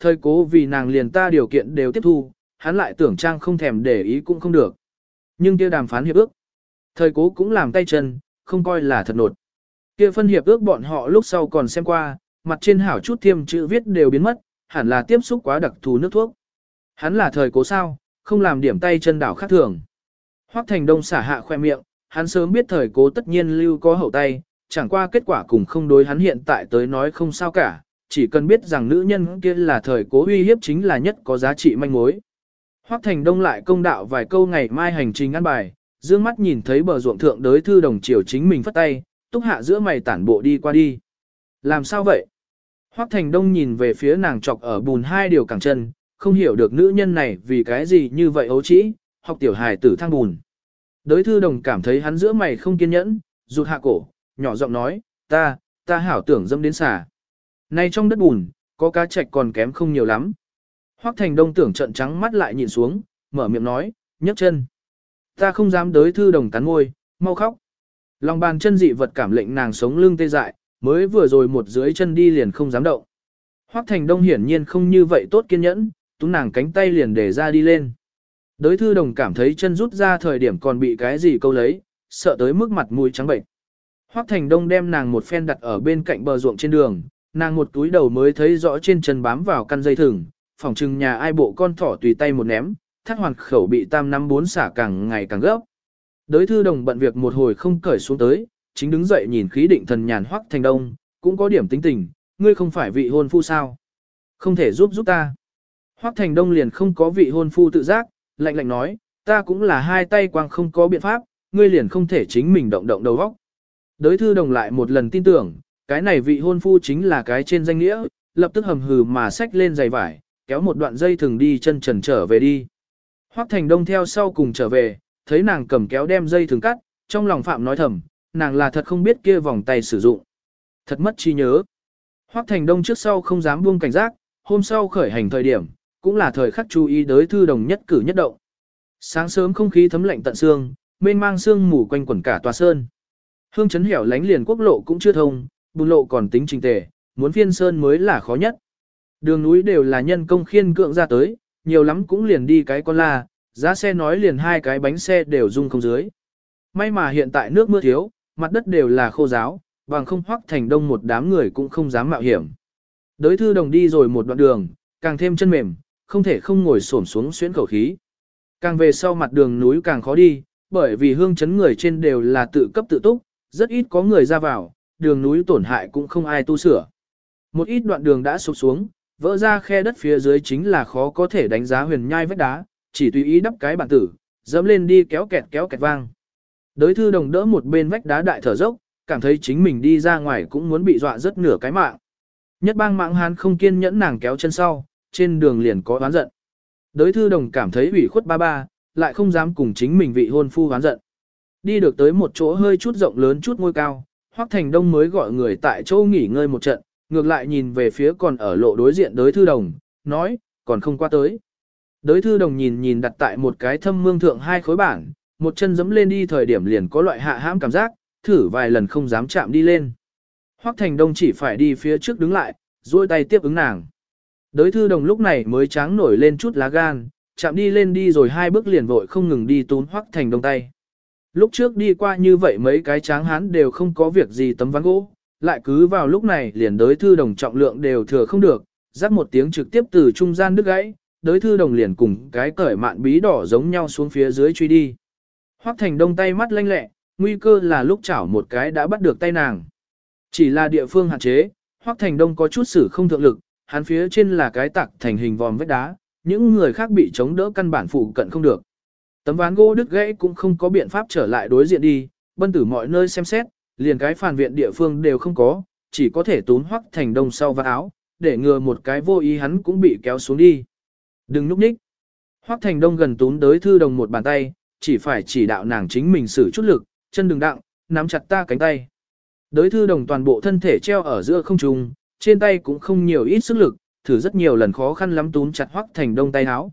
Thời cố vì nàng liền ta điều kiện đều tiếp thu, hắn lại tưởng trang không thèm để ý cũng không được. Nhưng kia đàm phán hiệp ước, thời cố cũng làm tay chân, không coi là thật nột. Kia phân hiệp ước bọn họ lúc sau còn xem qua, mặt trên hảo chút thiêm chữ viết đều biến mất, hẳn là tiếp xúc quá đặc thù nước thuốc. Hắn là thời cố sao, không làm điểm tay chân đảo khác thường. Hoắc Thành Đông xả hạ khoe miệng, hắn sớm biết thời cố tất nhiên lưu có hậu tay, chẳng qua kết quả cùng không đối hắn hiện tại tới nói không sao cả, chỉ cần biết rằng nữ nhân kia là thời cố uy hiếp chính là nhất có giá trị manh mối. Hoắc Thành Đông lại công đạo vài câu ngày mai hành trình ăn bài, dương mắt nhìn thấy bờ ruộng thượng đới thư đồng chiều chính mình phất tay, túc hạ giữa mày tản bộ đi qua đi. Làm sao vậy? Hoắc Thành Đông nhìn về phía nàng chọc ở bùn hai điều cẳng chân, không hiểu được nữ nhân này vì cái gì như vậy ấu trĩ, học tiểu hài tử thang bùn. Đới thư đồng cảm thấy hắn giữa mày không kiên nhẫn, rụt hạ cổ, nhỏ giọng nói, ta, ta hảo tưởng dâm đến xả. Này trong đất bùn, có cá trạch còn kém không nhiều lắm. Hoắc Thành Đông tưởng trận trắng mắt lại nhìn xuống, mở miệng nói, nhấc chân. Ta không dám đới thư đồng cắn môi, mau khóc. Lòng bàn chân dị vật cảm lệnh nàng sống lưng tê dại, mới vừa rồi một dưới chân đi liền không dám động. Hoắc Thành Đông hiển nhiên không như vậy tốt kiên nhẫn, túm nàng cánh tay liền để ra đi lên. Đới thư đồng cảm thấy chân rút ra thời điểm còn bị cái gì câu lấy, sợ tới mức mặt mũi trắng bệnh. Hoắc Thành Đông đem nàng một phen đặt ở bên cạnh bờ ruộng trên đường, nàng một túi đầu mới thấy rõ trên chân bám vào căn dây thừng, phòng trừng nhà ai bộ con thỏ tùy tay một ném, thắt hoàn khẩu bị tam năm bốn xả càng ngày càng gấp. Đới thư đồng bận việc một hồi không cởi xuống tới, chính đứng dậy nhìn khí định thần nhàn Hoắc Thành Đông, cũng có điểm tính tình, ngươi không phải vị hôn phu sao? Không thể giúp giúp ta. Hoắc Thành Đông liền không có vị hôn phu tự giác, lạnh lạnh nói, ta cũng là hai tay quang không có biện pháp, ngươi liền không thể chính mình động động đầu óc. Đới thư đồng lại một lần tin tưởng, cái này vị hôn phu chính là cái trên danh nghĩa, lập tức hầm hừ mà xách lên giày vải, kéo một đoạn dây thừng đi chân trần trở về đi. Hoắc Thành Đông theo sau cùng trở về, thấy nàng cầm kéo đem dây thừng cắt, trong lòng phạm nói thầm, nàng là thật không biết kia vòng tay sử dụng. Thật mất trí nhớ. Hoắc Thành Đông trước sau không dám buông cảnh giác, hôm sau khởi hành thời điểm, cũng là thời khắc chú ý tới thư đồng nhất cử nhất động. Sáng sớm không khí thấm lạnh tận xương, mênh mang sương mù quanh quẩn cả tòa sơn. Hương chấn hẻo lánh liền quốc lộ cũng chưa thông, bùn lộ còn tính trình tề, muốn phiên sơn mới là khó nhất. Đường núi đều là nhân công khiên cưỡng ra tới, nhiều lắm cũng liền đi cái con la, giá xe nói liền hai cái bánh xe đều rung không dưới. May mà hiện tại nước mưa thiếu, mặt đất đều là khô giáo, bằng không hoắc thành đông một đám người cũng không dám mạo hiểm. Đới thư đồng đi rồi một đoạn đường, càng thêm chân mềm, không thể không ngồi xổm xuống xuyến khẩu khí. Càng về sau mặt đường núi càng khó đi, bởi vì hương chấn người trên đều là tự cấp tự túc, rất ít có người ra vào, đường núi tổn hại cũng không ai tu sửa. Một ít đoạn đường đã sụp xuống, vỡ ra khe đất phía dưới chính là khó có thể đánh giá huyền nhai vách đá, chỉ tùy ý đắp cái bản tử, dẫm lên đi kéo kẹt kéo kẹt vang. Đới thư đồng đỡ một bên vách đá đại thở dốc, cảm thấy chính mình đi ra ngoài cũng muốn bị dọa rất nửa cái mạng. Nhất bang mạng hán không kiên nhẫn nàng kéo chân sau, trên đường liền có oán giận. Đới thư đồng cảm thấy ủy khuất ba ba, lại không dám cùng chính mình vị hôn phu oán giận. Đi được tới một chỗ hơi chút rộng lớn chút ngôi cao, Hoắc Thành Đông mới gọi người tại chỗ nghỉ ngơi một trận, ngược lại nhìn về phía còn ở lộ đối diện đới thư đồng, nói, còn không qua tới. Đới thư đồng nhìn nhìn đặt tại một cái thâm mương thượng hai khối bảng, một chân dẫm lên đi thời điểm liền có loại hạ hãm cảm giác, thử vài lần không dám chạm đi lên. Hoắc Thành Đông chỉ phải đi phía trước đứng lại, duỗi tay tiếp ứng nàng. Đới thư đồng lúc này mới tráng nổi lên chút lá gan, chạm đi lên đi rồi hai bước liền vội không ngừng đi tún Hoắc Thành Đông tay. Lúc trước đi qua như vậy mấy cái tráng hán đều không có việc gì tấm ván gỗ, lại cứ vào lúc này liền đới thư đồng trọng lượng đều thừa không được, rắc một tiếng trực tiếp từ trung gian đứt gãy, đới thư đồng liền cùng cái cởi mạn bí đỏ giống nhau xuống phía dưới truy đi. Hoắc Thành Đông tay mắt lanh lẹ, nguy cơ là lúc chảo một cái đã bắt được tay nàng. Chỉ là địa phương hạn chế, Hoắc Thành Đông có chút sử không thượng lực, hắn phía trên là cái tạc thành hình vòm vết đá, những người khác bị chống đỡ căn bản phụ cận không được. Tấm ván gỗ đứt gãy cũng không có biện pháp trở lại đối diện đi, bân tử mọi nơi xem xét, liền cái phản viện địa phương đều không có, chỉ có thể tún Hoắc Thành Đông sau và áo, để ngừa một cái vô ý hắn cũng bị kéo xuống đi. Đừng núp ních. Hoắc Thành Đông gần tún tới thư đồng một bàn tay, chỉ phải chỉ đạo nàng chính mình sử chút lực, chân đừng đặng, nắm chặt ta cánh tay. Đới thư đồng toàn bộ thân thể treo ở giữa không trung, trên tay cũng không nhiều ít sức lực, thử rất nhiều lần khó khăn lắm túm chặt Hoắc Thành Đông tay áo.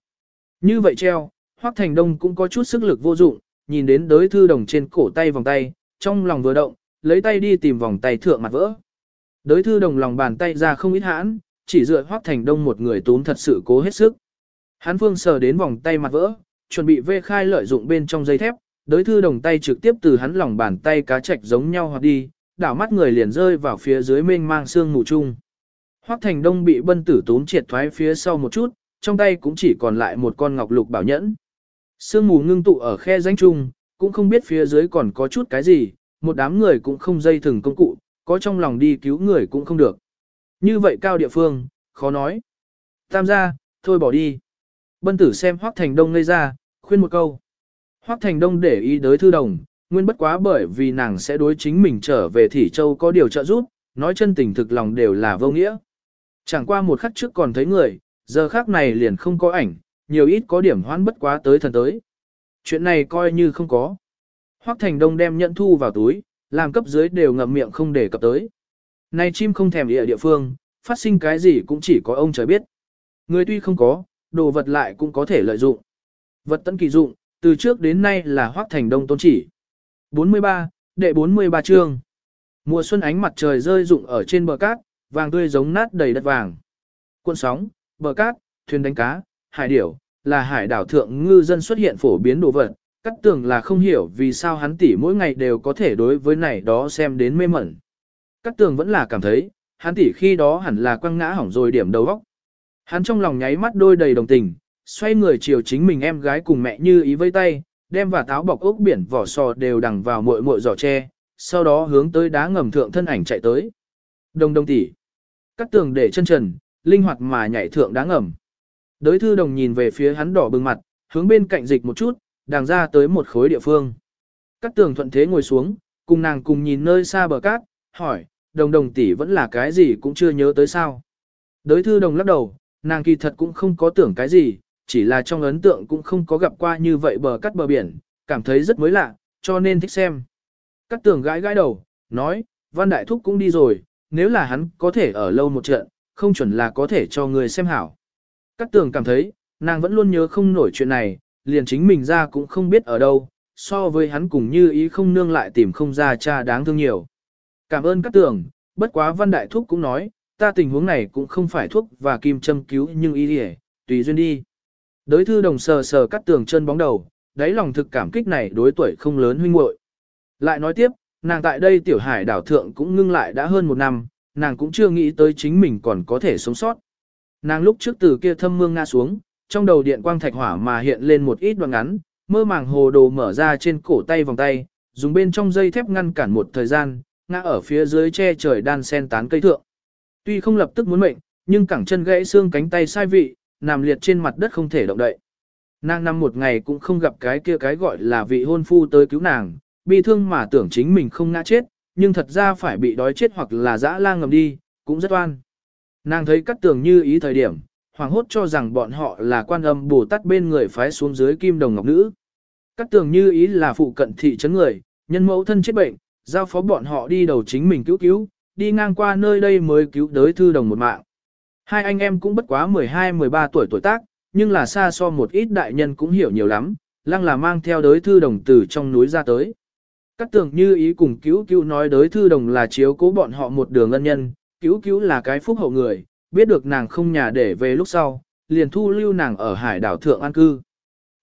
Như vậy treo, Hoắc Thành Đông cũng có chút sức lực vô dụng, nhìn đến đới thư đồng trên cổ tay vòng tay, trong lòng vừa động, lấy tay đi tìm vòng tay thượng mặt vỡ. Đới thư đồng lòng bàn tay ra không ít hãn, chỉ dựa Hoắc Thành Đông một người tốn thật sự cố hết sức. Hán phương sờ đến vòng tay mặt vỡ, chuẩn bị vê khai lợi dụng bên trong dây thép, đối thư đồng tay trực tiếp từ hắn lòng bàn tay cá chạch giống nhau hoặc đi, đảo mắt người liền rơi vào phía dưới mênh mang xương mù chung. Hoắc Thành Đông bị bân tử tốn triệt thoái phía sau một chút, trong tay cũng chỉ còn lại một con ngọc lục bảo nhẫn. Sương mù ngưng tụ ở khe danh chung, cũng không biết phía dưới còn có chút cái gì, một đám người cũng không dây thừng công cụ, có trong lòng đi cứu người cũng không được. Như vậy cao địa phương, khó nói. Tam gia, thôi bỏ đi. Bân tử xem Hoắc Thành Đông ngây ra, khuyên một câu. Hoắc Thành Đông để ý tới thư đồng, nguyên bất quá bởi vì nàng sẽ đối chính mình trở về Thỉ Châu có điều trợ giúp, nói chân tình thực lòng đều là vô nghĩa. Chẳng qua một khắc trước còn thấy người, giờ khác này liền không có ảnh, nhiều ít có điểm hoãn bất quá tới thần tới. Chuyện này coi như không có. Hoắc Thành Đông đem nhận thu vào túi, làm cấp dưới đều ngậm miệng không để cập tới. Này chim không thèm địa địa phương, phát sinh cái gì cũng chỉ có ông trời biết. Người tuy không có, đồ vật lại cũng có thể lợi dụng. Vật tận kỳ dụng, từ trước đến nay là Hoắc Thành Đông tôn chỉ. 43, đệ 43 chương. Mùa xuân ánh mặt trời rơi rụng ở trên bờ cát, vàng tươi giống nát đầy đất vàng. Cuộn sóng, bờ cát, thuyền đánh cá, hải điểu, là hải đảo thượng ngư dân xuất hiện phổ biến đồ vật. Cắt tường là không hiểu vì sao hắn tỷ mỗi ngày đều có thể đối với này đó xem đến mê mẩn. Cắt tường vẫn là cảm thấy, hắn tỷ khi đó hẳn là quăng ngã hỏng rồi điểm đầu góc. Hắn trong lòng nháy mắt đôi đầy đồng tình, xoay người chiều chính mình em gái cùng mẹ như ý vây tay, đem và táo bọc ốc biển vỏ sò đều đằng vào muội muội giỏ tre, sau đó hướng tới đá ngầm thượng thân ảnh chạy tới. Đồng đồng tỷ. Cắt tường để chân trần, linh hoạt mà nhảy thượng đá ngầm. Đới thư đồng nhìn về phía hắn đỏ bừng mặt, hướng bên cạnh dịch một chút, đàng ra tới một khối địa phương. Cát tường thuận thế ngồi xuống, cùng nàng cùng nhìn nơi xa bờ cát, hỏi, đồng đồng tỷ vẫn là cái gì cũng chưa nhớ tới sao. Đới thư đồng lắc đầu, nàng kỳ thật cũng không có tưởng cái gì, chỉ là trong ấn tượng cũng không có gặp qua như vậy bờ cắt bờ biển, cảm thấy rất mới lạ, cho nên thích xem. Cắt tường gãi gãi đầu, nói, Văn Đại Thúc cũng đi rồi, nếu là hắn có thể ở lâu một trận, không chuẩn là có thể cho người xem hảo. Cát tường cảm thấy, nàng vẫn luôn nhớ không nổi chuyện này, liền chính mình ra cũng không biết ở đâu, so với hắn cùng như ý không nương lại tìm không ra cha đáng thương nhiều. Cảm ơn Cát tường, bất quá văn đại thúc cũng nói, ta tình huống này cũng không phải thuốc và kim châm cứu nhưng ý đi tùy duyên đi. Đới thư đồng sờ sờ Cát tường chân bóng đầu, đáy lòng thực cảm kích này đối tuổi không lớn huynh muội. Lại nói tiếp, nàng tại đây tiểu hải đảo thượng cũng ngưng lại đã hơn một năm, nàng cũng chưa nghĩ tới chính mình còn có thể sống sót. Nàng lúc trước từ kia thâm mương ngã xuống, trong đầu điện quang thạch hỏa mà hiện lên một ít đoạn ngắn, mơ màng hồ đồ mở ra trên cổ tay vòng tay, dùng bên trong dây thép ngăn cản một thời gian, ngã ở phía dưới che trời đan sen tán cây thượng. Tuy không lập tức muốn mệnh, nhưng cẳng chân gãy xương cánh tay sai vị, nằm liệt trên mặt đất không thể động đậy. Nàng năm một ngày cũng không gặp cái kia cái gọi là vị hôn phu tới cứu nàng, bi thương mà tưởng chính mình không ngã chết, nhưng thật ra phải bị đói chết hoặc là dã lang ngầm đi, cũng rất oan. Nàng thấy cắt tường như ý thời điểm, hoàng hốt cho rằng bọn họ là quan âm bồ tát bên người phái xuống dưới kim đồng ngọc nữ. Cắt tường như ý là phụ cận thị trấn người, nhân mẫu thân chết bệnh, giao phó bọn họ đi đầu chính mình cứu cứu, đi ngang qua nơi đây mới cứu đới thư đồng một mạng. Hai anh em cũng bất quá 12-13 tuổi tuổi tác, nhưng là xa so một ít đại nhân cũng hiểu nhiều lắm, lăng là mang theo đới thư đồng từ trong núi ra tới. cát tường như ý cùng cứu cứu nói đới thư đồng là chiếu cố bọn họ một đường ân nhân, cứu cứu là cái phúc hậu người, biết được nàng không nhà để về lúc sau, liền thu lưu nàng ở hải đảo thượng an cư.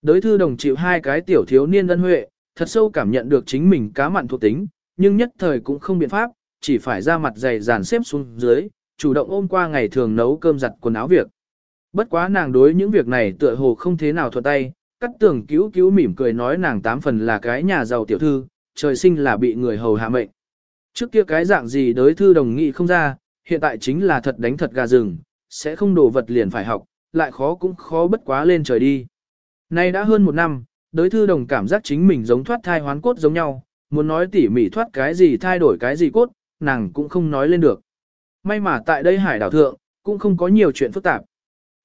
Đới thư đồng chịu hai cái tiểu thiếu niên ân huệ, thật sâu cảm nhận được chính mình cá mặn thuộc tính, nhưng nhất thời cũng không biện pháp, chỉ phải ra mặt dày dàn xếp xuống dưới, chủ động ôm qua ngày thường nấu cơm giặt quần áo việc. Bất quá nàng đối những việc này tựa hồ không thế nào thuận tay, cắt tưởng cứu cứu mỉm cười nói nàng tám phần là cái nhà giàu tiểu thư, trời sinh là bị người hầu hạ mệnh. Trước kia cái dạng gì đối thư đồng nghị không ra, hiện tại chính là thật đánh thật gà rừng, sẽ không đổ vật liền phải học, lại khó cũng khó bất quá lên trời đi. Nay đã hơn một năm, đối thư đồng cảm giác chính mình giống thoát thai hoán cốt giống nhau, muốn nói tỉ mỉ thoát cái gì thay đổi cái gì cốt, nàng cũng không nói lên được. May mà tại đây hải đảo thượng, cũng không có nhiều chuyện phức tạp.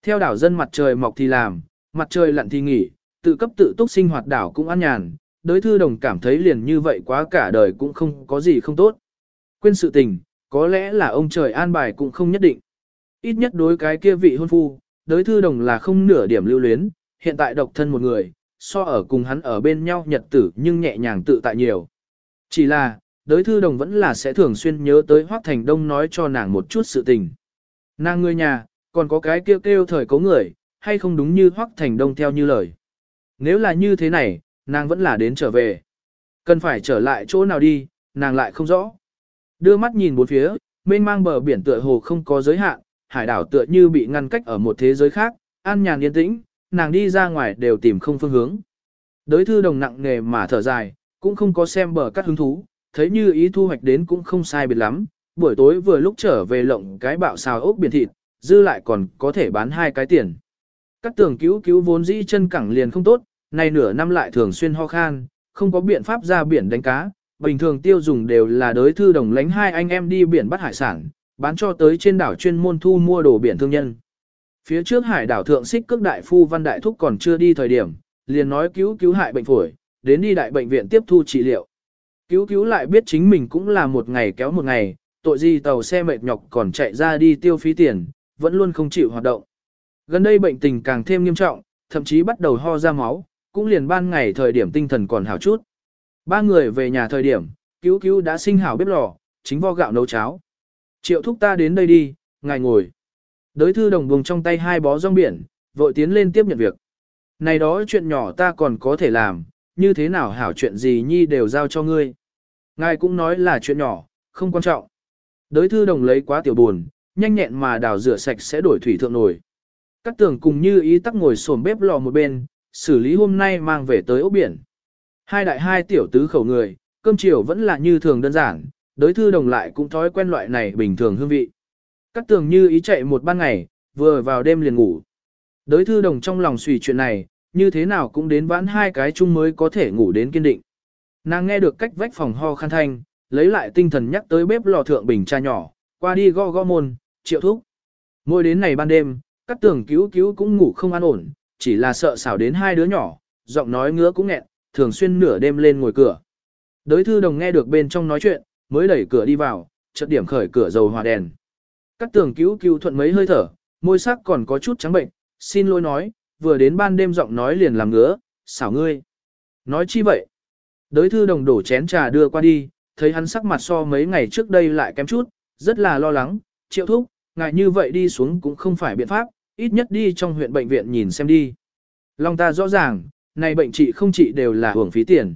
Theo đảo dân mặt trời mọc thì làm, mặt trời lặn thì nghỉ, tự cấp tự túc sinh hoạt đảo cũng an nhàn, đối thư đồng cảm thấy liền như vậy quá cả đời cũng không có gì không tốt. Quên sự tình, có lẽ là ông trời an bài cũng không nhất định. Ít nhất đối cái kia vị hôn phu, đối thư đồng là không nửa điểm lưu luyến, hiện tại độc thân một người, so ở cùng hắn ở bên nhau nhật tử nhưng nhẹ nhàng tự tại nhiều. Chỉ là, đối thư đồng vẫn là sẽ thường xuyên nhớ tới Hoác Thành Đông nói cho nàng một chút sự tình. Nàng người nhà, còn có cái kêu kêu thời cố người, hay không đúng như Hoắc Thành Đông theo như lời. Nếu là như thế này, nàng vẫn là đến trở về. Cần phải trở lại chỗ nào đi, nàng lại không rõ. Đưa mắt nhìn bốn phía, mênh mang bờ biển tựa hồ không có giới hạn, hải đảo tựa như bị ngăn cách ở một thế giới khác, an nhàn yên tĩnh, nàng đi ra ngoài đều tìm không phương hướng. Đới thư đồng nặng nghề mà thở dài, cũng không có xem bờ cắt hứng thú, thấy như ý thu hoạch đến cũng không sai biệt lắm, buổi tối vừa lúc trở về lộng cái bạo xào ốc biển thịt, dư lại còn có thể bán hai cái tiền. Các tường cứu cứu vốn dĩ chân cẳng liền không tốt, nay nửa năm lại thường xuyên ho khan, không có biện pháp ra biển đánh cá, bình thường tiêu dùng đều là đối thư đồng lánh hai anh em đi biển bắt hải sản, bán cho tới trên đảo chuyên môn thu mua đồ biển thương nhân. Phía trước hải đảo thượng xích cước đại phu văn đại thúc còn chưa đi thời điểm, liền nói cứu cứu hại bệnh phổi, đến đi đại bệnh viện tiếp thu trị liệu. Cứu cứu lại biết chính mình cũng là một ngày kéo một ngày, tội gì tàu xe mệt nhọc còn chạy ra đi tiêu phí tiền, vẫn luôn không chịu hoạt động. Gần đây bệnh tình càng thêm nghiêm trọng, thậm chí bắt đầu ho ra máu, cũng liền ban ngày thời điểm tinh thần còn hảo chút. Ba người về nhà thời điểm, cứu cứu đã sinh hảo bếp lò, chính vo gạo nấu cháo. Triệu thúc ta đến đây đi, ngài ngồi. Đới thư đồng vùng trong tay hai bó rong biển, vội tiến lên tiếp nhận việc. Này đó chuyện nhỏ ta còn có thể làm, như thế nào hảo chuyện gì nhi đều giao cho ngươi. Ngài cũng nói là chuyện nhỏ, không quan trọng. Đới thư đồng lấy quá tiểu buồn, nhanh nhẹn mà đào rửa sạch sẽ đổi thủy thượng nổi. Các tường cùng như ý tắc ngồi xổm bếp lò một bên, xử lý hôm nay mang về tới ốc biển. Hai đại hai tiểu tứ khẩu người, cơm chiều vẫn là như thường đơn giản, đối thư đồng lại cũng thói quen loại này bình thường hương vị. Các tường như ý chạy một ban ngày, vừa vào đêm liền ngủ. Đối thư đồng trong lòng suy chuyện này, như thế nào cũng đến vãn hai cái chung mới có thể ngủ đến kiên định. Nàng nghe được cách vách phòng ho khăn thanh, lấy lại tinh thần nhắc tới bếp lò thượng bình cha nhỏ, qua đi go go môn, triệu thúc. Ngồi đến này ban đêm, các tường cứu cứu cũng ngủ không an ổn, chỉ là sợ xảo đến hai đứa nhỏ, giọng nói ngứa cũng nghẹn, thường xuyên nửa đêm lên ngồi cửa. Đới thư đồng nghe được bên trong nói chuyện, mới đẩy cửa đi vào, chợt điểm khởi cửa dầu hòa đèn. Các tường cứu cứu thuận mấy hơi thở, môi sắc còn có chút trắng bệnh, xin lỗi nói, vừa đến ban đêm giọng nói liền làm ngứa, xảo ngươi. Nói chi vậy? Đới thư đồng đổ chén trà đưa qua đi, thấy hắn sắc mặt so mấy ngày trước đây lại kém chút, rất là lo lắng, triệu thúc, ngại như vậy đi xuống cũng không phải biện pháp, ít nhất đi trong huyện bệnh viện nhìn xem đi. Long ta rõ ràng, này bệnh trị không trị đều là hưởng phí tiền.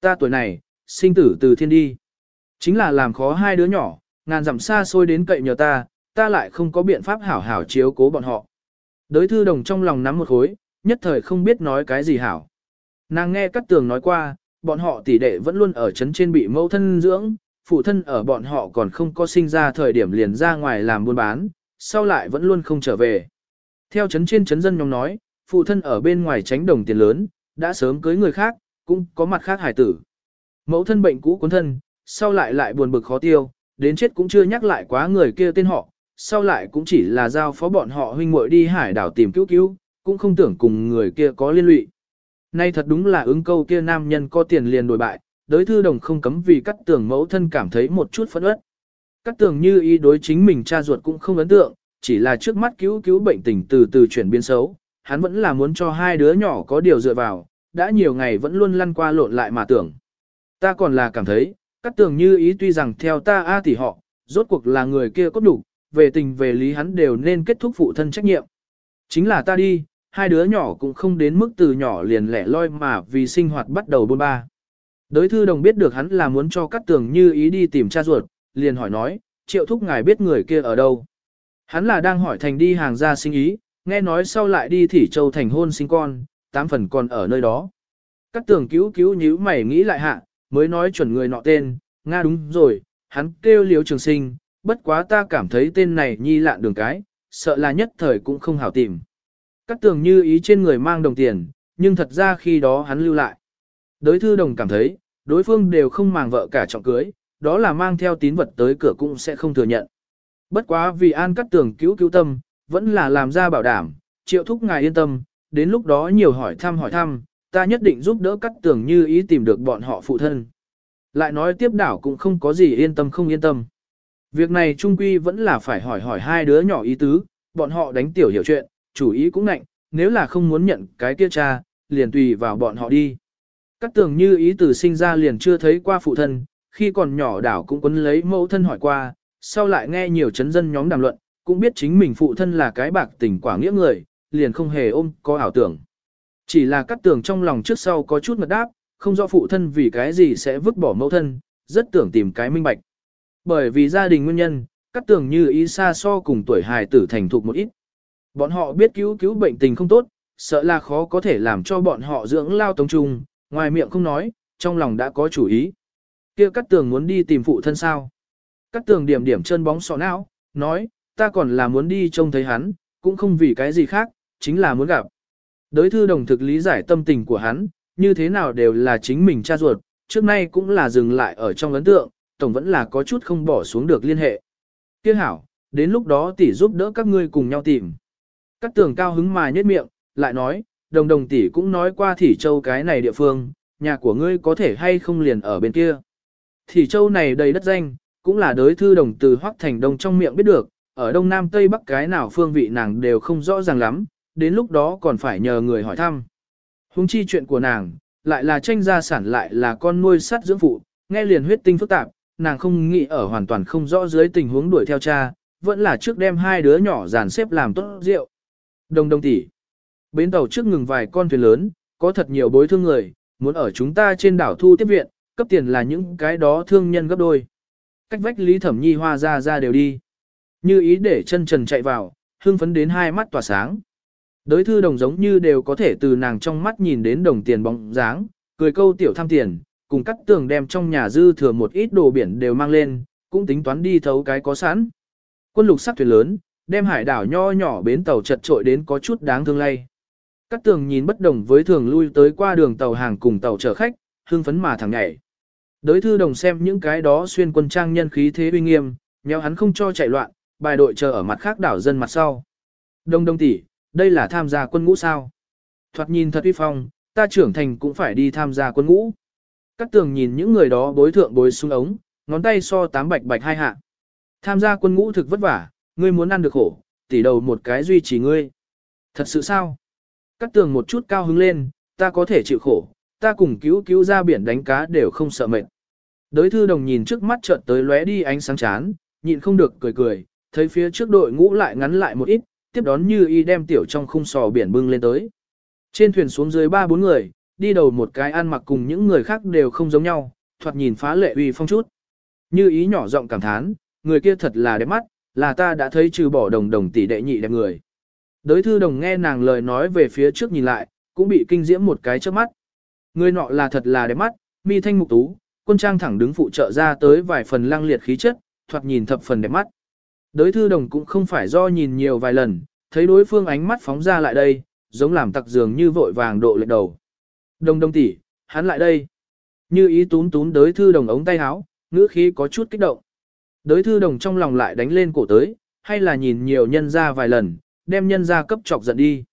Ta tuổi này, sinh tử từ thiên đi. Chính là làm khó hai đứa nhỏ, ngàn dặm xa xôi đến cậy nhờ ta, ta lại không có biện pháp hảo hảo chiếu cố bọn họ. Đới thư đồng trong lòng nắm một khối, nhất thời không biết nói cái gì hảo. Nàng nghe các tường nói qua, bọn họ tỷ đệ vẫn luôn ở chấn trên bị mâu thân dưỡng, phụ thân ở bọn họ còn không có sinh ra thời điểm liền ra ngoài làm buôn bán, sau lại vẫn luôn không trở về. Theo chấn trên chấn dân nhóm nói, phụ thân ở bên ngoài tránh đồng tiền lớn, đã sớm cưới người khác, cũng có mặt khác hải tử. Mẫu thân bệnh cũ cuốn thân, sau lại lại buồn bực khó tiêu, đến chết cũng chưa nhắc lại quá người kia tên họ, sau lại cũng chỉ là giao phó bọn họ huynh muội đi hải đảo tìm cứu cứu, cũng không tưởng cùng người kia có liên lụy. Nay thật đúng là ứng câu kia nam nhân có tiền liền đổi bại, đối thư đồng không cấm vì cắt tường mẫu thân cảm thấy một chút phẫn uất. Cắt tường như ý đối chính mình cha ruột cũng không ấn tượng, chỉ là trước mắt cứu cứu bệnh tình từ từ chuyển biến xấu, hắn vẫn là muốn cho hai đứa nhỏ có điều dựa vào, đã nhiều ngày vẫn luôn lăn qua lộn lại mà tưởng. Ta còn là cảm thấy, cắt tường như ý tuy rằng theo ta A tỷ họ, rốt cuộc là người kia có đủ, về tình về lý hắn đều nên kết thúc phụ thân trách nhiệm. Chính là ta đi, hai đứa nhỏ cũng không đến mức từ nhỏ liền lẻ loi mà vì sinh hoạt bắt đầu bôn ba. Đới thư đồng biết được hắn là muốn cho cắt tường như ý đi tìm cha ruột, liền hỏi nói, triệu thúc ngài biết người kia ở đâu. Hắn là đang hỏi thành đi hàng ra sinh ý, nghe nói sau lại đi thỉ châu thành hôn sinh con, tám phần còn ở nơi đó. Các tường cứu cứu nhíu mày nghĩ lại hạ, mới nói chuẩn người nọ tên, Nga đúng rồi, hắn kêu liếu trường sinh, bất quá ta cảm thấy tên này nhi lạn đường cái, sợ là nhất thời cũng không hảo tìm. Các tường như ý trên người mang đồng tiền, nhưng thật ra khi đó hắn lưu lại. Đối thư đồng cảm thấy, đối phương đều không màng vợ cả trọng cưới, đó là mang theo tín vật tới cửa cũng sẽ không thừa nhận. Bất quá vì an cắt tường cứu cứu tâm, vẫn là làm ra bảo đảm, triệu thúc ngài yên tâm, đến lúc đó nhiều hỏi thăm hỏi thăm, ta nhất định giúp đỡ cắt tường như ý tìm được bọn họ phụ thân. Lại nói tiếp đảo cũng không có gì yên tâm không yên tâm. Việc này trung quy vẫn là phải hỏi hỏi hai đứa nhỏ ý tứ, bọn họ đánh tiểu hiểu chuyện, chủ ý cũng ngạnh, nếu là không muốn nhận cái kia cha, liền tùy vào bọn họ đi. Cắt tường như ý từ sinh ra liền chưa thấy qua phụ thân, khi còn nhỏ đảo cũng quấn lấy mẫu thân hỏi qua, sau lại nghe nhiều chấn dân nhóm đàm luận, cũng biết chính mình phụ thân là cái bạc tình quả nghĩa người, liền không hề ôm có ảo tưởng. Chỉ là cắt tường trong lòng trước sau có chút ngật đáp, không rõ phụ thân vì cái gì sẽ vứt bỏ mẫu thân, rất tưởng tìm cái minh bạch. Bởi vì gia đình nguyên nhân, cắt tường như ý xa so cùng tuổi hài tử thành thục một ít. Bọn họ biết cứu cứu bệnh tình không tốt, sợ là khó có thể làm cho bọn họ dưỡng lao tống trung, ngoài miệng không nói, trong lòng đã có chủ ý. kia cắt tường muốn đi tìm phụ thân sao. Cắt tường điểm điểm chân bóng sọ não, nói, ta còn là muốn đi trông thấy hắn, cũng không vì cái gì khác, chính là muốn gặp. Đới thư đồng thực lý giải tâm tình của hắn, như thế nào đều là chính mình cha ruột, trước nay cũng là dừng lại ở trong ấn tượng, tổng vẫn là có chút không bỏ xuống được liên hệ. Tiếc hảo, đến lúc đó tỷ giúp đỡ các ngươi cùng nhau tìm. Các tường cao hứng mà nhếch miệng, lại nói, đồng đồng tỷ cũng nói qua Thỉ Châu cái này địa phương, nhà của ngươi có thể hay không liền ở bên kia. Thỉ Châu này đầy đất danh, cũng là đới thư đồng từ Hoắc Thành Đông trong miệng biết được, ở Đông Nam Tây Bắc cái nào phương vị nàng đều không rõ ràng lắm, đến lúc đó còn phải nhờ người hỏi thăm. Hùng chi chuyện của nàng, lại là tranh gia sản lại là con nuôi sắt dưỡng phụ, nghe liền huyết tinh phức tạp, nàng không nghĩ ở hoàn toàn không rõ dưới tình huống đuổi theo cha, vẫn là trước đem hai đứa nhỏ dàn xếp làm tốt rượu. Đồng đồng tỷ. Bến tàu trước ngừng vài con thuyền lớn, có thật nhiều bối thương người, muốn ở chúng ta trên đảo thu tiếp viện, cấp tiền là những cái đó thương nhân gấp đôi. Cách vách Lý Thẩm Nhi hoa ra ra đều đi. Như ý để chân trần chạy vào, hương phấn đến hai mắt tỏa sáng. Đới thư đồng giống như đều có thể từ nàng trong mắt nhìn đến đồng tiền bóng dáng, cười câu tiểu tham tiền, cùng cắt tường đem trong nhà dư thừa một ít đồ biển đều mang lên, cũng tính toán đi thấu cái có sẵn. Quân lục sắc thuyền lớn, đem hải đảo nho nhỏ bến tàu chật trội đến có chút đáng thương lay. Cắt tường nhìn bất đồng với thường lui tới qua đường tàu hàng cùng tàu chở khách, hương phấn mà thẳng nhảy. Đới thư đồng xem những cái đó xuyên quân trang nhân khí thế uy nghiêm, nhau hắn không cho chạy loạn, bài đội chờ ở mặt khác đảo dân mặt sau. Đông đông tỷ, đây là tham gia quân ngũ sao? Thoạt nhìn thật uy phong, ta trưởng thành cũng phải đi tham gia quân ngũ. Các tường nhìn những người đó bối thượng bối xuống ống, ngón tay so tám bạch bạch hai hạ. Tham gia quân ngũ thực vất vả, ngươi muốn ăn được khổ, tỷ đầu một cái duy trì ngươi. Thật sự sao? Các tường một chút cao hứng lên, ta có thể chịu khổ, ta cùng cứu cứu ra biển đánh cá đều không sợ mệt. Đới thư đồng nhìn trước mắt chợt tới lóe đi ánh sáng chán, nhịn không được cười cười, thấy phía trước đội ngũ lại ngắn lại một ít, tiếp đón như y đem tiểu trong khung sò biển bưng lên tới. Trên thuyền xuống dưới ba bốn người, đi đầu một cái ăn mặc cùng những người khác đều không giống nhau, thoạt nhìn phá lệ uy phong chút. Như ý nhỏ giọng cảm thán, người kia thật là đẹp mắt, là ta đã thấy trừ bỏ đồng đồng tỷ đệ nhị đẹp người. Đới thư đồng nghe nàng lời nói về phía trước nhìn lại, cũng bị kinh diễm một cái trước mắt. Người nọ là thật là đẹp mắt, mi thanh mục tú, quân trang thẳng đứng phụ trợ ra tới vài phần lăng liệt khí chất, thoạt nhìn thập phần đẹp mắt. Đới thư đồng cũng không phải do nhìn nhiều vài lần, thấy đối phương ánh mắt phóng ra lại đây, giống làm tặc dường như vội vàng độ lệch đầu. Đồng đồng tỷ, hắn lại đây. Như ý tún tún đới thư đồng ống tay áo, ngữ khí có chút kích động. Đới thư đồng trong lòng lại đánh lên cổ tới, hay là nhìn nhiều nhân ra vài lần, đem nhân ra cấp chọc giận đi.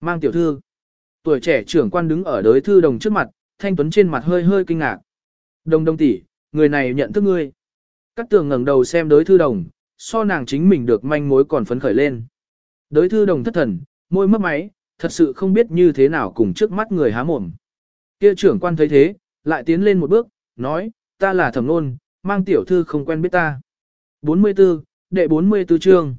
Mang tiểu thư. Tuổi trẻ trưởng quan đứng ở đới thư đồng trước mặt, thanh tuấn trên mặt hơi hơi kinh ngạc. Đồng đồng tỷ, người này nhận thức ngươi. Cát tường ngẩng đầu xem đối thư đồng, so nàng chính mình được manh mối còn phấn khởi lên. Đới thư đồng thất thần, môi mấp máy, thật sự không biết như thế nào cùng trước mắt người há mồm. Kia trưởng quan thấy thế, lại tiến lên một bước, nói, ta là thẩm nôn, mang tiểu thư không quen biết ta. 44, đệ 44 chương.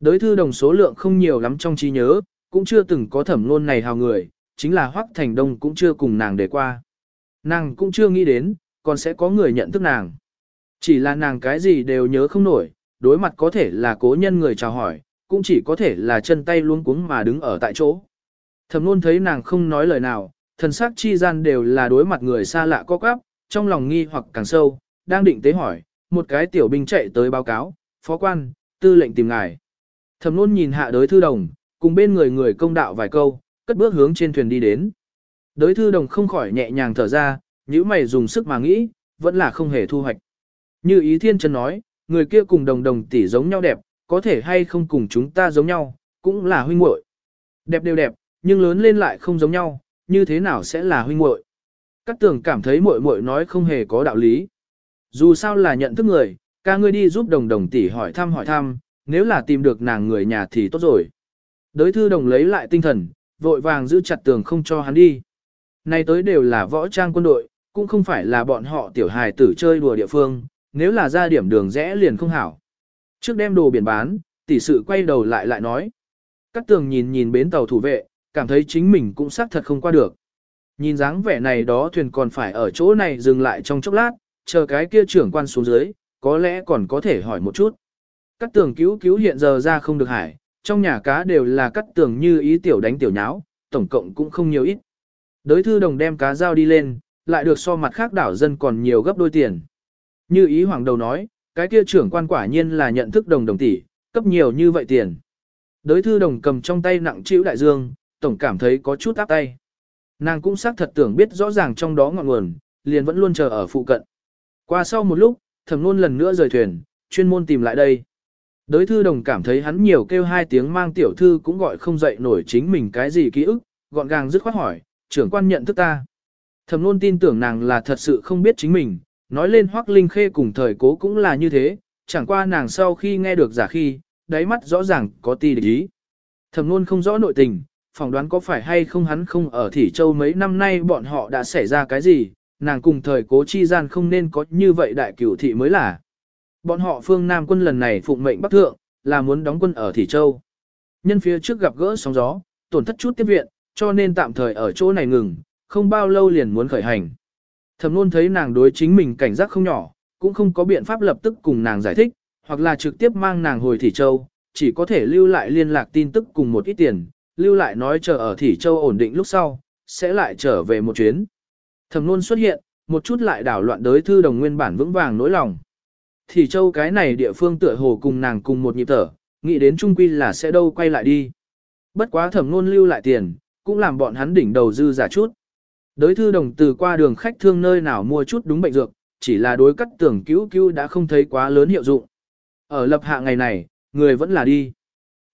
Đới thư đồng số lượng không nhiều lắm trong trí nhớ, cũng chưa từng có thẩm nôn này hào người, chính là Hoắc Thành Đông cũng chưa cùng nàng để qua. Nàng cũng chưa nghĩ đến, còn sẽ có người nhận thức nàng. Chỉ là nàng cái gì đều nhớ không nổi, đối mặt có thể là cố nhân người chào hỏi, cũng chỉ có thể là chân tay luống cuống mà đứng ở tại chỗ. Thẩm luôn thấy nàng không nói lời nào, thần sắc chi gian đều là đối mặt người xa lạ có cắp, trong lòng nghi hoặc càng sâu, đang định tế hỏi, một cái tiểu binh chạy tới báo cáo, phó quan, tư lệnh tìm ngài. Thẩm luôn nhìn hạ đối thư đồng, cùng bên người người công đạo vài câu, cất bước hướng trên thuyền đi đến. Đối thư đồng không khỏi nhẹ nhàng thở ra, những mày dùng sức mà nghĩ, vẫn là không hề thu hoạch. Như ý thiên chân nói, người kia cùng đồng đồng tỷ giống nhau đẹp, có thể hay không cùng chúng ta giống nhau, cũng là huynh muội. Đẹp đều đẹp, nhưng lớn lên lại không giống nhau, như thế nào sẽ là huynh muội? Các tường cảm thấy muội muội nói không hề có đạo lý. Dù sao là nhận thức người, ca ngươi đi giúp đồng đồng tỷ hỏi thăm hỏi thăm, nếu là tìm được nàng người nhà thì tốt rồi. Đới thư đồng lấy lại tinh thần, vội vàng giữ chặt tường không cho hắn đi. Nay tới đều là võ trang quân đội, cũng không phải là bọn họ tiểu hài tử chơi đùa địa phương, nếu là ra điểm đường rẽ liền không hảo. Trước đem đồ biển bán, tỷ sự quay đầu lại lại nói. Cát tường nhìn nhìn bến tàu thủ vệ, cảm thấy chính mình cũng xác thật không qua được. Nhìn dáng vẻ này đó thuyền còn phải ở chỗ này dừng lại trong chốc lát, chờ cái kia trưởng quan xuống dưới, có lẽ còn có thể hỏi một chút. Cát tường cứu cứu hiện giờ ra không được hải, trong nhà cá đều là cắt tường như ý tiểu đánh tiểu nháo, tổng cộng cũng không nhiều ít. Đới thư đồng đem cá giao đi lên, lại được so mặt khác đảo dân còn nhiều gấp đôi tiền. Như ý hoàng đầu nói, cái kia trưởng quan quả nhiên là nhận thức đồng đồng tỷ, cấp nhiều như vậy tiền. Đới thư đồng cầm trong tay nặng chịu đại dương, tổng cảm thấy có chút áp tay. Nàng cũng xác thật tưởng biết rõ ràng trong đó ngọn nguồn, liền vẫn luôn chờ ở phụ cận. Qua sau một lúc, thẩm luôn lần nữa rời thuyền, chuyên môn tìm lại đây. Đới thư đồng cảm thấy hắn nhiều kêu hai tiếng mang tiểu thư cũng gọi không dậy nổi chính mình cái gì ký ức, gọn gàng dứt khoát hỏi, trưởng quan nhận thức ta. Thẩm luôn tin tưởng nàng là thật sự không biết chính mình, nói lên hoác linh khê cùng thời cố cũng là như thế, chẳng qua nàng sau khi nghe được giả khi, đáy mắt rõ ràng có ti địch ý. Thẩm luôn không rõ nội tình, phỏng đoán có phải hay không hắn không ở Thỉ Châu mấy năm nay bọn họ đã xảy ra cái gì, nàng cùng thời cố chi gian không nên có như vậy đại cửu thị mới là. Bọn họ phương Nam quân lần này phụng mệnh Bắc Thượng, là muốn đóng quân ở Thỉ Châu. Nhân phía trước gặp gỡ sóng gió, tổn thất chút tiếp viện, cho nên tạm thời ở chỗ này ngừng, không bao lâu liền muốn khởi hành. Thẩm luôn thấy nàng đối chính mình cảnh giác không nhỏ, cũng không có biện pháp lập tức cùng nàng giải thích, hoặc là trực tiếp mang nàng hồi Thỉ Châu, chỉ có thể lưu lại liên lạc tin tức cùng một ít tiền, lưu lại nói chờ ở Thỉ Châu ổn định lúc sau, sẽ lại trở về một chuyến. Thẩm luôn xuất hiện, một chút lại đảo loạn đới thư đồng nguyên bản vững vàng nỗi lòng. Thỉ châu cái này địa phương tựa hồ cùng nàng cùng một nhịp thở, nghĩ đến trung quy là sẽ đâu quay lại đi. Bất quá thẩm luôn lưu lại tiền, cũng làm bọn hắn đỉnh đầu dư giả chút đối thư đồng từ qua đường khách thương nơi nào mua chút đúng bệnh dược, chỉ là đối cắt tưởng cứu cứu đã không thấy quá lớn hiệu dụng. Ở lập hạ ngày này, người vẫn là đi.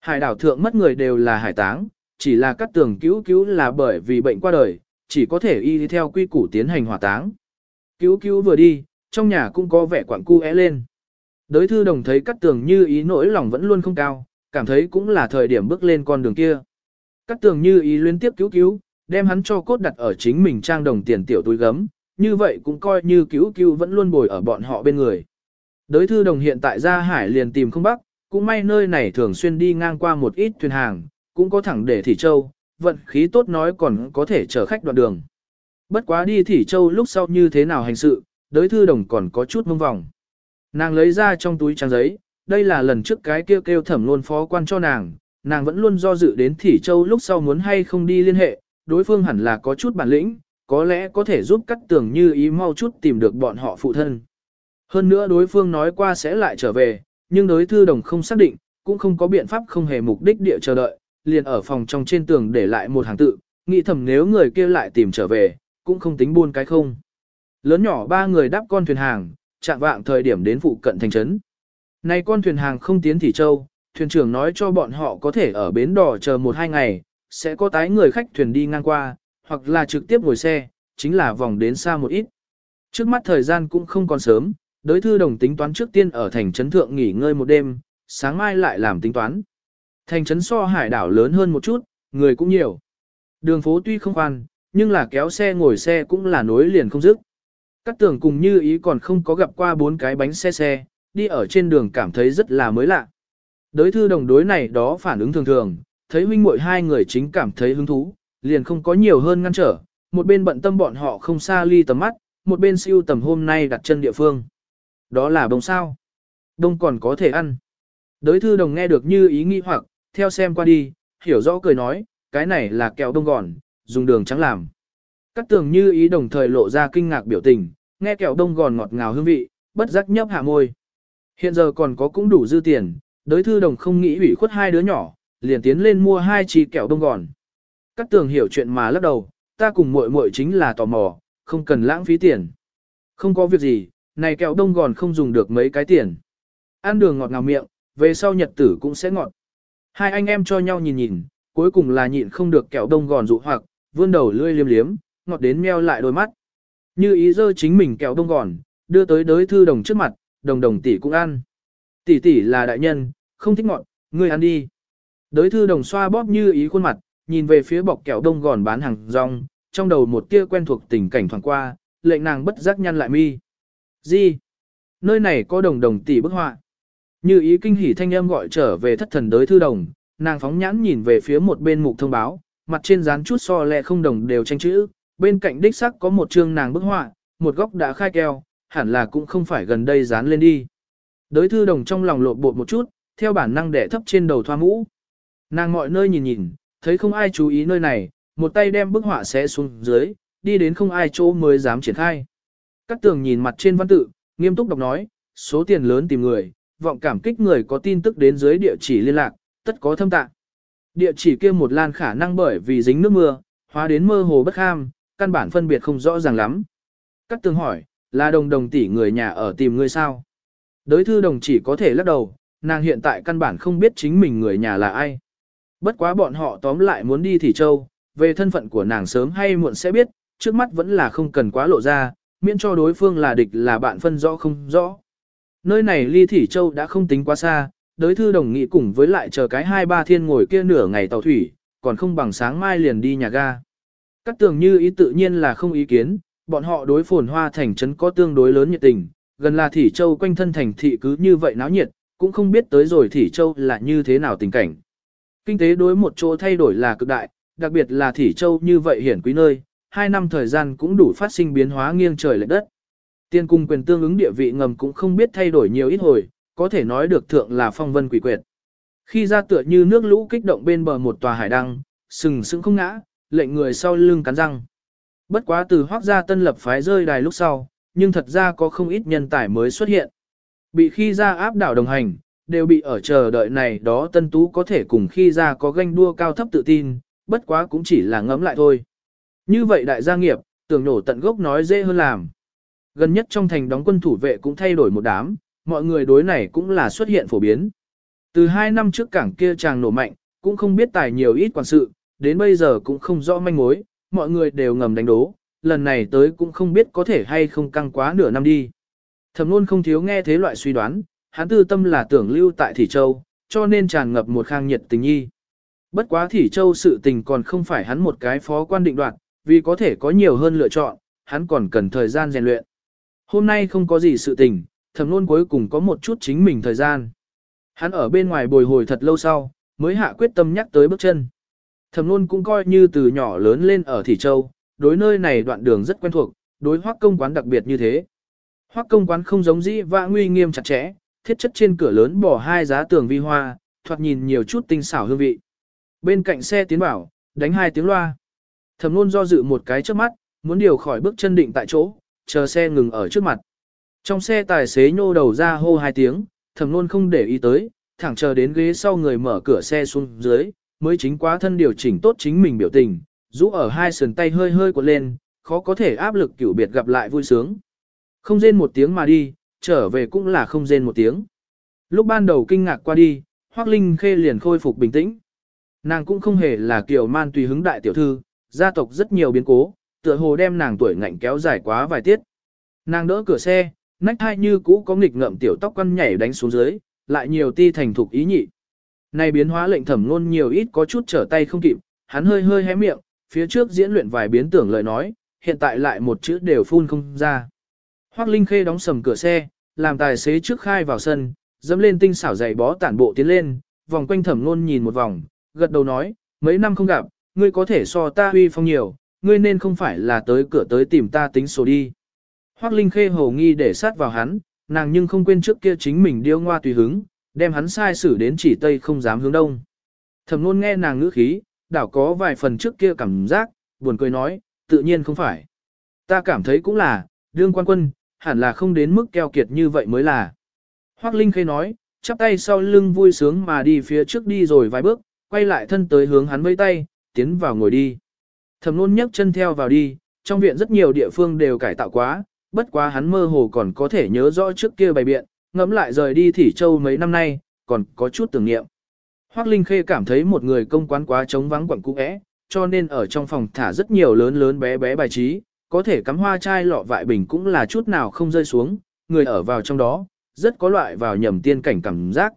Hải đảo thượng mất người đều là hải táng, chỉ là cắt tưởng cứu cứu là bởi vì bệnh qua đời, chỉ có thể y theo quy củ tiến hành hỏa táng. Cứu cứu vừa đi, trong nhà cũng có vẻ quặng cu é lên. đối thư đồng thấy cắt tường như ý nỗi lòng vẫn luôn không cao, cảm thấy cũng là thời điểm bước lên con đường kia. Cắt tường như ý liên tiếp cứu cứu, đem hắn cho cốt đặt ở chính mình trang đồng tiền tiểu túi gấm, như vậy cũng coi như cứu cứu vẫn luôn bồi ở bọn họ bên người. Đới thư đồng hiện tại ra hải liền tìm không bắc, cũng may nơi này thường xuyên đi ngang qua một ít thuyền hàng, cũng có thẳng để Thỉ Châu, vận khí tốt nói còn có thể chở khách đoạn đường. Bất quá đi Thỉ Châu lúc sau như thế nào hành sự, đới thư đồng còn có chút mông vòng. Nàng lấy ra trong túi trang giấy, đây là lần trước cái kêu kêu thẩm luôn phó quan cho nàng, nàng vẫn luôn do dự đến Thỉ Châu lúc sau muốn hay không đi liên hệ, đối phương hẳn là có chút bản lĩnh, có lẽ có thể giúp cắt tường như ý mau chút tìm được bọn họ phụ thân. Hơn nữa đối phương nói qua sẽ lại trở về, nhưng đối thư đồng không xác định, cũng không có biện pháp không hề mục đích địa chờ đợi, liền ở phòng trong trên tường để lại một hàng tự, nghĩ thầm nếu người kia lại tìm trở về, cũng không tính buôn cái không. Lớn nhỏ ba người đáp con thuyền hàng, chạm vạng thời điểm đến phụ cận thành trấn. Này con thuyền hàng không tiến thì Châu, thuyền trưởng nói cho bọn họ có thể ở bến đỏ chờ một hai ngày, sẽ có tái người khách thuyền đi ngang qua, hoặc là trực tiếp ngồi xe, chính là vòng đến xa một ít. Trước mắt thời gian cũng không còn sớm, đối thư đồng tính toán trước tiên ở thành trấn thượng nghỉ ngơi một đêm, sáng mai lại làm tính toán. Thành trấn so hải đảo lớn hơn một chút, người cũng nhiều. Đường phố tuy không khoan, nhưng là kéo xe ngồi xe cũng là nối liền không dứt. Các tưởng cùng như ý còn không có gặp qua bốn cái bánh xe xe, đi ở trên đường cảm thấy rất là mới lạ. Đối thư đồng đối này đó phản ứng thường thường, thấy huynh muội hai người chính cảm thấy hứng thú, liền không có nhiều hơn ngăn trở, một bên bận tâm bọn họ không xa ly tầm mắt, một bên siêu tầm hôm nay đặt chân địa phương. Đó là bông sao. Đông còn có thể ăn. Đối thư đồng nghe được như ý nghĩ hoặc, theo xem qua đi, hiểu rõ cười nói, cái này là kẹo đông gòn, dùng đường trắng làm. Các tường như ý đồng thời lộ ra kinh ngạc biểu tình, nghe kẹo đông gòn ngọt ngào hương vị, bất giác nhấp hạ môi. Hiện giờ còn có cũng đủ dư tiền, đới thư đồng không nghĩ ủy khuất hai đứa nhỏ, liền tiến lên mua hai chi kẹo đông gòn. Các tường hiểu chuyện mà lắc đầu, ta cùng muội muội chính là tò mò, không cần lãng phí tiền. Không có việc gì, này kẹo đông gòn không dùng được mấy cái tiền. Ăn đường ngọt ngào miệng, về sau nhật tử cũng sẽ ngọt. Hai anh em cho nhau nhìn nhìn, cuối cùng là nhịn không được kẹo đông gòn dụ hoặc, vươn đầu lươi liếm liếm, ngọt đến meo lại đôi mắt. Như ý dơ chính mình kẹo đông gòn, đưa tới đới thư đồng trước mặt, đồng đồng tỷ cũng ăn. Tỷ tỷ là đại nhân, không thích ngọt, ngươi ăn đi. Đới thư đồng xoa bóp như ý khuôn mặt, nhìn về phía bọc kẹo đông gòn bán hàng rong, trong đầu một tia quen thuộc tình cảnh thoảng qua, lệnh nàng bất giác nhăn lại mi. Gì? Nơi này có đồng đồng tỷ bức họa. Như ý kinh hỉ thanh âm gọi trở về thất thần đới thư đồng, nàng phóng nhãn nhìn về phía một bên mục thông báo, mặt trên dán chút so lẹ không đồng đều tranh chữ, bên cạnh đích sắc có một chương nàng bức họa, một góc đã khai keo, hẳn là cũng không phải gần đây dán lên đi. Đới thư đồng trong lòng lộn bột một chút, theo bản năng đẻ thấp trên đầu thoa mũ. Nàng mọi nơi nhìn nhìn, thấy không ai chú ý nơi này, một tay đem bức họa xé xuống dưới, đi đến không ai chỗ mới dám triển khai. Các tường nhìn mặt trên văn tự, nghiêm túc đọc nói, số tiền lớn tìm người, vọng cảm kích người có tin tức đến dưới địa chỉ liên lạc, tất có thâm tạng. Địa chỉ kia một lan khả năng bởi vì dính nước mưa, hóa đến mơ hồ bất ham, căn bản phân biệt không rõ ràng lắm. Các tường hỏi, là đồng đồng tỷ người nhà ở tìm người sao? Đới thư đồng chỉ có thể lắc đầu, nàng hiện tại căn bản không biết chính mình người nhà là ai. Bất quá bọn họ tóm lại muốn đi thì Châu, về thân phận của nàng sớm hay muộn sẽ biết, trước mắt vẫn là không cần quá lộ ra, miễn cho đối phương là địch là bạn phân rõ không rõ. Nơi này ly Thị Châu đã không tính quá xa, đới thư đồng nghị cùng với lại chờ cái hai ba thiên ngồi kia nửa ngày tàu thủy, còn không bằng sáng mai liền đi nhà ga. Các tường như ý tự nhiên là không ý kiến, bọn họ đối phồn hoa thành trấn có tương đối lớn nhiệt tình, gần là Thị Châu quanh thân thành thị cứ như vậy náo nhiệt, cũng không biết tới rồi Thị Châu là như thế nào tình cảnh. Kinh tế đối một chỗ thay đổi là cực đại, đặc biệt là Thỉ Châu như vậy hiển quý nơi, hai năm thời gian cũng đủ phát sinh biến hóa nghiêng trời lệch đất. Tiên cung quyền tương ứng địa vị ngầm cũng không biết thay đổi nhiều ít hồi, có thể nói được thượng là phong vân quỷ quyệt. Khi ra tựa như nước lũ kích động bên bờ một tòa hải đăng, sừng sững không ngã, lệnh người sau lưng cắn răng. Bất quá từ hoác gia tân lập phái rơi đài lúc sau, nhưng thật ra có không ít nhân tài mới xuất hiện. Bị khi ra áp đảo đồng hành, đều bị ở chờ đợi này đó tân tú có thể cùng khi ra có ganh đua cao thấp tự tin, bất quá cũng chỉ là ngẫm lại thôi. Như vậy đại gia nghiệp, tưởng nổ tận gốc nói dễ hơn làm. Gần nhất trong thành đóng quân thủ vệ cũng thay đổi một đám, mọi người đối này cũng là xuất hiện phổ biến. Từ hai năm trước cảng kia chàng nổ mạnh, cũng không biết tài nhiều ít quản sự, đến bây giờ cũng không rõ manh mối, mọi người đều ngầm đánh đố, lần này tới cũng không biết có thể hay không căng quá nửa năm đi. Thẩm luôn không thiếu nghe thế loại suy đoán, hắn tư tâm là tưởng lưu tại Thỉ Châu, cho nên tràn ngập một khang nhiệt tình nhi. Bất quá Thỉ Châu sự tình còn không phải hắn một cái phó quan định đoạt, vì có thể có nhiều hơn lựa chọn, hắn còn cần thời gian rèn luyện. Hôm nay không có gì sự tình, thẩm luôn cuối cùng có một chút chính mình thời gian. Hắn ở bên ngoài bồi hồi thật lâu sau, mới hạ quyết tâm nhắc tới bước chân. Thẩm luôn cũng coi như từ nhỏ lớn lên ở Thỉ Châu, đối nơi này đoạn đường rất quen thuộc, đối hoác công quán đặc biệt như thế. Hoác công quán không giống dĩ và nguy nghiêm chặt chẽ, thiết chất trên cửa lớn bỏ hai giá tường vi hoa, thoạt nhìn nhiều chút tinh xảo hương vị. Bên cạnh xe tiến bảo, đánh hai tiếng loa. Thẩm luôn do dự một cái trước mắt, muốn điều khỏi bước chân định tại chỗ, chờ xe ngừng ở trước mặt. Trong xe tài xế nhô đầu ra hô hai tiếng, thẩm luôn không để ý tới, thẳng chờ đến ghế sau người mở cửa xe xuống dưới, mới chính quá thân điều chỉnh tốt chính mình biểu tình, rũ ở hai sườn tay hơi hơi quật lên, khó có thể áp lực cửu biệt gặp lại vui sướng. Không rên một tiếng mà đi, trở về cũng là không rên một tiếng. Lúc ban đầu kinh ngạc qua đi, Hoác Linh Khê liền khôi phục bình tĩnh. Nàng cũng không hề là kiểu man tùy hứng đại tiểu thư, gia tộc rất nhiều biến cố, tựa hồ đem nàng tuổi ngạnh kéo dài quá vài tiết. Nàng đỡ cửa xe, nách hai như cũ có nghịch ngợm tiểu tóc quăn nhảy đánh xuống dưới, lại nhiều ti thành thục ý nhị. Này biến hóa lệnh thẩm ngôn nhiều ít có chút trở tay không kịp, hắn hơi hơi hé miệng, phía trước diễn luyện vài biến tưởng lời nói, hiện tại lại một chữ đều phun không ra. Hoắc Linh Khê đóng sầm cửa xe, làm tài xế trước khai vào sân, dẫm lên tinh xảo giày bó tản bộ tiến lên, vòng quanh thẩm ngôn nhìn một vòng, gật đầu nói, mấy năm không gặp, ngươi có thể so ta huy phong nhiều, ngươi nên không phải là tới cửa tới tìm ta tính số đi. Hoắc Linh Khê hồ nghi để sát vào hắn, nàng nhưng không quên trước kia chính mình điêu ngoa tùy hứng, đem hắn sai xử đến chỉ tây không dám hướng đông. Thẩm nôn nghe nàng ngữ khí, đảo có vài phần trước kia cảm giác, buồn cười nói, tự nhiên không phải. Ta cảm thấy cũng là, đương quan quân, hẳn là không đến mức keo kiệt như vậy mới là. Hoác Linh Khê nói, chắp tay sau lưng vui sướng mà đi phía trước đi rồi vài bước, quay lại thân tới hướng hắn với tay, tiến vào ngồi đi. Thẩm nôn nhấc chân theo vào đi, trong viện rất nhiều địa phương đều cải tạo quá, bất quá hắn mơ hồ còn có thể nhớ rõ trước kia bày biện, ngẫm lại rời đi Thỉ Châu mấy năm nay, còn có chút tưởng niệm. Hoác Linh Khê cảm thấy một người công quán quá trống vắng quẩn cũ cho nên ở trong phòng thả rất nhiều lớn lớn bé bé bài trí, có thể cắm hoa chai lọ vại bình cũng là chút nào không rơi xuống, người ở vào trong đó, rất có loại vào nhầm tiên cảnh cảm giác.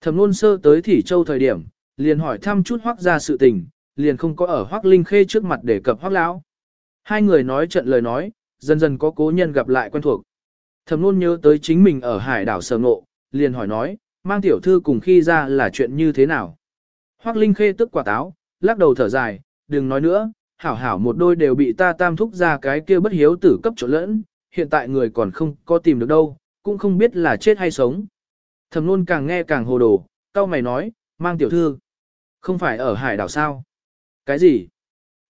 Thẩm luôn sơ tới Thỉ Châu thời điểm, liền hỏi thăm chút hoác ra sự tình, liền không có ở hoác Linh Khê trước mặt để cập hoác lão. Hai người nói trận lời nói, dần dần có cố nhân gặp lại quen thuộc. Thẩm luôn nhớ tới chính mình ở hải đảo sở ngộ, liền hỏi nói, mang tiểu thư cùng khi ra là chuyện như thế nào. Hoác Linh Khê tức quả táo, lắc đầu thở dài, đừng nói nữa, hảo hảo một đôi đều bị ta tam thúc ra cái kia bất hiếu tử cấp chỗ lẫn, hiện tại người còn không có tìm được đâu, cũng không biết là chết hay sống. Thẩm luôn càng nghe càng hồ đồ, cao mày nói, mang tiểu thư. Không phải ở hải đảo sao? Cái gì?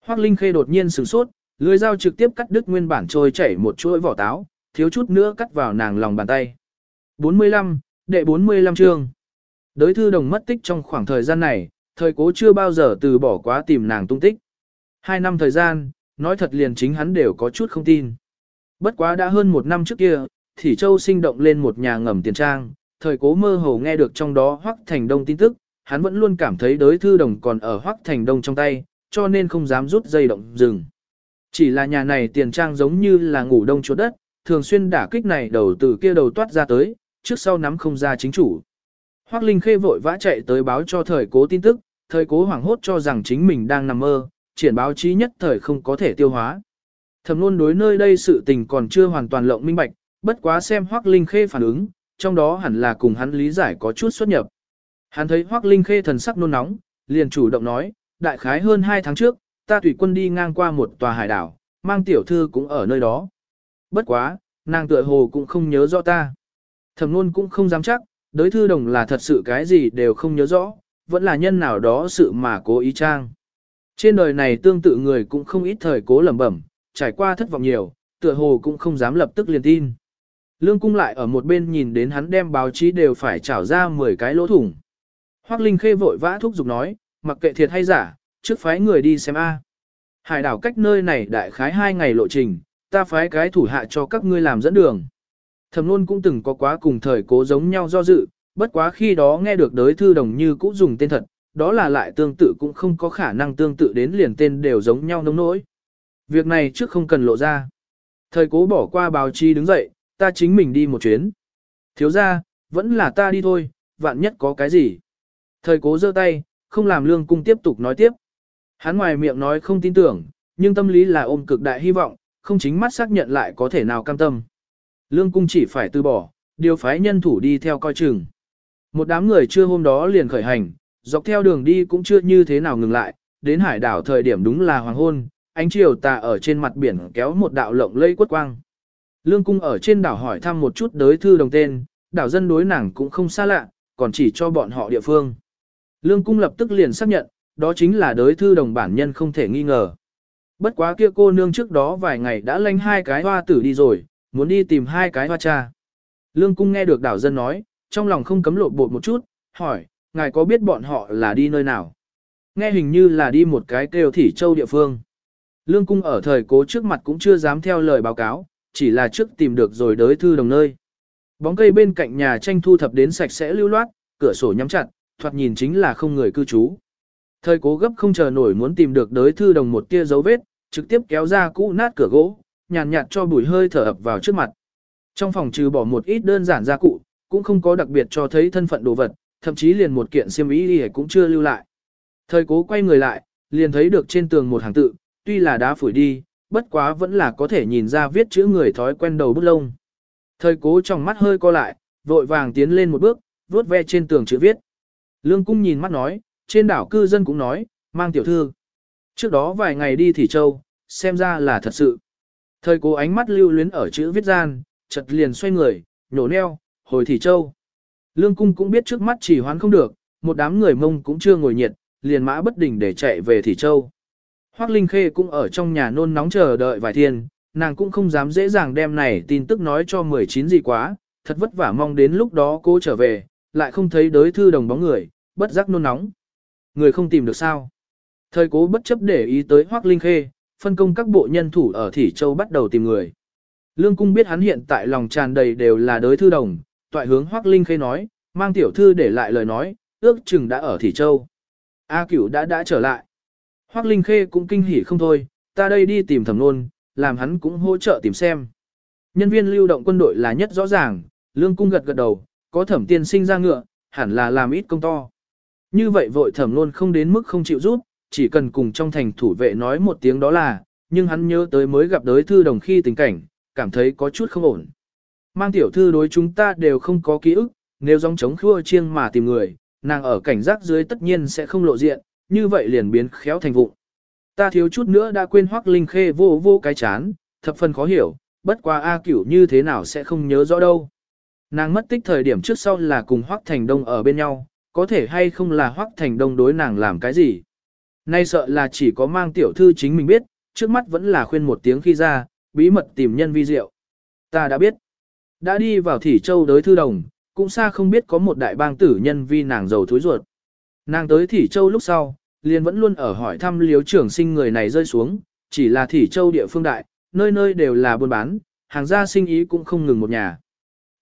Hoác Linh Khê đột nhiên sửng sốt, lưỡi dao trực tiếp cắt đứt nguyên bản trôi chảy một chuỗi vỏ táo, thiếu chút nữa cắt vào nàng lòng bàn tay. 45, đệ 45 chương. Đới thư đồng mất tích trong khoảng thời gian này, thời cố chưa bao giờ từ bỏ quá tìm nàng tung tích. Hai năm thời gian, nói thật liền chính hắn đều có chút không tin. Bất quá đã hơn một năm trước kia, Thỉ Châu sinh động lên một nhà ngầm tiền trang, thời cố mơ hồ nghe được trong đó Hoắc Thành Đông tin tức, hắn vẫn luôn cảm thấy đối thư đồng còn ở Hoắc Thành Đông trong tay, cho nên không dám rút dây động dừng. Chỉ là nhà này tiền trang giống như là ngủ đông chỗ đất, thường xuyên đả kích này đầu từ kia đầu toát ra tới, trước sau nắm không ra chính chủ. Hoắc Linh Khê vội vã chạy tới báo cho thời cố tin tức, thời cố hoảng hốt cho rằng chính mình đang nằm mơ, triển báo chí nhất thời không có thể tiêu hóa. Thẩm luôn đối nơi đây sự tình còn chưa hoàn toàn lộng minh bạch, bất quá xem Hoắc Linh Khê phản ứng, trong đó hẳn là cùng hắn lý giải có chút xuất nhập. Hắn thấy Hoắc Linh Khê thần sắc nôn nóng, liền chủ động nói, đại khái hơn 2 tháng trước, ta tùy quân đi ngang qua một tòa hải đảo, mang tiểu thư cũng ở nơi đó. Bất quá, nàng tựa hồ cũng không nhớ rõ ta. Thẩm luôn cũng không dám chắc, đối thư đồng là thật sự cái gì đều không nhớ rõ, vẫn là nhân nào đó sự mà cố ý trang. Trên đời này tương tự người cũng không ít thời cố lẩm bẩm, trải qua thất vọng nhiều, tựa hồ cũng không dám lập tức liền tin. Lương cung lại ở một bên nhìn đến hắn đem báo chí đều phải trảo ra 10 cái lỗ thủng. Hoác Linh Khê vội vã thúc giục nói, mặc kệ thiệt hay giả, trước phái người đi xem A. Hải đảo cách nơi này đại khái 2 ngày lộ trình, ta phái cái thủ hạ cho các ngươi làm dẫn đường. Thẩm luôn cũng từng có quá cùng thời cố giống nhau do dự, bất quá khi đó nghe được đới thư đồng như cũ dùng tên thật, đó là lại tương tự cũng không có khả năng tương tự đến liền tên đều giống nhau nông nỗi. Việc này trước không cần lộ ra. Thời cố bỏ qua báo chí đứng dậy, ta chính mình đi một chuyến. Thiếu ra, vẫn là ta đi thôi, vạn nhất có cái gì. Thời cố giơ tay, không làm lương cung tiếp tục nói tiếp. Hắn ngoài miệng nói không tin tưởng, nhưng tâm lý là ôm cực đại hy vọng, không chính mắt xác nhận lại có thể nào cam tâm. Lương cung chỉ phải từ bỏ, điều phái nhân thủ đi theo coi chừng. Một đám người chưa hôm đó liền khởi hành, dọc theo đường đi cũng chưa như thế nào ngừng lại, đến hải đảo thời điểm đúng là hoàng hôn, ánh chiều tà ở trên mặt biển kéo một đạo lộng lây quất quang. Lương cung ở trên đảo hỏi thăm một chút đới thư đồng tên, đảo dân đối nàng cũng không xa lạ, còn chỉ cho bọn họ địa phương. Lương cung lập tức liền xác nhận, đó chính là đới thư đồng bản nhân không thể nghi ngờ. Bất quá kia cô nương trước đó vài ngày đã lanh hai cái hoa tử đi rồi, muốn đi tìm hai cái hoa cha. Lương cung nghe được đảo dân nói, trong lòng không cấm lộ bột một chút, hỏi, ngài có biết bọn họ là đi nơi nào? Nghe hình như là đi một cái kêu thỉ châu địa phương. Lương cung ở thời cố trước mặt cũng chưa dám theo lời báo cáo, chỉ là trước tìm được rồi đới thư đồng nơi. Bóng cây bên cạnh nhà tranh thu thập đến sạch sẽ lưu loát, cửa sổ nhắm chặt, thoạt nhìn chính là không người cư trú. Thời cố gấp không chờ nổi muốn tìm được đới thư đồng một tia dấu vết, trực tiếp kéo ra cũ nát cửa gỗ, nhàn nhạt, cho bụi hơi thở ập vào trước mặt. Trong phòng trừ bỏ một ít đơn giản gia cụ, cũng không có đặc biệt cho thấy thân phận đồ vật, thậm chí liền một kiện xiêm y cũng chưa lưu lại. Thời cố quay người lại, liền thấy được trên tường một hàng tự, tuy là đá phủi đi, bất quá vẫn là có thể nhìn ra viết chữ người thói quen đầu bút lông. Thời cố trong mắt hơi co lại, vội vàng tiến lên một bước, vuốt ve trên tường chữ viết. Lương cung nhìn mắt nói, trên đảo cư dân cũng nói, mang tiểu thư. Trước đó vài ngày đi thì Châu, xem ra là thật sự. Thời cố ánh mắt lưu luyến ở chữ viết gian, chật liền xoay người, nhổ neo, hồi thì Châu. Lương cung cũng biết trước mắt chỉ hoán không được, một đám người mông cũng chưa ngồi nhiệt, liền mã bất đình để chạy về Thỉ Châu. Hoác Linh Khê cũng ở trong nhà nôn nóng chờ đợi vài thiên, nàng cũng không dám dễ dàng đem này tin tức nói cho 19 gì quá, thật vất vả mong đến lúc đó cô trở về, lại không thấy đới thư đồng bóng người, bất giác nôn nóng. Người không tìm được sao. Thời cố bất chấp để ý tới Hoác Linh Khê, phân công các bộ nhân thủ ở Thỉ Châu bắt đầu tìm người. Lương Cung biết hắn hiện tại lòng tràn đầy đều là đối thư đồng, toại hướng Hoác Linh Khê nói, mang tiểu thư để lại lời nói, ước chừng đã ở Thị Châu. A cửu đã đã trở lại. Hoác Linh Khê cũng kinh hỉ không thôi, ta đây đi tìm thẩm nôn, làm hắn cũng hỗ trợ tìm xem. Nhân viên lưu động quân đội là nhất rõ ràng, lương cung gật gật đầu, có thẩm tiên sinh ra ngựa, hẳn là làm ít công to. Như vậy vội thẩm nôn không đến mức không chịu rút, chỉ cần cùng trong thành thủ vệ nói một tiếng đó là, nhưng hắn nhớ tới mới gặp đới thư đồng khi tình cảnh, cảm thấy có chút không ổn. Mang tiểu thư đối chúng ta đều không có ký ức, nếu giống chống khua chiêng mà tìm người, nàng ở cảnh giác dưới tất nhiên sẽ không lộ diện, như vậy liền biến khéo thành vụng. Ta thiếu chút nữa đã quên Hoắc Linh Khê vô vô cái chán, thập phần khó hiểu, bất quá A Cửu như thế nào sẽ không nhớ rõ đâu. Nàng mất tích thời điểm trước sau là cùng Hoắc Thành Đông ở bên nhau, có thể hay không là Hoắc Thành Đông đối nàng làm cái gì. Nay sợ là chỉ có mang tiểu thư chính mình biết, trước mắt vẫn là khuyên một tiếng khi ra, bí mật tìm nhân vi diệu. Ta đã biết. Đã đi vào Thỉ Châu đới thư đồng, cũng xa không biết có một đại bang tử nhân vi nàng giàu thối ruột. Nàng tới Thỉ Châu lúc sau, liền vẫn luôn ở hỏi thăm liếu trưởng sinh người này rơi xuống, chỉ là Thỉ Châu địa phương đại, nơi nơi đều là buôn bán, hàng gia sinh ý cũng không ngừng một nhà.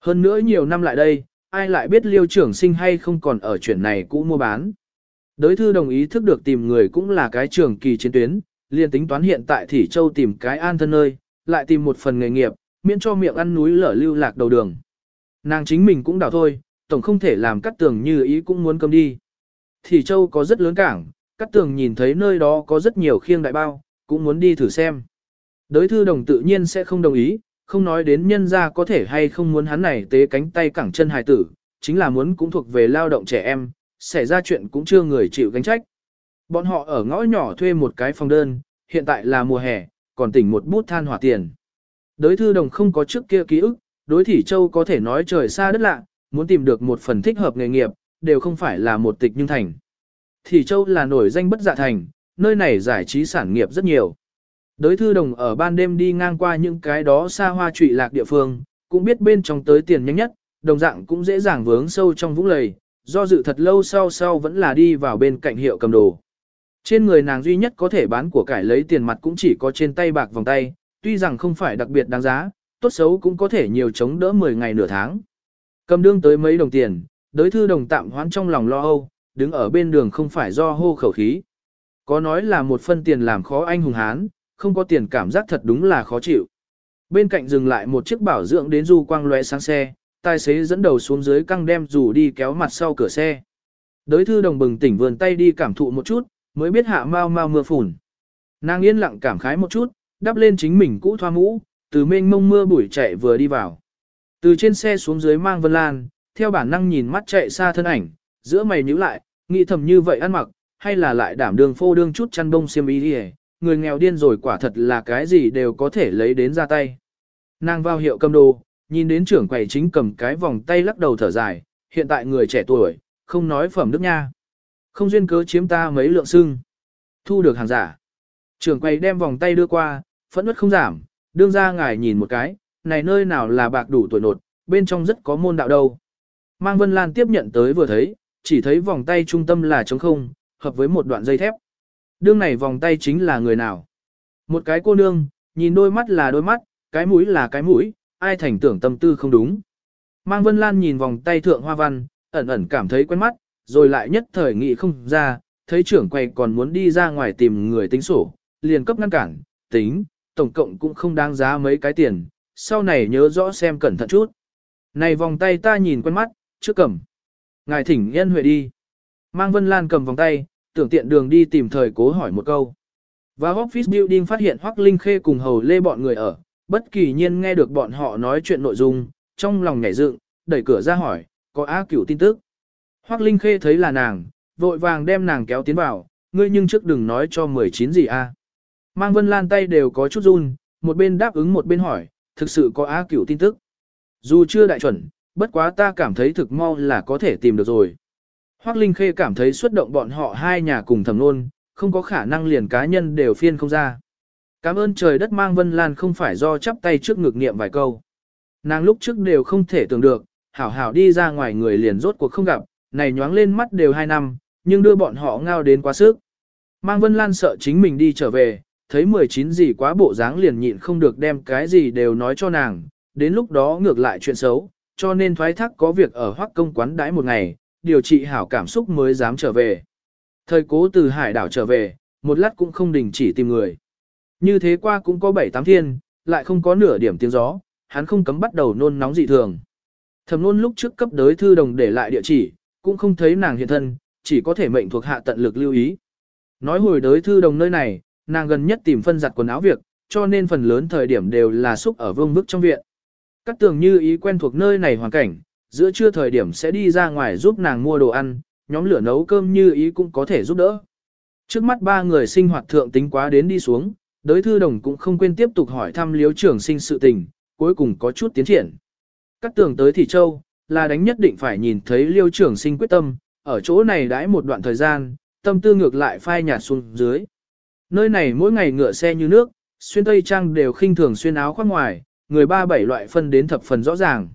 Hơn nữa nhiều năm lại đây, ai lại biết liêu trưởng sinh hay không còn ở chuyển này cũ mua bán. Đới thư đồng ý thức được tìm người cũng là cái trường kỳ chiến tuyến, liền tính toán hiện tại Thỉ Châu tìm cái an thân nơi, lại tìm một phần nghề nghiệp, miễn cho miệng ăn núi lở lưu lạc đầu đường. Nàng chính mình cũng đảo thôi, tổng không thể làm cắt tường như ý cũng muốn cầm đi. thì Châu có rất lớn cảng, cắt tường nhìn thấy nơi đó có rất nhiều khiêng đại bao, cũng muốn đi thử xem. Đới thư đồng tự nhiên sẽ không đồng ý, không nói đến nhân gia có thể hay không muốn hắn này tế cánh tay cẳng chân hài tử, chính là muốn cũng thuộc về lao động trẻ em, xảy ra chuyện cũng chưa người chịu gánh trách. Bọn họ ở ngõ nhỏ thuê một cái phòng đơn, hiện tại là mùa hè, còn tỉnh một bút than hỏa tiền. Đối thư đồng không có trước kia ký ức, đối thỉ châu có thể nói trời xa đất lạ, muốn tìm được một phần thích hợp nghề nghiệp, đều không phải là một tịch nhưng thành. Thỉ châu là nổi danh bất dạ thành, nơi này giải trí sản nghiệp rất nhiều. Đối thư đồng ở ban đêm đi ngang qua những cái đó xa hoa trụy lạc địa phương, cũng biết bên trong tới tiền nhanh nhất, đồng dạng cũng dễ dàng vướng sâu trong vũng lầy, do dự thật lâu sau sau vẫn là đi vào bên cạnh hiệu cầm đồ. Trên người nàng duy nhất có thể bán của cải lấy tiền mặt cũng chỉ có trên tay bạc vòng tay, tuy rằng không phải đặc biệt đáng giá, tốt xấu cũng có thể nhiều chống đỡ 10 ngày nửa tháng. Cầm đương tới mấy đồng tiền, đối thư đồng tạm hoãn trong lòng lo âu, đứng ở bên đường không phải do hô khẩu khí. Có nói là một phân tiền làm khó anh hùng hán, không có tiền cảm giác thật đúng là khó chịu. Bên cạnh dừng lại một chiếc bảo dưỡng đến du quang lóe sáng xe, tài xế dẫn đầu xuống dưới căng đem dù đi kéo mặt sau cửa xe. Đới thư đồng bừng tỉnh vườn tay đi cảm thụ một chút, mới biết hạ mau mau mưa phùn. Nàng yên lặng cảm khái một chút, đắp lên chính mình cũ thoa mũ, từ mênh mông mưa bụi chạy vừa đi vào. Từ trên xe xuống dưới mang Vân Lan, theo bản năng nhìn mắt chạy xa thân ảnh, giữa mày nhíu lại, nghĩ thầm như vậy ăn mặc, hay là lại đảm đường phô đương chút chăn đông xiêm y đi người nghèo điên rồi quả thật là cái gì đều có thể lấy đến ra tay. Nàng vào hiệu cầm đồ, nhìn đến trưởng quầy chính cầm cái vòng tay lắc đầu thở dài, hiện tại người trẻ tuổi, không nói phẩm đức nha. Không duyên cớ chiếm ta mấy lượng xưng. Thu được hàng giả. Trưởng quầy đem vòng tay đưa qua, phẫn nứt không giảm, đương ra ngài nhìn một cái, này nơi nào là bạc đủ tuổi nột, bên trong rất có môn đạo đâu. Mang Vân Lan tiếp nhận tới vừa thấy, chỉ thấy vòng tay trung tâm là trống không, hợp với một đoạn dây thép. Đương này vòng tay chính là người nào? Một cái cô nương, nhìn đôi mắt là đôi mắt, cái mũi là cái mũi, ai thành tưởng tâm tư không đúng. Mang Vân Lan nhìn vòng tay thượng hoa văn, ẩn ẩn cảm thấy quen mắt, rồi lại nhất thời nghĩ không ra, thấy trưởng quầy còn muốn đi ra ngoài tìm người tính sổ, liền cấp ngăn cản, tính, tổng cộng cũng không đáng giá mấy cái tiền, sau này nhớ rõ xem cẩn thận chút. Này vòng tay ta nhìn quen mắt, trước cầm. Ngài thỉnh nhân huệ đi. Mang Vân Lan cầm vòng tay, tưởng tiện đường đi tìm thời cố hỏi một câu. Và office building phát hiện Hoắc Linh Khê cùng hầu lê bọn người ở, bất kỳ nhiên nghe được bọn họ nói chuyện nội dung, trong lòng nhảy dựng, đẩy cửa ra hỏi, có á cửu tin tức. Hoắc Linh Khê thấy là nàng, vội vàng đem nàng kéo tiến vào, ngươi nhưng trước đừng nói cho 19 gì a. Mang Vân Lan tay đều có chút run, một bên đáp ứng một bên hỏi, thực sự có á cửu tin tức. Dù chưa đại chuẩn, bất quá ta cảm thấy thực mau là có thể tìm được rồi. Hoắc Linh Khê cảm thấy xuất động bọn họ hai nhà cùng thầm luôn, không có khả năng liền cá nhân đều phiên không ra. Cảm ơn trời đất mang Vân Lan không phải do chắp tay trước ngực niệm vài câu. Nàng lúc trước đều không thể tưởng được, hảo hảo đi ra ngoài người liền rốt cuộc không gặp, này nhoáng lên mắt đều hai năm, nhưng đưa bọn họ ngao đến quá sức. Mang Vân Lan sợ chính mình đi trở về, thấy 19 gì quá bộ dáng liền nhịn không được đem cái gì đều nói cho nàng, đến lúc đó ngược lại chuyện xấu, cho nên thoái thác có việc ở hoắc công quán đãi một ngày, điều trị hảo cảm xúc mới dám trở về. Thời cố từ hải đảo trở về, một lát cũng không đình chỉ tìm người. Như thế qua cũng có bảy tám thiên, lại không có nửa điểm tiếng gió, hắn không cấm bắt đầu nôn nóng dị thường. Thầm nôn lúc trước cấp đới thư đồng để lại địa chỉ, cũng không thấy nàng hiện thân, chỉ có thể mệnh thuộc hạ tận lực lưu ý. Nói hồi đới thư đồng nơi này, nàng gần nhất tìm phân giặt quần áo việc, cho nên phần lớn thời điểm đều là xúc ở vương bức trong viện. Các tường như ý quen thuộc nơi này hoàn cảnh, giữa trưa thời điểm sẽ đi ra ngoài giúp nàng mua đồ ăn, nhóm lửa nấu cơm như ý cũng có thể giúp đỡ. Trước mắt ba người sinh hoạt thượng tính quá đến đi xuống, đối thư đồng cũng không quên tiếp tục hỏi thăm liếu trưởng sinh sự tình, cuối cùng có chút tiến triển. Cát tường tới Thị Châu, là đánh nhất định phải nhìn thấy liêu trưởng sinh quyết tâm, ở chỗ này đãi một đoạn thời gian, tâm tư ngược lại phai nhạt xuống dưới. Nơi này mỗi ngày ngựa xe như nước, xuyên tây trang đều khinh thường xuyên áo khoác ngoài, người ba bảy loại phân đến thập phần rõ ràng.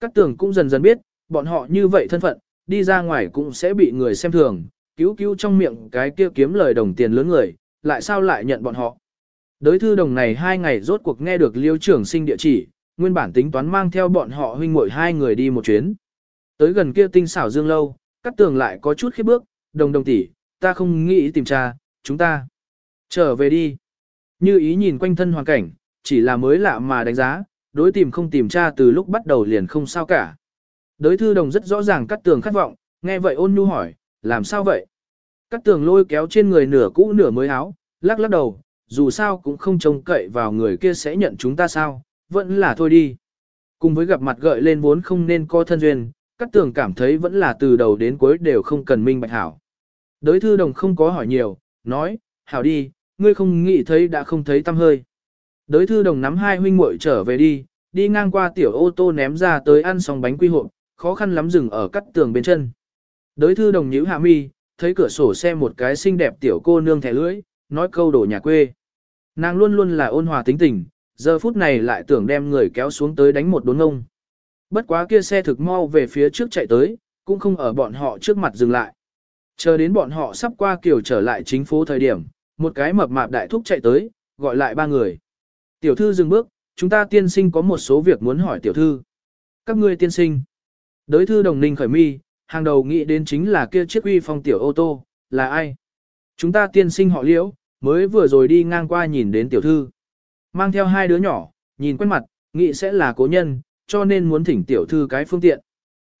Các tường cũng dần dần biết, bọn họ như vậy thân phận, đi ra ngoài cũng sẽ bị người xem thường, cứu cứu trong miệng cái kia kiếm lời đồng tiền lớn người, lại sao lại nhận bọn họ. Đới thư đồng này hai ngày rốt cuộc nghe được liêu trưởng sinh địa chỉ, nguyên bản tính toán mang theo bọn họ huynh muội hai người đi một chuyến. Tới gần kia tinh xảo dương lâu, các tường lại có chút khiếp bước, đồng đồng tỷ, ta không nghĩ tìm cha, chúng ta trở về đi. Như ý nhìn quanh thân hoàn cảnh, chỉ là mới lạ mà đánh giá, đối tìm không tìm cha từ lúc bắt đầu liền không sao cả. đối thư đồng rất rõ ràng cắt tường khát vọng, nghe vậy ôn nhu hỏi, làm sao vậy? Cắt tường lôi kéo trên người nửa cũ nửa mới áo, lắc lắc đầu, dù sao cũng không trông cậy vào người kia sẽ nhận chúng ta sao, vẫn là thôi đi. Cùng với gặp mặt gợi lên vốn không nên có thân duyên, cắt tường cảm thấy vẫn là từ đầu đến cuối đều không cần minh bạch hảo. đối thư đồng không có hỏi nhiều, nói, hảo đi, ngươi không nghĩ thấy đã không thấy tâm hơi. Đới thư đồng nắm hai huynh muội trở về đi, đi ngang qua tiểu ô tô ném ra tới ăn xong bánh quy hộp, khó khăn lắm dừng ở cắt tường bên chân. Đới thư đồng nhíu hạ mi, thấy cửa sổ xe một cái xinh đẹp tiểu cô nương thẻ lưỡi, nói câu đổ nhà quê. Nàng luôn luôn là ôn hòa tính tình, giờ phút này lại tưởng đem người kéo xuống tới đánh một đốn ngông. Bất quá kia xe thực mau về phía trước chạy tới, cũng không ở bọn họ trước mặt dừng lại. Chờ đến bọn họ sắp qua kiểu trở lại chính phố thời điểm, một cái mập mạp đại thúc chạy tới, gọi lại ba người. Tiểu thư dừng bước, chúng ta tiên sinh có một số việc muốn hỏi tiểu thư. Các ngươi tiên sinh. Đới thư đồng ninh khởi mi, hàng đầu nghĩ đến chính là kia chiếc uy phong tiểu ô tô, là ai? Chúng ta tiên sinh họ liễu, mới vừa rồi đi ngang qua nhìn đến tiểu thư. Mang theo hai đứa nhỏ, nhìn quen mặt, nghĩ sẽ là cố nhân, cho nên muốn thỉnh tiểu thư cái phương tiện.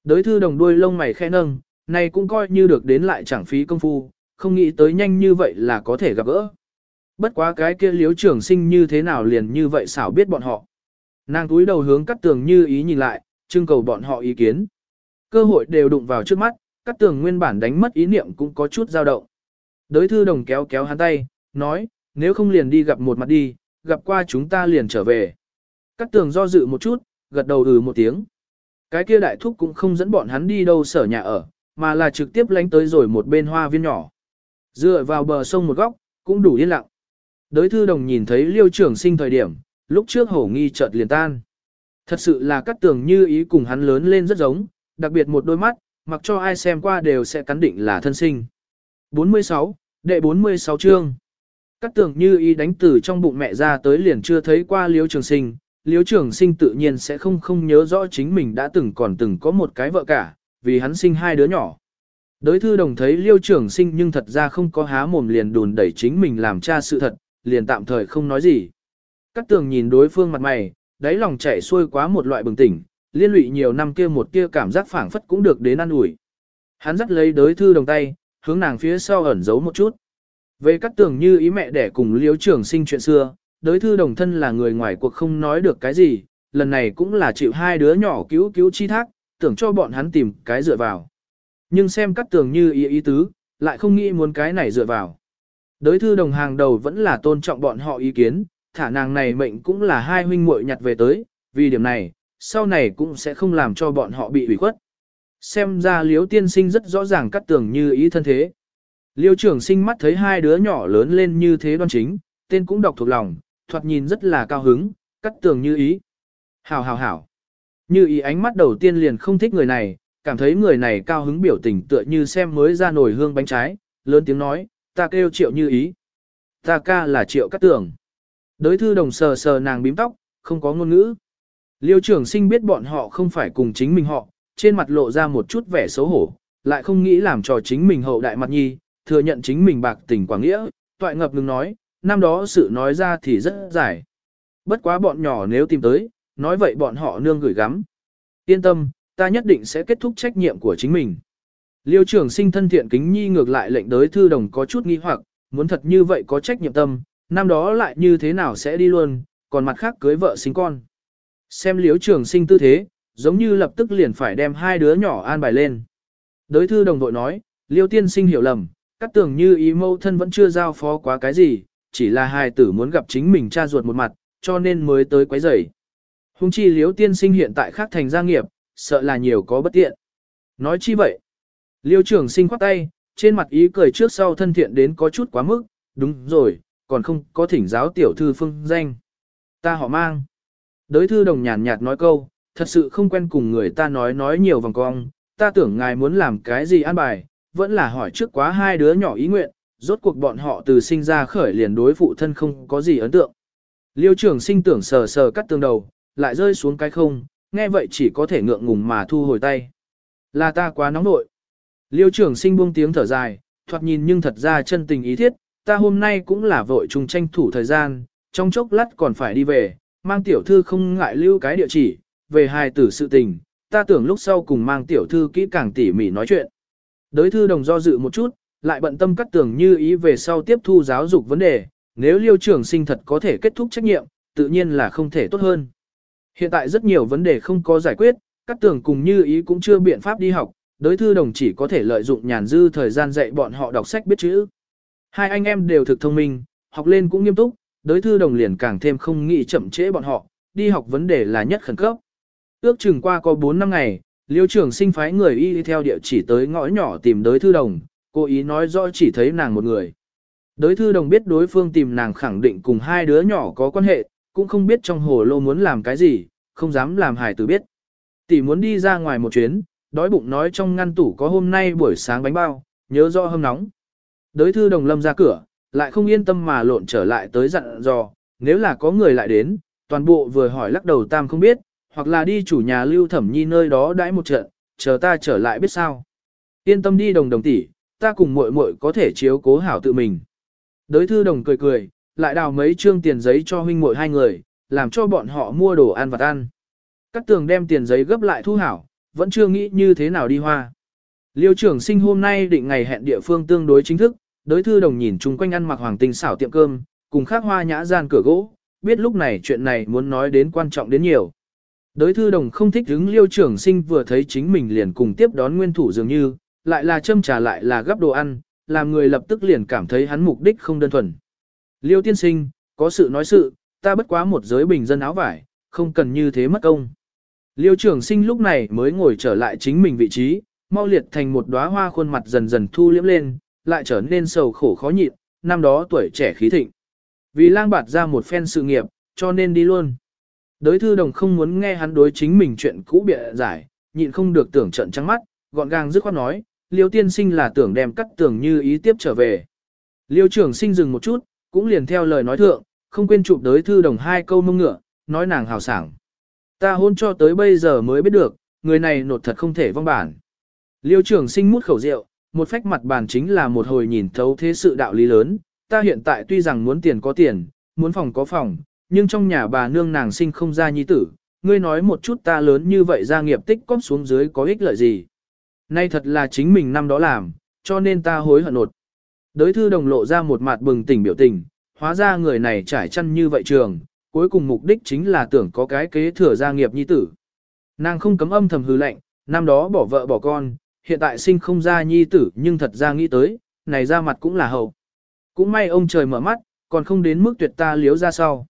Đới thư đồng đuôi lông mày khẽ nâng, này cũng coi như được đến lại chẳng phí công phu, không nghĩ tới nhanh như vậy là có thể gặp gỡ. Bất quá cái kia liếu trưởng sinh như thế nào liền như vậy xảo biết bọn họ. Nàng túi đầu hướng cắt tường như ý nhìn lại, trưng cầu bọn họ ý kiến. Cơ hội đều đụng vào trước mắt, cắt tường nguyên bản đánh mất ý niệm cũng có chút dao động. Đới thư đồng kéo kéo hắn tay, nói, nếu không liền đi gặp một mặt đi, gặp qua chúng ta liền trở về. Cắt tường do dự một chút, gật đầu ừ một tiếng. Cái kia đại thúc cũng không dẫn bọn hắn đi đâu sở nhà ở, mà là trực tiếp lánh tới rồi một bên hoa viên nhỏ. Dựa vào bờ sông một góc, cũng đủ yên lặng. Đới thư đồng nhìn thấy liêu trưởng sinh thời điểm, lúc trước hổ nghi chợt liền tan. Thật sự là cắt tường như ý cùng hắn lớn lên rất giống, đặc biệt một đôi mắt, mặc cho ai xem qua đều sẽ cắn định là thân sinh. 46, đệ 46 chương. Cắt tường như ý đánh từ trong bụng mẹ ra tới liền chưa thấy qua liêu trường sinh, liêu trường sinh tự nhiên sẽ không không nhớ rõ chính mình đã từng còn từng có một cái vợ cả, vì hắn sinh hai đứa nhỏ. Đới thư đồng thấy liêu trưởng sinh nhưng thật ra không có há mồm liền đùn đẩy chính mình làm cha sự thật, liền tạm thời không nói gì. Cắt tường nhìn đối phương mặt mày, đáy lòng chảy xuôi quá một loại bừng tỉnh, liên lụy nhiều năm kia một kia cảm giác phảng phất cũng được đến ăn ủi. Hắn dắt lấy đới thư đồng tay, hướng nàng phía sau ẩn giấu một chút. Về cắt tường như ý mẹ đẻ cùng liêu trưởng sinh chuyện xưa, đới thư đồng thân là người ngoài cuộc không nói được cái gì, lần này cũng là chịu hai đứa nhỏ cứu cứu chi thác, tưởng cho bọn hắn tìm cái dựa vào. Nhưng xem cắt tường như ý ý tứ, lại không nghĩ muốn cái này dựa vào. Đới thư đồng hàng đầu vẫn là tôn trọng bọn họ ý kiến, thả nàng này mệnh cũng là hai huynh muội nhặt về tới, vì điểm này, sau này cũng sẽ không làm cho bọn họ bị ủy khuất. Xem ra liếu tiên sinh rất rõ ràng cắt tường như ý thân thế. Liêu trưởng sinh mắt thấy hai đứa nhỏ lớn lên như thế đoan chính, tên cũng đọc thuộc lòng, thoạt nhìn rất là cao hứng, cắt tường như ý. Hảo hảo hảo. Như ý ánh mắt đầu tiên liền không thích người này, cảm thấy người này cao hứng biểu tình tựa như xem mới ra nồi hương bánh trái, lớn tiếng nói, ta kêu triệu như ý. Ta ca là triệu cắt tường. Đới thư đồng sờ sờ nàng bím tóc, không có ngôn ngữ. Liêu trưởng sinh biết bọn họ không phải cùng chính mình họ, trên mặt lộ ra một chút vẻ xấu hổ, lại không nghĩ làm cho chính mình hậu đại mặt nhi, thừa nhận chính mình bạc tình quảng nghĩa, toại ngập ngừng nói, năm đó sự nói ra thì rất dài. Bất quá bọn nhỏ nếu tìm tới, nói vậy bọn họ nương gửi gắm. Yên tâm, ta nhất định sẽ kết thúc trách nhiệm của chính mình. Liêu trưởng sinh thân thiện kính nhi ngược lại lệnh đới thư đồng có chút nghi hoặc, muốn thật như vậy có trách nhiệm tâm, năm đó lại như thế nào sẽ đi luôn, còn mặt khác cưới vợ sinh con. Xem liêu trưởng sinh tư thế, giống như lập tức liền phải đem hai đứa nhỏ an bài lên. Đới thư đồng đội nói, liêu tiên sinh hiểu lầm, các tưởng như ý mâu thân vẫn chưa giao phó quá cái gì, chỉ là hài tử muốn gặp chính mình cha ruột một mặt, cho nên mới tới quấy rầy. Hùng chi liêu tiên sinh hiện tại khác thành gia nghiệp, sợ là nhiều có bất tiện. Nói chi vậy? Liêu trưởng sinh khoát tay, trên mặt ý cười trước sau thân thiện đến có chút quá mức, đúng rồi, còn không có thỉnh giáo tiểu thư phương danh. Ta họ mang. Đới thư đồng nhàn nhạt nói câu, thật sự không quen cùng người ta nói nói nhiều vòng cong, ta tưởng ngài muốn làm cái gì an bài, vẫn là hỏi trước quá hai đứa nhỏ ý nguyện, rốt cuộc bọn họ từ sinh ra khởi liền đối phụ thân không có gì ấn tượng. Liêu trưởng sinh tưởng sờ sờ cắt tường đầu, lại rơi xuống cái không, nghe vậy chỉ có thể ngượng ngùng mà thu hồi tay. Là ta quá nóng nội. Liêu trưởng sinh buông tiếng thở dài, thoạt nhìn nhưng thật ra chân tình ý thiết, ta hôm nay cũng là vội chung tranh thủ thời gian, trong chốc lát còn phải đi về, mang tiểu thư không ngại lưu cái địa chỉ, về hài tử sự tình, ta tưởng lúc sau cùng mang tiểu thư kỹ càng tỉ mỉ nói chuyện. Đới thư đồng do dự một chút, lại bận tâm cắt tưởng như ý về sau tiếp thu giáo dục vấn đề, nếu liêu trưởng sinh thật có thể kết thúc trách nhiệm, tự nhiên là không thể tốt hơn. Hiện tại rất nhiều vấn đề không có giải quyết, các tường cùng như ý cũng chưa biện pháp đi học, Đối thư đồng chỉ có thể lợi dụng nhàn dư thời gian dạy bọn họ đọc sách biết chữ. Hai anh em đều thực thông minh, học lên cũng nghiêm túc, Đối thư đồng liền càng thêm không nghĩ chậm trễ bọn họ, đi học vấn đề là nhất khẩn cấp. Ước chừng qua có 4 năm ngày, liêu trưởng sinh phái người y đi theo địa chỉ tới ngõ nhỏ tìm đối thư đồng, Cô ý nói rõ chỉ thấy nàng một người. Đối thư đồng biết đối phương tìm nàng khẳng định cùng hai đứa nhỏ có quan hệ, cũng không biết trong hồ lô muốn làm cái gì, không dám làm hài tử biết. Tỷ muốn đi ra ngoài một chuyến, đói bụng nói trong ngăn tủ có hôm nay buổi sáng bánh bao, nhớ rõ hâm nóng. Đới thư đồng lâm ra cửa, lại không yên tâm mà lộn trở lại tới dặn dò, nếu là có người lại đến, toàn bộ vừa hỏi lắc đầu tam không biết, hoặc là đi chủ nhà lưu thẩm nhi nơi đó đãi một trận, chờ ta trở lại biết sao. Yên tâm đi đồng đồng tỷ, ta cùng muội muội có thể chiếu cố hảo tự mình. Đới thư đồng cười cười, lại đào mấy trương tiền giấy cho huynh muội hai người, làm cho bọn họ mua đồ ăn vặt ăn. Cát tường đem tiền giấy gấp lại thu hảo, vẫn chưa nghĩ như thế nào đi hoa. Liêu trưởng sinh hôm nay định ngày hẹn địa phương tương đối chính thức, đối thư đồng nhìn chung quanh ăn mặc hoàng tinh xảo tiệm cơm, cùng khác hoa nhã gian cửa gỗ, biết lúc này chuyện này muốn nói đến quan trọng đến nhiều. Đối thư đồng không thích đứng liêu trưởng sinh vừa thấy chính mình liền cùng tiếp đón nguyên thủ dường như, lại là châm trà lại là gấp đồ ăn, làm người lập tức liền cảm thấy hắn mục đích không đơn thuần. Liêu tiên sinh, có sự nói sự, ta bất quá một giới bình dân áo vải, không cần như thế mất công. Liêu Trường sinh lúc này mới ngồi trở lại chính mình vị trí, mau liệt thành một đóa hoa khuôn mặt dần dần thu liễm lên, lại trở nên sầu khổ khó nhịn, năm đó tuổi trẻ khí thịnh. Vì lang bạt ra một phen sự nghiệp, cho nên đi luôn. Đới thư đồng không muốn nghe hắn đối chính mình chuyện cũ bịa giải, nhịn không được tưởng trận trắng mắt, gọn gàng dứt khoát nói, liêu tiên sinh là tưởng đem cắt tưởng như ý tiếp trở về. Liêu trưởng sinh dừng một chút, cũng liền theo lời nói thượng, không quên chụp đới thư đồng hai câu mông ngựa, nói nàng hào sảng. Ta hôn cho tới bây giờ mới biết được, người này nột thật không thể vong bản. Liêu trưởng sinh mút khẩu rượu, một phách mặt bàn chính là một hồi nhìn thấu thế sự đạo lý lớn. Ta hiện tại tuy rằng muốn tiền có tiền, muốn phòng có phòng, nhưng trong nhà bà nương nàng sinh không ra nhi tử. Ngươi nói một chút ta lớn như vậy ra nghiệp tích cóp xuống dưới có ích lợi gì. Nay thật là chính mình năm đó làm, cho nên ta hối hận nột. Đới thư đồng lộ ra một mặt bừng tỉnh biểu tình, hóa ra người này trải chăn như vậy trường, cuối cùng mục đích chính là tưởng có cái kế thừa gia nghiệp nhi tử. Nàng không cấm âm thầm hư lệnh, năm đó bỏ vợ bỏ con, hiện tại sinh không ra nhi tử nhưng thật ra nghĩ tới, này ra mặt cũng là hậu. Cũng may ông trời mở mắt, còn không đến mức tuyệt ta liếu ra sau.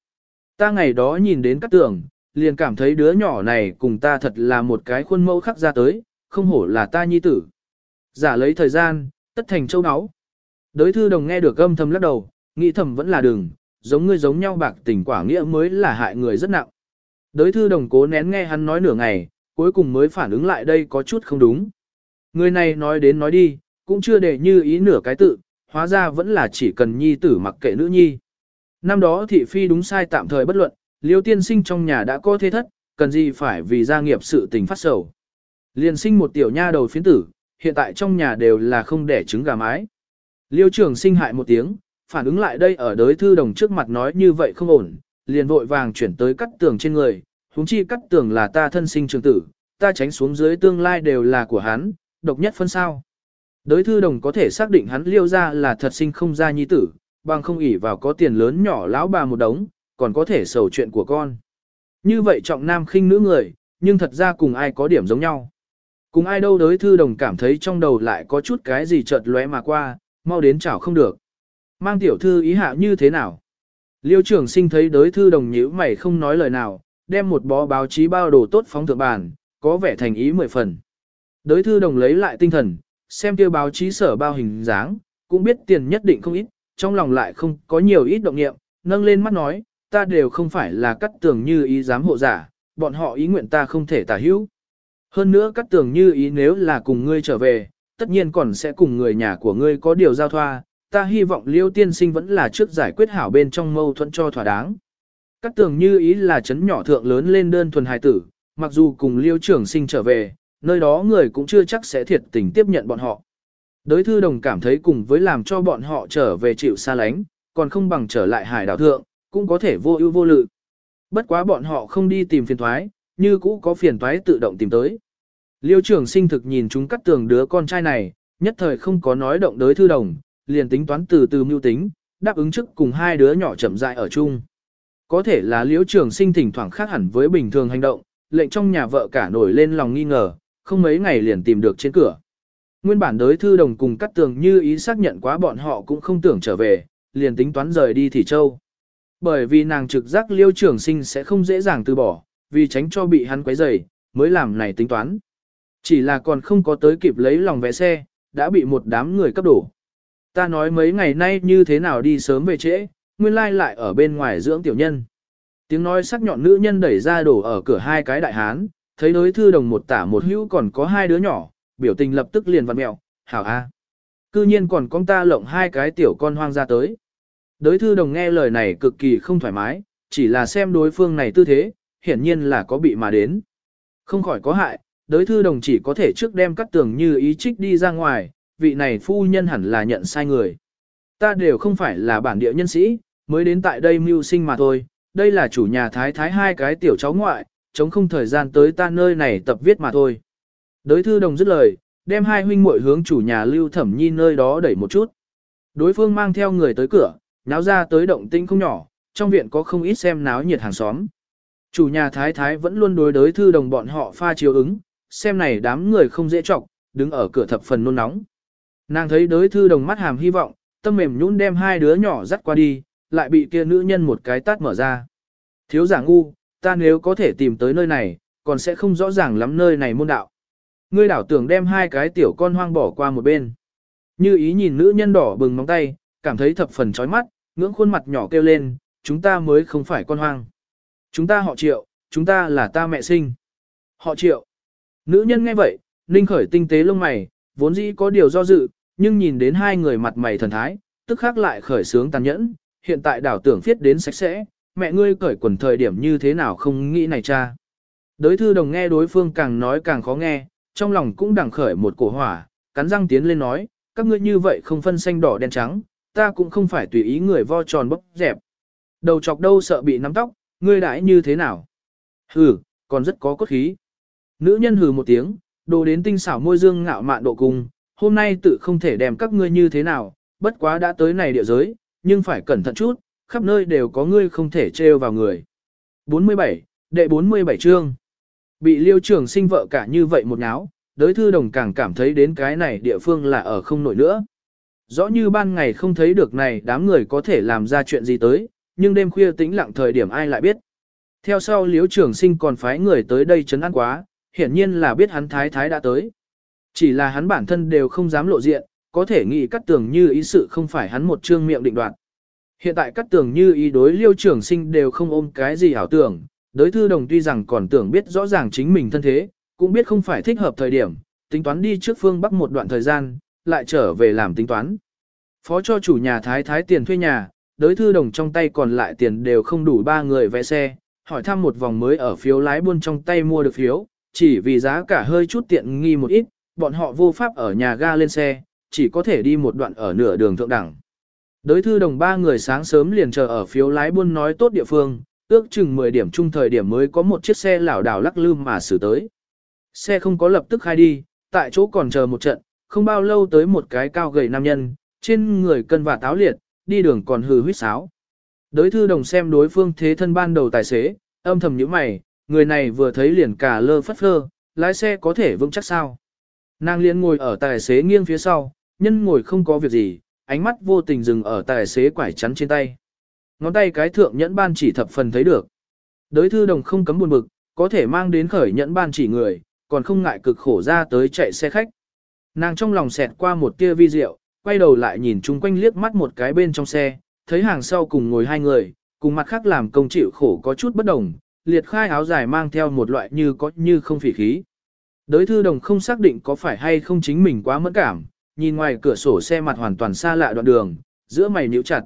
Ta ngày đó nhìn đến các tưởng, liền cảm thấy đứa nhỏ này cùng ta thật là một cái khuôn mẫu khắc ra tới, không hổ là ta nhi tử. Giả lấy thời gian, tất thành châu áo. Đối thư đồng nghe được âm thầm lắc đầu, nghĩ thầm vẫn là đường, giống ngươi giống nhau bạc tình quả nghĩa mới là hại người rất nặng. Đối thư đồng cố nén nghe hắn nói nửa ngày, cuối cùng mới phản ứng lại đây có chút không đúng. Người này nói đến nói đi, cũng chưa để như ý nửa cái tự, hóa ra vẫn là chỉ cần nhi tử mặc kệ nữ nhi. Năm đó thị phi đúng sai tạm thời bất luận, liêu tiên sinh trong nhà đã có thế thất, cần gì phải vì gia nghiệp sự tình phát sầu. Liền sinh một tiểu nha đầu phiến tử, hiện tại trong nhà đều là không đẻ trứng gà mái. Liêu trưởng sinh hại một tiếng, phản ứng lại đây ở đới thư đồng trước mặt nói như vậy không ổn, liền vội vàng chuyển tới cắt tường trên người, huống chi cắt tường là ta thân sinh trường tử, ta tránh xuống dưới tương lai đều là của hắn, độc nhất phân sao. Đới thư đồng có thể xác định hắn liêu ra là thật sinh không ra nhi tử, bằng không ỷ vào có tiền lớn nhỏ lão bà một đống, còn có thể sầu chuyện của con. Như vậy trọng nam khinh nữ người, nhưng thật ra cùng ai có điểm giống nhau. Cùng ai đâu đới thư đồng cảm thấy trong đầu lại có chút cái gì chợt lóe mà qua, mau đến chảo không được. Mang tiểu thư ý hạ như thế nào? Liêu trưởng sinh thấy đới thư đồng nhữ mày không nói lời nào, đem một bó báo chí bao đồ tốt phóng thượng bàn, có vẻ thành ý mười phần. Đới thư đồng lấy lại tinh thần, xem kia báo chí sở bao hình dáng, cũng biết tiền nhất định không ít, trong lòng lại không có nhiều ít động nghiệm, nâng lên mắt nói, ta đều không phải là cắt tường như ý dám hộ giả, bọn họ ý nguyện ta không thể tả hữu. Hơn nữa cắt tường như ý nếu là cùng ngươi trở về, tất nhiên còn sẽ cùng người nhà của ngươi có điều giao thoa, ta hy vọng liêu tiên sinh vẫn là trước giải quyết hảo bên trong mâu thuẫn cho thỏa đáng. Các tường như ý là chấn nhỏ thượng lớn lên đơn thuần hài tử, mặc dù cùng liêu trưởng sinh trở về, nơi đó người cũng chưa chắc sẽ thiệt tình tiếp nhận bọn họ. Đới thư đồng cảm thấy cùng với làm cho bọn họ trở về chịu xa lánh, còn không bằng trở lại hải đảo thượng, cũng có thể vô ưu vô lự. Bất quá bọn họ không đi tìm phiền thoái, như cũ có phiền thoái tự động tìm tới. Liêu trưởng sinh thực nhìn chúng cắt tường đứa con trai này, nhất thời không có nói động đới thư đồng, liền tính toán từ từ mưu tính, đáp ứng trước cùng hai đứa nhỏ chậm rãi ở chung. Có thể là liễu trưởng sinh thỉnh thoảng khác hẳn với bình thường hành động, lệnh trong nhà vợ cả nổi lên lòng nghi ngờ, không mấy ngày liền tìm được trên cửa. Nguyên bản đới thư đồng cùng cắt tường như ý xác nhận quá bọn họ cũng không tưởng trở về, liền tính toán rời đi Thị Châu. Bởi vì nàng trực giác liêu trưởng sinh sẽ không dễ dàng từ bỏ, vì tránh cho bị hắn quấy rầy, mới làm này tính toán. Chỉ là còn không có tới kịp lấy lòng vé xe, đã bị một đám người cấp đổ. Ta nói mấy ngày nay như thế nào đi sớm về trễ, nguyên lai lại ở bên ngoài dưỡng tiểu nhân. Tiếng nói sắc nhọn nữ nhân đẩy ra đổ ở cửa hai cái đại hán, thấy đối thư đồng một tả một hữu còn có hai đứa nhỏ, biểu tình lập tức liền vặn mẹo, hảo a. Cư nhiên còn con ta lộng hai cái tiểu con hoang ra tới. Đối thư đồng nghe lời này cực kỳ không thoải mái, chỉ là xem đối phương này tư thế, hiển nhiên là có bị mà đến. Không khỏi có hại, đối thư đồng chỉ có thể trước đem cắt tường như ý trích đi ra ngoài, vị này phu nhân hẳn là nhận sai người. Ta đều không phải là bản địa nhân sĩ, mới đến tại đây mưu sinh mà thôi, đây là chủ nhà thái thái hai cái tiểu cháu ngoại, chống không thời gian tới ta nơi này tập viết mà thôi. Đới thư đồng dứt lời, đem hai huynh muội hướng chủ nhà lưu thẩm nhi nơi đó đẩy một chút. Đối phương mang theo người tới cửa, náo ra tới động tĩnh không nhỏ, trong viện có không ít xem náo nhiệt hàng xóm. Chủ nhà thái thái vẫn luôn đối đối thư đồng bọn họ pha chiếu ứng, xem này đám người không dễ trọng, đứng ở cửa thập phần nôn nóng. Nàng thấy đối thư đồng mắt hàm hy vọng, tâm mềm nhũn đem hai đứa nhỏ dắt qua đi, lại bị kia nữ nhân một cái tát mở ra. Thiếu giả ngu, ta nếu có thể tìm tới nơi này, còn sẽ không rõ ràng lắm nơi này môn đạo. Ngươi đảo tưởng đem hai cái tiểu con hoang bỏ qua một bên. Như ý nhìn nữ nhân đỏ bừng móng tay, cảm thấy thập phần chói mắt, ngưỡng khuôn mặt nhỏ kêu lên, chúng ta mới không phải con hoang. Chúng ta họ triệu, chúng ta là ta mẹ sinh. Họ triệu. Nữ nhân nghe vậy, ninh khởi tinh tế lông mày, vốn dĩ có điều do dự, nhưng nhìn đến hai người mặt mày thần thái, tức khắc lại khởi sướng tàn nhẫn, hiện tại đảo tưởng phiết đến sạch sẽ, mẹ ngươi cởi quần thời điểm như thế nào không nghĩ này cha. Đới thư đồng nghe đối phương càng nói càng khó nghe, trong lòng cũng đằng khởi một cổ hỏa, cắn răng tiến lên nói, các ngươi như vậy không phân xanh đỏ đen trắng, ta cũng không phải tùy ý người vo tròn bốc dẹp. Đầu chọc đâu sợ bị nắm tóc, ngươi đãi như thế nào? Ừ, còn rất có cốt khí. Nữ nhân hừ một tiếng, đồ đến tinh xảo môi dương ngạo mạn độ cùng. hôm nay tự không thể đem các ngươi như thế nào, bất quá đã tới này địa giới, nhưng phải cẩn thận chút, khắp nơi đều có ngươi không thể trêu vào người. 47, đệ 47 chương. Bị liêu trưởng sinh vợ cả như vậy một náo, đới thư đồng càng cảm thấy đến cái này địa phương là ở không nổi nữa. Rõ như ban ngày không thấy được này đám người có thể làm ra chuyện gì tới, nhưng đêm khuya tĩnh lặng thời điểm ai lại biết. Theo sau liếu trưởng sinh còn phái người tới đây chấn an quá, hiển nhiên là biết hắn thái thái đã tới. Chỉ là hắn bản thân đều không dám lộ diện, có thể nghĩ cắt tường như ý sự không phải hắn một trương miệng định đoạt. Hiện tại cắt tường như ý đối liêu trưởng sinh đều không ôm cái gì ảo tưởng, đối thư đồng tuy rằng còn tưởng biết rõ ràng chính mình thân thế, cũng biết không phải thích hợp thời điểm, tính toán đi trước phương Bắc một đoạn thời gian, lại trở về làm tính toán. Phó cho chủ nhà thái thái tiền thuê nhà, đối thư đồng trong tay còn lại tiền đều không đủ ba người vẽ xe, hỏi thăm một vòng mới ở phiếu lái buôn trong tay mua được phiếu, chỉ vì giá cả hơi chút tiện nghi một ít, bọn họ vô pháp ở nhà ga lên xe, chỉ có thể đi một đoạn ở nửa đường thượng đẳng. Đối thư đồng ba người sáng sớm liền chờ ở phiếu lái buôn nói tốt địa phương, ước chừng 10 điểm chung thời điểm mới có một chiếc xe lảo đảo lắc lư mà xử tới. Xe không có lập tức khai đi, tại chỗ còn chờ một trận, không bao lâu tới một cái cao gầy nam nhân, trên người cân và táo liệt, đi đường còn hừ huýt sáo. Đối thư đồng xem đối phương thế thân ban đầu tài xế, âm thầm nhíu mày, người này vừa thấy liền cả lơ phất phơ, lái xe có thể vững chắc sao. Nàng liền ngồi ở tài xế nghiêng phía sau, nhân ngồi không có việc gì, ánh mắt vô tình dừng ở tài xế quải chắn trên tay. Ngón tay cái thượng nhẫn ban chỉ thập phần thấy được. Đới thư đồng không cấm buồn bực, có thể mang đến khởi nhẫn ban chỉ người, còn không ngại cực khổ ra tới chạy xe khách. Nàng trong lòng xẹt qua một tia vi diệu, quay đầu lại nhìn chung quanh liếc mắt một cái bên trong xe, thấy hàng sau cùng ngồi hai người, cùng mặt khác làm công chịu khổ có chút bất đồng, liệt khai áo dài mang theo một loại như có như không phỉ khí. Đới thư đồng không xác định có phải hay không chính mình quá mẫn cảm, nhìn ngoài cửa sổ xe mặt hoàn toàn xa lạ đoạn đường, giữa mày nhíu chặt.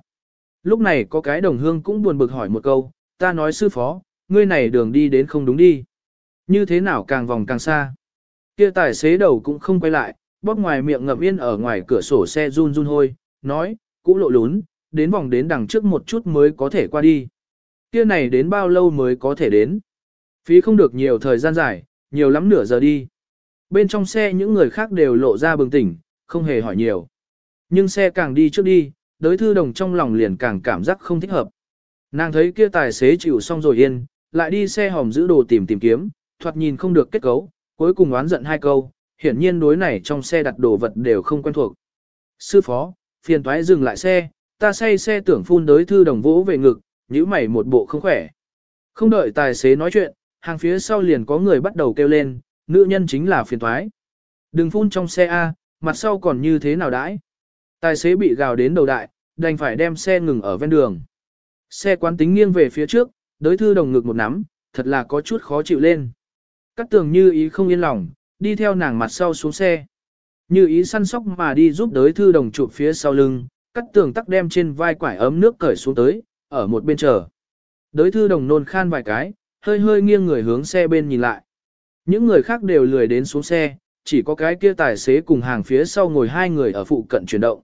Lúc này có cái đồng hương cũng buồn bực hỏi một câu, ta nói sư phó, ngươi này đường đi đến không đúng đi. Như thế nào càng vòng càng xa. Kia tài xế đầu cũng không quay lại, bóp ngoài miệng ngậm yên ở ngoài cửa sổ xe run run hôi, nói, cũ lộ lún, đến vòng đến đằng trước một chút mới có thể qua đi. Kia này đến bao lâu mới có thể đến. Phí không được nhiều thời gian dài, nhiều lắm nửa giờ đi. Bên trong xe những người khác đều lộ ra bừng tỉnh, không hề hỏi nhiều. Nhưng xe càng đi trước đi, đối thư đồng trong lòng liền càng cảm giác không thích hợp. Nàng thấy kia tài xế chịu xong rồi yên, lại đi xe hòm giữ đồ tìm tìm kiếm, thoạt nhìn không được kết cấu, cuối cùng oán giận hai câu, hiển nhiên đối này trong xe đặt đồ vật đều không quen thuộc. Sư phó, phiền toái dừng lại xe, ta say xe tưởng phun đối thư đồng vỗ về ngực, nhíu mày một bộ không khỏe. Không đợi tài xế nói chuyện, hàng phía sau liền có người bắt đầu kêu lên, nữ nhân chính là phiền toái. Đừng phun trong xe A, mặt sau còn như thế nào đãi. Tài xế bị gào đến đầu đại, đành phải đem xe ngừng ở ven đường. Xe quán tính nghiêng về phía trước, đối thư đồng ngực một nắm, thật là có chút khó chịu lên. Cắt tường như ý không yên lòng, đi theo nàng mặt sau xuống xe. Như ý săn sóc mà đi giúp đới thư đồng chụp phía sau lưng, cắt tường tắc đem trên vai quải ấm nước cởi xuống tới, ở một bên chờ. Đới thư đồng nôn khan vài cái, hơi hơi nghiêng người hướng xe bên nhìn lại. Những người khác đều lười đến xuống xe, chỉ có cái kia tài xế cùng hàng phía sau ngồi hai người ở phụ cận chuyển động.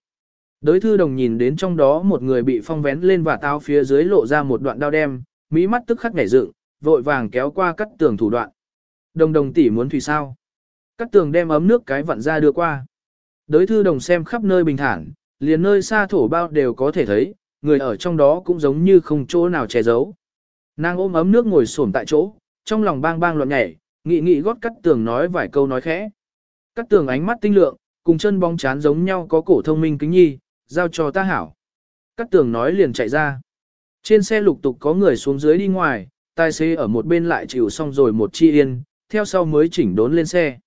Đới thư đồng nhìn đến trong đó một người bị phong vén lên và tao phía dưới lộ ra một đoạn đao đem, mỹ mắt tức khắc nhảy dựng, vội vàng kéo qua cắt tường thủ đoạn. Đồng đồng tỷ muốn thủy sao? Cắt tường đem ấm nước cái vặn ra đưa qua. Đới thư đồng xem khắp nơi bình thản, liền nơi xa thổ bao đều có thể thấy, người ở trong đó cũng giống như không chỗ nào che giấu. Nàng ôm ấm nước ngồi xổm tại chỗ, trong lòng bang bang loạn nhảy, nghị nghị gót cắt tường nói vài câu nói khẽ. Cắt tường ánh mắt tinh lượng, cùng chân bóng chán giống nhau có cổ thông minh kính nhi, giao cho ta hảo. Cắt tường nói liền chạy ra. Trên xe lục tục có người xuống dưới đi ngoài, tài xế ở một bên lại chịu xong rồi một chi yên, theo sau mới chỉnh đốn lên xe.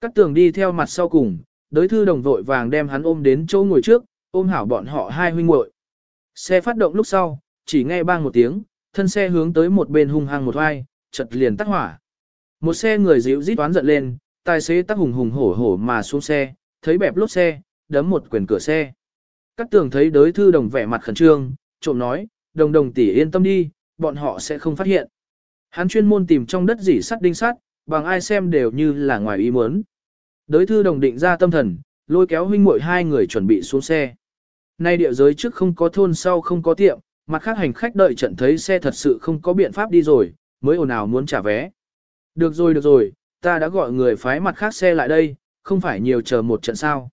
Cắt tường đi theo mặt sau cùng, đối thư đồng vội vàng đem hắn ôm đến chỗ ngồi trước, ôm hảo bọn họ hai huynh muội. Xe phát động lúc sau, chỉ nghe bang một tiếng, thân xe hướng tới một bên hung hăng một vai, chật liền tắt hỏa. Một xe người dịu rít toán giận lên, tài xế tắc hùng hùng hổ hổ mà xuống xe, thấy bẹp lốp xe, đấm một quyền cửa xe. Các tường thấy đối thư đồng vẻ mặt khẩn trương, trộm nói, đồng đồng tỷ yên tâm đi, bọn họ sẽ không phát hiện. Hắn chuyên môn tìm trong đất dỉ sắt đinh sắt, bằng ai xem đều như là ngoài ý muốn. Đối thư đồng định ra tâm thần, lôi kéo huynh muội hai người chuẩn bị xuống xe. Nay địa giới trước không có thôn sau không có tiệm, mặt khác hành khách đợi trận thấy xe thật sự không có biện pháp đi rồi, mới ồn ào muốn trả vé. Được rồi được rồi, ta đã gọi người phái mặt khác xe lại đây, không phải nhiều chờ một trận sao.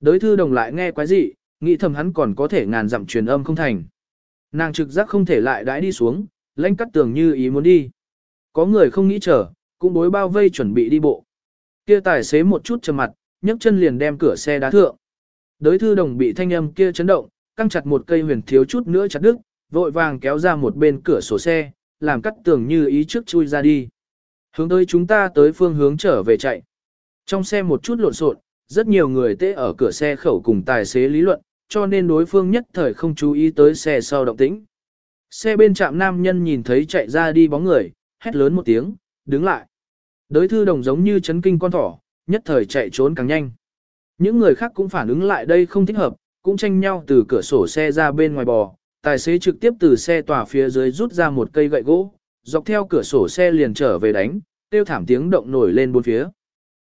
Đới thư đồng lại nghe quái gì, nghĩ thầm hắn còn có thể ngàn dặm truyền âm không thành. Nàng trực giác không thể lại đãi đi xuống, lãnh cắt tường như ý muốn đi. Có người không nghĩ chờ, cũng bối bao vây chuẩn bị đi bộ. Kia tài xế một chút trầm mặt, nhấc chân liền đem cửa xe đá thượng. Đới thư đồng bị thanh âm kia chấn động, căng chặt một cây huyền thiếu chút nữa chặt đứt, vội vàng kéo ra một bên cửa sổ xe, làm cắt tường như ý trước chui ra đi. Hướng tới chúng ta tới phương hướng trở về chạy. Trong xe một chút lộn xộn, rất nhiều người tê ở cửa xe khẩu cùng tài xế lý luận, cho nên đối phương nhất thời không chú ý tới xe sau động tĩnh. Xe bên trạm nam nhân nhìn thấy chạy ra đi bóng người, hét lớn một tiếng, đứng lại. Đới thư đồng giống như chấn kinh con thỏ, nhất thời chạy trốn càng nhanh. Những người khác cũng phản ứng lại đây không thích hợp, cũng tranh nhau từ cửa sổ xe ra bên ngoài bò. Tài xế trực tiếp từ xe tòa phía dưới rút ra một cây gậy gỗ, dọc theo cửa sổ xe liền trở về đánh, tiêu thảm tiếng động nổi lên bốn phía.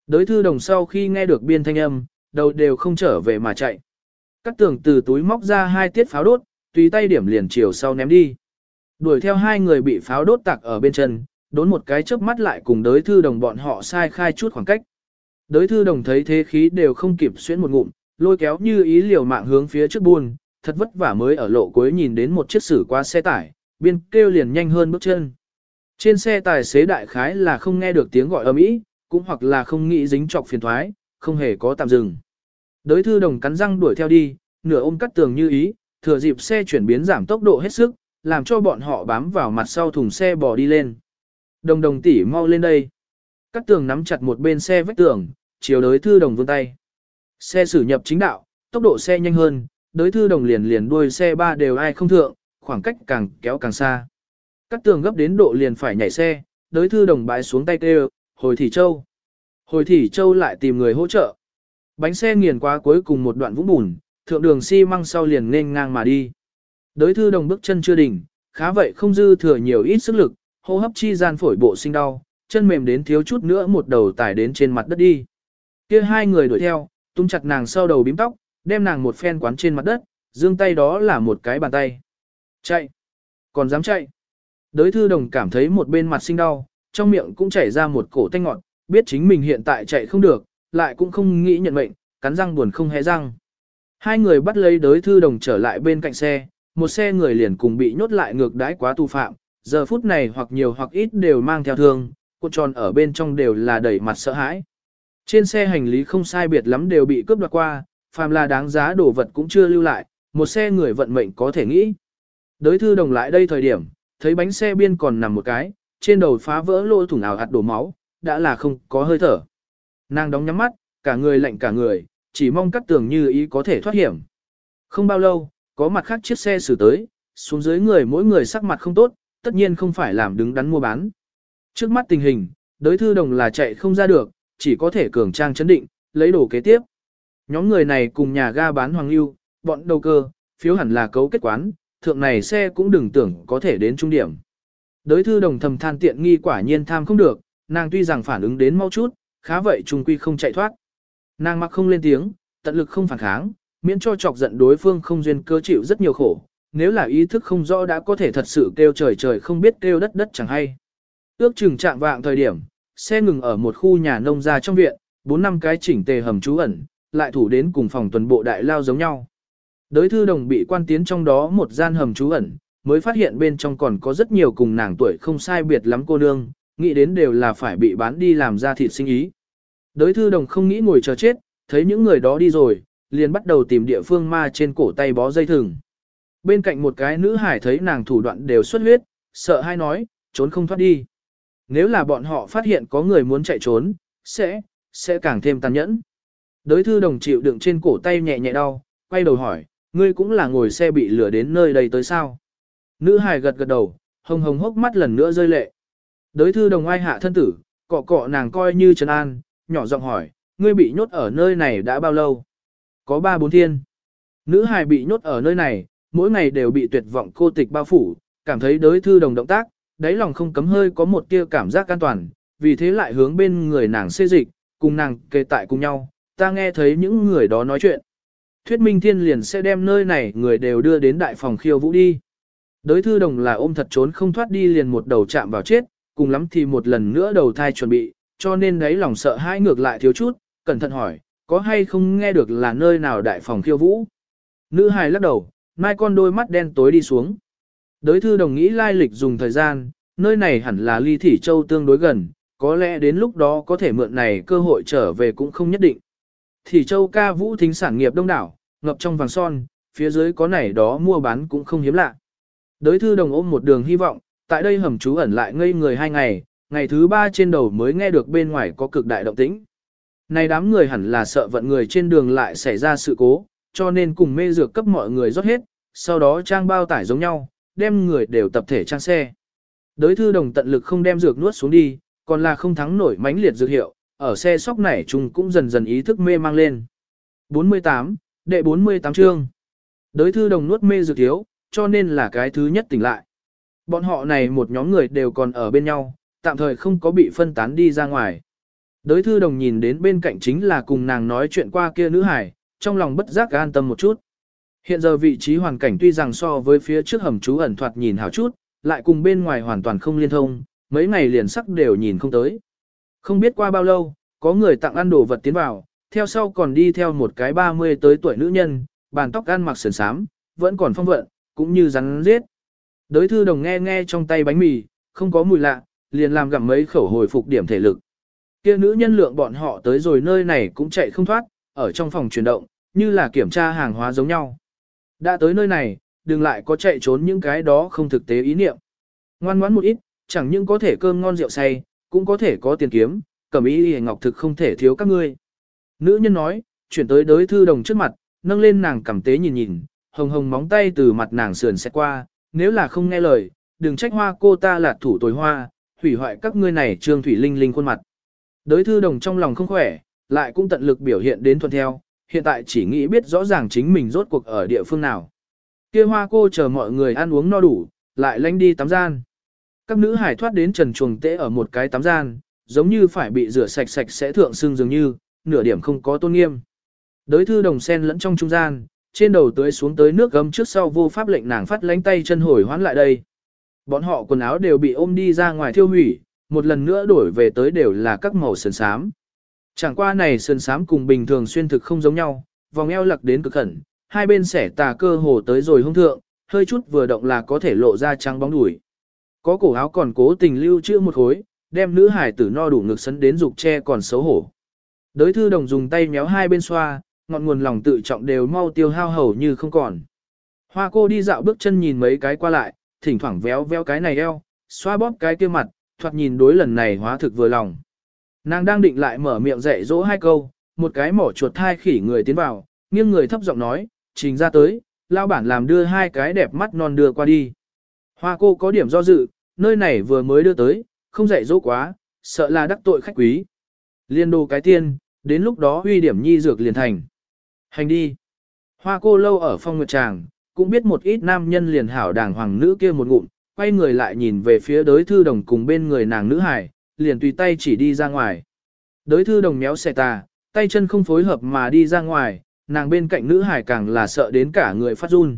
Đới thư đồng sau khi nghe được biên thanh âm, đầu đều không trở về mà chạy. Cắt tường từ túi móc ra hai tiết pháo đốt, tùy tay điểm liền chiều sau ném đi. Đuổi theo hai người bị pháo đốt tạc ở bên chân, đốn một cái chớp mắt lại cùng đới thư đồng bọn họ sai khai chút khoảng cách. Đới thư đồng thấy thế khí đều không kịp xuyến một ngụm, lôi kéo như ý liều mạng hướng phía trước buôn, thật vất vả mới ở lộ cuối nhìn đến một chiếc sử qua xe tải, biên kêu liền nhanh hơn bước chân. Trên xe tài xế đại khái là không nghe được tiếng gọi ầm ĩ, cũng hoặc là không nghĩ dính trọc phiền thoái, không hề có tạm dừng. Đới thư đồng cắn răng đuổi theo đi, nửa ôm cắt tường như ý, thừa dịp xe chuyển biến giảm tốc độ hết sức, làm cho bọn họ bám vào mặt sau thùng xe bò đi lên. Đồng đồng tỷ mau lên đây. Cắt tường nắm chặt một bên xe vách tường, chiều đới thư đồng vươn tay. Xe xử nhập chính đạo, tốc độ xe nhanh hơn, đới thư đồng liền liền đuôi xe ba đều ai không thượng, khoảng cách càng kéo càng xa. Cắt tường gấp đến độ liền phải nhảy xe, đới thư đồng bãi xuống tay kêu, hồi thị châu. Hồi thị châu lại tìm người hỗ trợ. Bánh xe nghiền qua cuối cùng một đoạn vũng bùn, thượng đường xi măng sau liền nên ngang mà đi. Đới thư đồng bước chân chưa đỉnh, khá vậy không dư thừa nhiều ít sức lực, hô hấp chi gian phổi bộ sinh đau, chân mềm đến thiếu chút nữa một đầu tải đến trên mặt đất đi. Kia hai người đuổi theo, tung chặt nàng sau đầu bím tóc, đem nàng một phen quán trên mặt đất, dương tay đó là một cái bàn tay. Chạy! Còn dám chạy! Đới thư đồng cảm thấy một bên mặt sinh đau, trong miệng cũng chảy ra một cổ tanh ngọt, biết chính mình hiện tại chạy không được, lại cũng không nghĩ nhận mệnh, cắn răng buồn không hé răng. Hai người bắt lấy đới thư đồng trở lại bên cạnh xe, một xe người liền cùng bị nhốt lại ngược đãi quá tù phạm, giờ phút này hoặc nhiều hoặc ít đều mang theo thương, cuộn tròn ở bên trong đều là đẩy mặt sợ hãi. Trên xe hành lý không sai biệt lắm đều bị cướp đoạt qua, phàm là đáng giá đồ vật cũng chưa lưu lại, một xe người vận mệnh có thể nghĩ. Đới thư đồng lại đây thời điểm, thấy bánh xe biên còn nằm một cái, trên đầu phá vỡ lỗ thủng ảo hạt đổ máu, đã là không có hơi thở. Nàng đóng nhắm mắt, cả người lạnh cả người, chỉ mong cắt tường như ý có thể thoát hiểm. Không bao lâu, có mặt khác chiếc xe xử tới, xuống dưới người mỗi người sắc mặt không tốt, tất nhiên không phải làm đứng đắn mua bán. Trước mắt tình hình, đối thư đồng là chạy không ra được, chỉ có thể cường trang chấn định, lấy đồ kế tiếp. Nhóm người này cùng nhà ga bán hoàng lưu, bọn đầu cơ, phiếu hẳn là cấu kết quán, thượng này xe cũng đừng tưởng có thể đến trung điểm. Đới thư đồng thầm than tiện nghi quả nhiên tham không được, nàng tuy rằng phản ứng đến mau chút, khá vậy trung quy không chạy thoát. Nàng mặc không lên tiếng, tận lực không phản kháng, miễn cho chọc giận đối phương không duyên cơ chịu rất nhiều khổ. Nếu là ý thức không rõ đã có thể thật sự kêu trời trời không biết kêu đất đất chẳng hay. Ước chừng trạng vạng thời điểm, xe ngừng ở một khu nhà nông gia trong viện, bốn năm cái chỉnh tề hầm trú ẩn, lại thủ đến cùng phòng tuần bộ đại lao giống nhau. Đới thư đồng bị quan tiến trong đó một gian hầm trú ẩn, mới phát hiện bên trong còn có rất nhiều cùng nàng tuổi không sai biệt lắm cô nương, nghĩ đến đều là phải bị bán đi làm ra thịt sinh ý. Đới thư đồng không nghĩ ngồi chờ chết, thấy những người đó đi rồi, liền bắt đầu tìm địa phương ma trên cổ tay bó dây thừng. Bên cạnh một cái nữ hải thấy nàng thủ đoạn đều xuất huyết, sợ hai nói, trốn không thoát đi. Nếu là bọn họ phát hiện có người muốn chạy trốn, sẽ, sẽ càng thêm tàn nhẫn. Đới thư đồng chịu đựng trên cổ tay nhẹ nhẹ đau, quay đầu hỏi, ngươi cũng là ngồi xe bị lửa đến nơi đây tới sao? Nữ hài gật gật đầu, hồng hồng hốc mắt lần nữa rơi lệ. Đới thư đồng ai hạ thân tử, cọ cọ nàng coi như trấn an, nhỏ giọng hỏi, ngươi bị nhốt ở nơi này đã bao lâu? Có ba bốn thiên. Nữ hài bị nhốt ở nơi này, mỗi ngày đều bị tuyệt vọng cô tịch bao phủ, cảm thấy đới thư đồng động tác, đáy lòng không cấm hơi có một tia cảm giác an toàn, vì thế lại hướng bên người nàng xê dịch, cùng nàng kề tại cùng nhau, ta nghe thấy những người đó nói chuyện. Thuyết minh thiên liền sẽ đem nơi này người đều đưa đến đại phòng khiêu vũ đi. Đới thư đồng là ôm thật trốn không thoát đi liền một đầu chạm vào chết, cùng lắm thì một lần nữa đầu thai chuẩn bị, cho nên đấy lòng sợ hãi ngược lại thiếu chút, cẩn thận hỏi, có hay không nghe được là nơi nào đại phòng khiêu vũ. Nữ hài lắc đầu, mai con đôi mắt đen tối đi xuống đối thư đồng nghĩ lai lịch dùng thời gian, nơi này hẳn là ly thỉ châu tương đối gần, có lẽ đến lúc đó có thể mượn này cơ hội trở về cũng không nhất định. Thỉ châu ca vũ thính sản nghiệp đông đảo, ngập trong vàng son, phía dưới có này đó mua bán cũng không hiếm lạ. đối thư đồng ôm một đường hy vọng, tại đây hầm trú ẩn lại ngây người hai ngày, ngày thứ ba trên đầu mới nghe được bên ngoài có cực đại động tĩnh. Này đám người hẳn là sợ vận người trên đường lại xảy ra sự cố, cho nên cùng mê dược cấp mọi người rót hết, sau đó trang bao tải giống nhau, đem người đều tập thể trang xe. Đới thư đồng tận lực không đem dược nuốt xuống đi, còn là không thắng nổi mãnh liệt dược hiệu, ở xe sóc này chúng cũng dần dần ý thức mê mang lên. 48, đệ 48 chương. Đới thư đồng nuốt mê dược thiếu, cho nên là cái thứ nhất tỉnh lại. Bọn họ này một nhóm người đều còn ở bên nhau, tạm thời không có bị phân tán đi ra ngoài. Đới thư đồng nhìn đến bên cạnh chính là cùng nàng nói chuyện qua kia nữ hải, trong lòng bất giác an tâm một chút. Hiện giờ vị trí hoàn cảnh tuy rằng so với phía trước hầm trú ẩn thoạt nhìn hảo chút, lại cùng bên ngoài hoàn toàn không liên thông, mấy ngày liền sắc đều nhìn không tới. Không biết qua bao lâu, có người tặng ăn đồ vật tiến vào, theo sau còn đi theo một cái 30 tới tuổi nữ nhân, bàn tóc ăn mặc sườn sám, vẫn còn phong vận, cũng như rắn giết. Đới thư đồng nghe nghe trong tay bánh mì, không có mùi lạ, liền làm gặm mấy khẩu hồi phục điểm thể lực. Kia nữ nhân lượng bọn họ tới rồi nơi này cũng chạy không thoát, ở trong phòng chuyển động, như là kiểm tra hàng hóa giống nhau. Đã tới nơi này, đừng lại có chạy trốn những cái đó không thực tế ý niệm. Ngoan ngoãn một ít, chẳng những có thể cơm ngon rượu say, cũng có thể có tiền kiếm, cẩm ý y ngọc thực không thể thiếu các ngươi. Nữ nhân nói, chuyển tới đới thư đồng trước mặt, nâng lên nàng cảm tế nhìn nhìn, hồng hồng móng tay từ mặt nàng sườn xét qua, nếu là không nghe lời, đừng trách hoa cô ta là thủ tồi hoa, hủy hoại các ngươi này trương thủy linh linh khuôn mặt. Đới thư đồng trong lòng không khỏe, lại cũng tận lực biểu hiện đến thuận theo, hiện tại chỉ nghĩ biết rõ ràng chính mình rốt cuộc ở địa phương nào. Kia hoa cô chờ mọi người ăn uống no đủ, lại lánh đi tắm gian. Các nữ hải thoát đến trần chuồng tễ ở một cái tắm gian, giống như phải bị rửa sạch sạch sẽ thượng xương dường như, nửa điểm không có tôn nghiêm. Đới thư đồng sen lẫn trong trung gian, trên đầu tới xuống tới nước gấm trước sau vô pháp lệnh nàng phát lánh tay chân hồi hoán lại đây. Bọn họ quần áo đều bị ôm đi ra ngoài thiêu hủy, một lần nữa đổi về tới đều là các màu sần sám. Chẳng qua này sơn sám cùng bình thường xuyên thực không giống nhau, vòng eo lặc đến cực khẩn, hai bên xẻ tà cơ hồ tới rồi hung thượng, hơi chút vừa động là có thể lộ ra trắng bóng đùi. Có cổ áo còn cố tình lưu trữ một khối, đem nữ hải tử no đủ ngực sấn đến dục che còn xấu hổ. Đới thư đồng dùng tay méo hai bên xoa, ngọn nguồn lòng tự trọng đều mau tiêu hao hầu như không còn. Hoa cô đi dạo bước chân nhìn mấy cái qua lại, thỉnh thoảng véo véo cái này eo, xoa bóp cái kia mặt, thoạt nhìn đối lần này hóa thực vừa lòng. Nàng đang định lại mở miệng dạy dỗ hai câu, một cái mỏ chuột thai khỉ người tiến vào, nghiêng người thấp giọng nói, trình ra tới, lao bản làm đưa hai cái đẹp mắt non đưa qua đi. Hoa cô có điểm do dự, nơi này vừa mới đưa tới, không dạy dỗ quá, sợ là đắc tội khách quý. Liên đồ cái tiên, đến lúc đó huy điểm nhi dược liền thành. Hành đi. Hoa cô lâu ở phong nguyệt tràng, cũng biết một ít nam nhân liền hảo đàng hoàng nữ kia một ngụm, quay người lại nhìn về phía đối thư đồng cùng bên người nàng nữ hải, liền tùy tay chỉ đi ra ngoài. Đới thư đồng méo xẻ tà, tay chân không phối hợp mà đi ra ngoài, nàng bên cạnh nữ hải càng là sợ đến cả người phát run.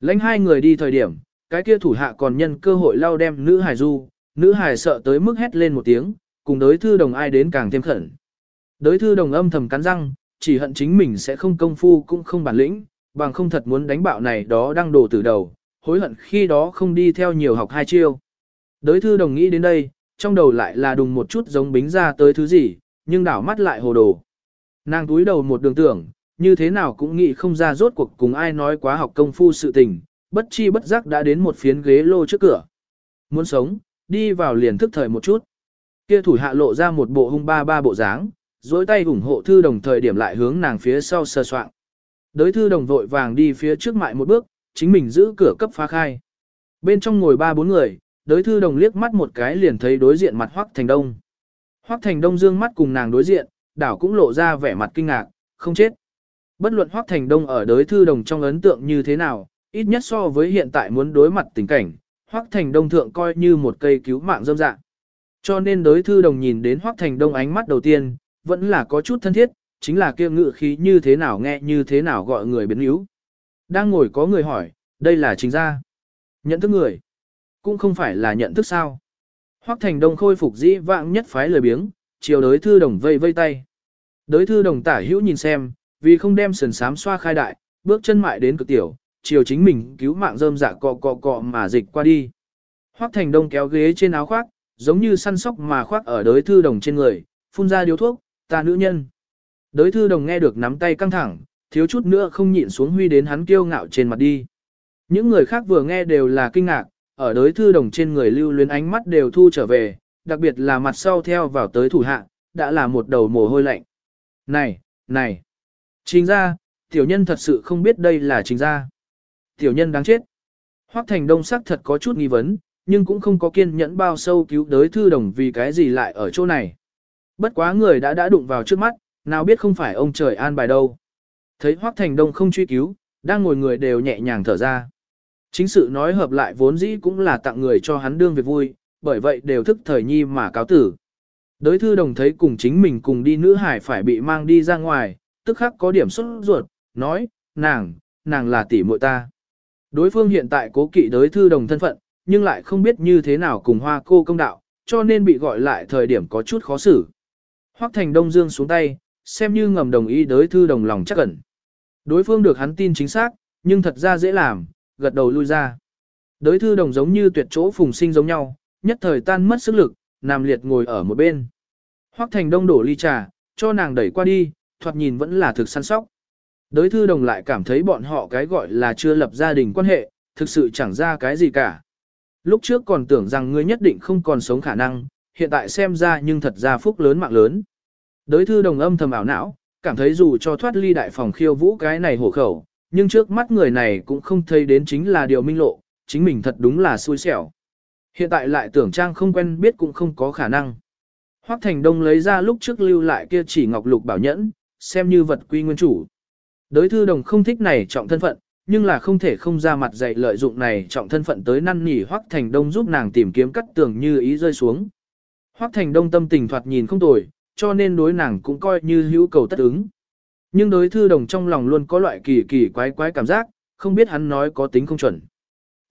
Lãnh hai người đi thời điểm, cái kia thủ hạ còn nhân cơ hội lao đem nữ hải du, nữ hải sợ tới mức hét lên một tiếng, cùng đới thư đồng ai đến càng thêm khẩn. Đới thư đồng âm thầm cắn răng, chỉ hận chính mình sẽ không công phu cũng không bản lĩnh, bằng không thật muốn đánh bạo này đó đang đổ từ đầu, hối hận khi đó không đi theo nhiều học hai chiêu. Đới thư đồng nghĩ đến đây, trong đầu lại là đùng một chút giống bính ra tới thứ gì, nhưng đảo mắt lại hồ đồ. Nàng túi đầu một đường tưởng, như thế nào cũng nghĩ không ra rốt cuộc cùng ai nói quá học công phu sự tình, bất chi bất giác đã đến một phiến ghế lô trước cửa. Muốn sống, đi vào liền thức thời một chút. Kia thủ hạ lộ ra một bộ hung ba ba bộ dáng, dối tay ủng hộ thư đồng thời điểm lại hướng nàng phía sau sơ soạn. Đới thư đồng vội vàng đi phía trước mại một bước, chính mình giữ cửa cấp phá khai. Bên trong ngồi ba bốn người, đới thư đồng liếc mắt một cái liền thấy đối diện mặt Hoắc Thành Đông. Hoắc Thành Đông dương mắt cùng nàng đối diện, đảo cũng lộ ra vẻ mặt kinh ngạc, không chết. Bất luận Hoắc Thành Đông ở đới thư đồng trong ấn tượng như thế nào, ít nhất so với hiện tại muốn đối mặt tình cảnh, Hoắc Thành Đông thượng coi như một cây cứu mạng dâm dạng. Cho nên đới thư đồng nhìn đến Hoắc Thành Đông ánh mắt đầu tiên, vẫn là có chút thân thiết, chính là kia ngự khí như thế nào nghe như thế nào gọi người biến yếu. Đang ngồi có người hỏi, đây là trình gia. Nhận thức người. Cũng không phải là nhận thức sao. Hoắc Thành Đông khôi phục dĩ vãng nhất phái lời biếng, chiều đới thư đồng vây vây tay. Đới thư đồng tả hữu nhìn xem, vì không đem sườn sám xoa khai đại, bước chân mại đến cực tiểu, chiều chính mình cứu mạng rơm dạ cọ cọ cọ mà dịch qua đi. Hoắc Thành Đông kéo ghế trên áo khoác, giống như săn sóc mà khoác ở đới thư đồng trên người, phun ra điếu thuốc, ta nữ nhân. Đới thư đồng nghe được nắm tay căng thẳng, thiếu chút nữa không nhịn xuống huy đến hắn kiêu ngạo trên mặt đi. Những người khác vừa nghe đều là kinh ngạc, ở đới thư đồng trên người lưu luyến ánh mắt đều thu trở về, đặc biệt là mặt sau theo vào tới thủ hạ, đã là một đầu mồ hôi lạnh. Này, này, trình ra, tiểu nhân thật sự không biết đây là trình ra. Tiểu nhân đáng chết. Hoắc thành đông sắc thật có chút nghi vấn, nhưng cũng không có kiên nhẫn bao sâu cứu đới thư đồng vì cái gì lại ở chỗ này. Bất quá người đã đã đụng vào trước mắt, nào biết không phải ông trời an bài đâu. Thấy Hoắc Thành Đông không truy cứu, đang ngồi người đều nhẹ nhàng thở ra. Chính sự nói hợp lại vốn dĩ cũng là tặng người cho hắn đương việc vui, bởi vậy đều thức thời nhi mà cáo tử. Đới thư đồng thấy cùng chính mình cùng đi nữ hải phải bị mang đi ra ngoài, tức khắc có điểm xuất ruột, nói, nàng, nàng là tỷ muội ta. Đối phương hiện tại cố kỵ đới thư đồng thân phận, nhưng lại không biết như thế nào cùng hoa cô công đạo, cho nên bị gọi lại thời điểm có chút khó xử. Hoắc Thành Đông Dương xuống tay, xem như ngầm đồng ý đới thư đồng lòng chắc ẩn. Đối phương được hắn tin chính xác, nhưng thật ra dễ làm, gật đầu lui ra. Đới thư đồng giống như tuyệt chỗ phùng sinh giống nhau, nhất thời tan mất sức lực, nằm liệt ngồi ở một bên. Hoắc Thành Đông đổ ly trà, cho nàng đẩy qua đi, thoạt nhìn vẫn là thực săn sóc. Đới thư đồng lại cảm thấy bọn họ cái gọi là chưa lập gia đình quan hệ, thực sự chẳng ra cái gì cả. Lúc trước còn tưởng rằng ngươi nhất định không còn sống khả năng, hiện tại xem ra nhưng thật ra phúc lớn mạng lớn. Đới thư đồng âm thầm ảo não, cảm thấy dù cho thoát ly đại phòng khiêu vũ cái này hổ khẩu, nhưng trước mắt người này cũng không thấy đến chính là điều minh lộ, chính mình thật đúng là xui xẻo. Hiện tại lại tưởng trang không quen biết cũng không có khả năng. Hoắc Thành Đông lấy ra lúc trước lưu lại kia chỉ ngọc lục bảo nhẫn, xem như vật quy nguyên chủ. Đới thư đồng không thích này trọng thân phận, nhưng là không thể không ra mặt dạy lợi dụng này trọng thân phận tới năn nỉ Hoắc Thành Đông giúp nàng tìm kiếm cắt tường như ý rơi xuống. Hoắc Thành Đông tâm tình thoạt nhìn không tồi, cho nên đối nàng cũng coi như hữu cầu tất ứng. Nhưng đối thư đồng trong lòng luôn có loại kỳ kỳ quái quái cảm giác, không biết hắn nói có tính không chuẩn.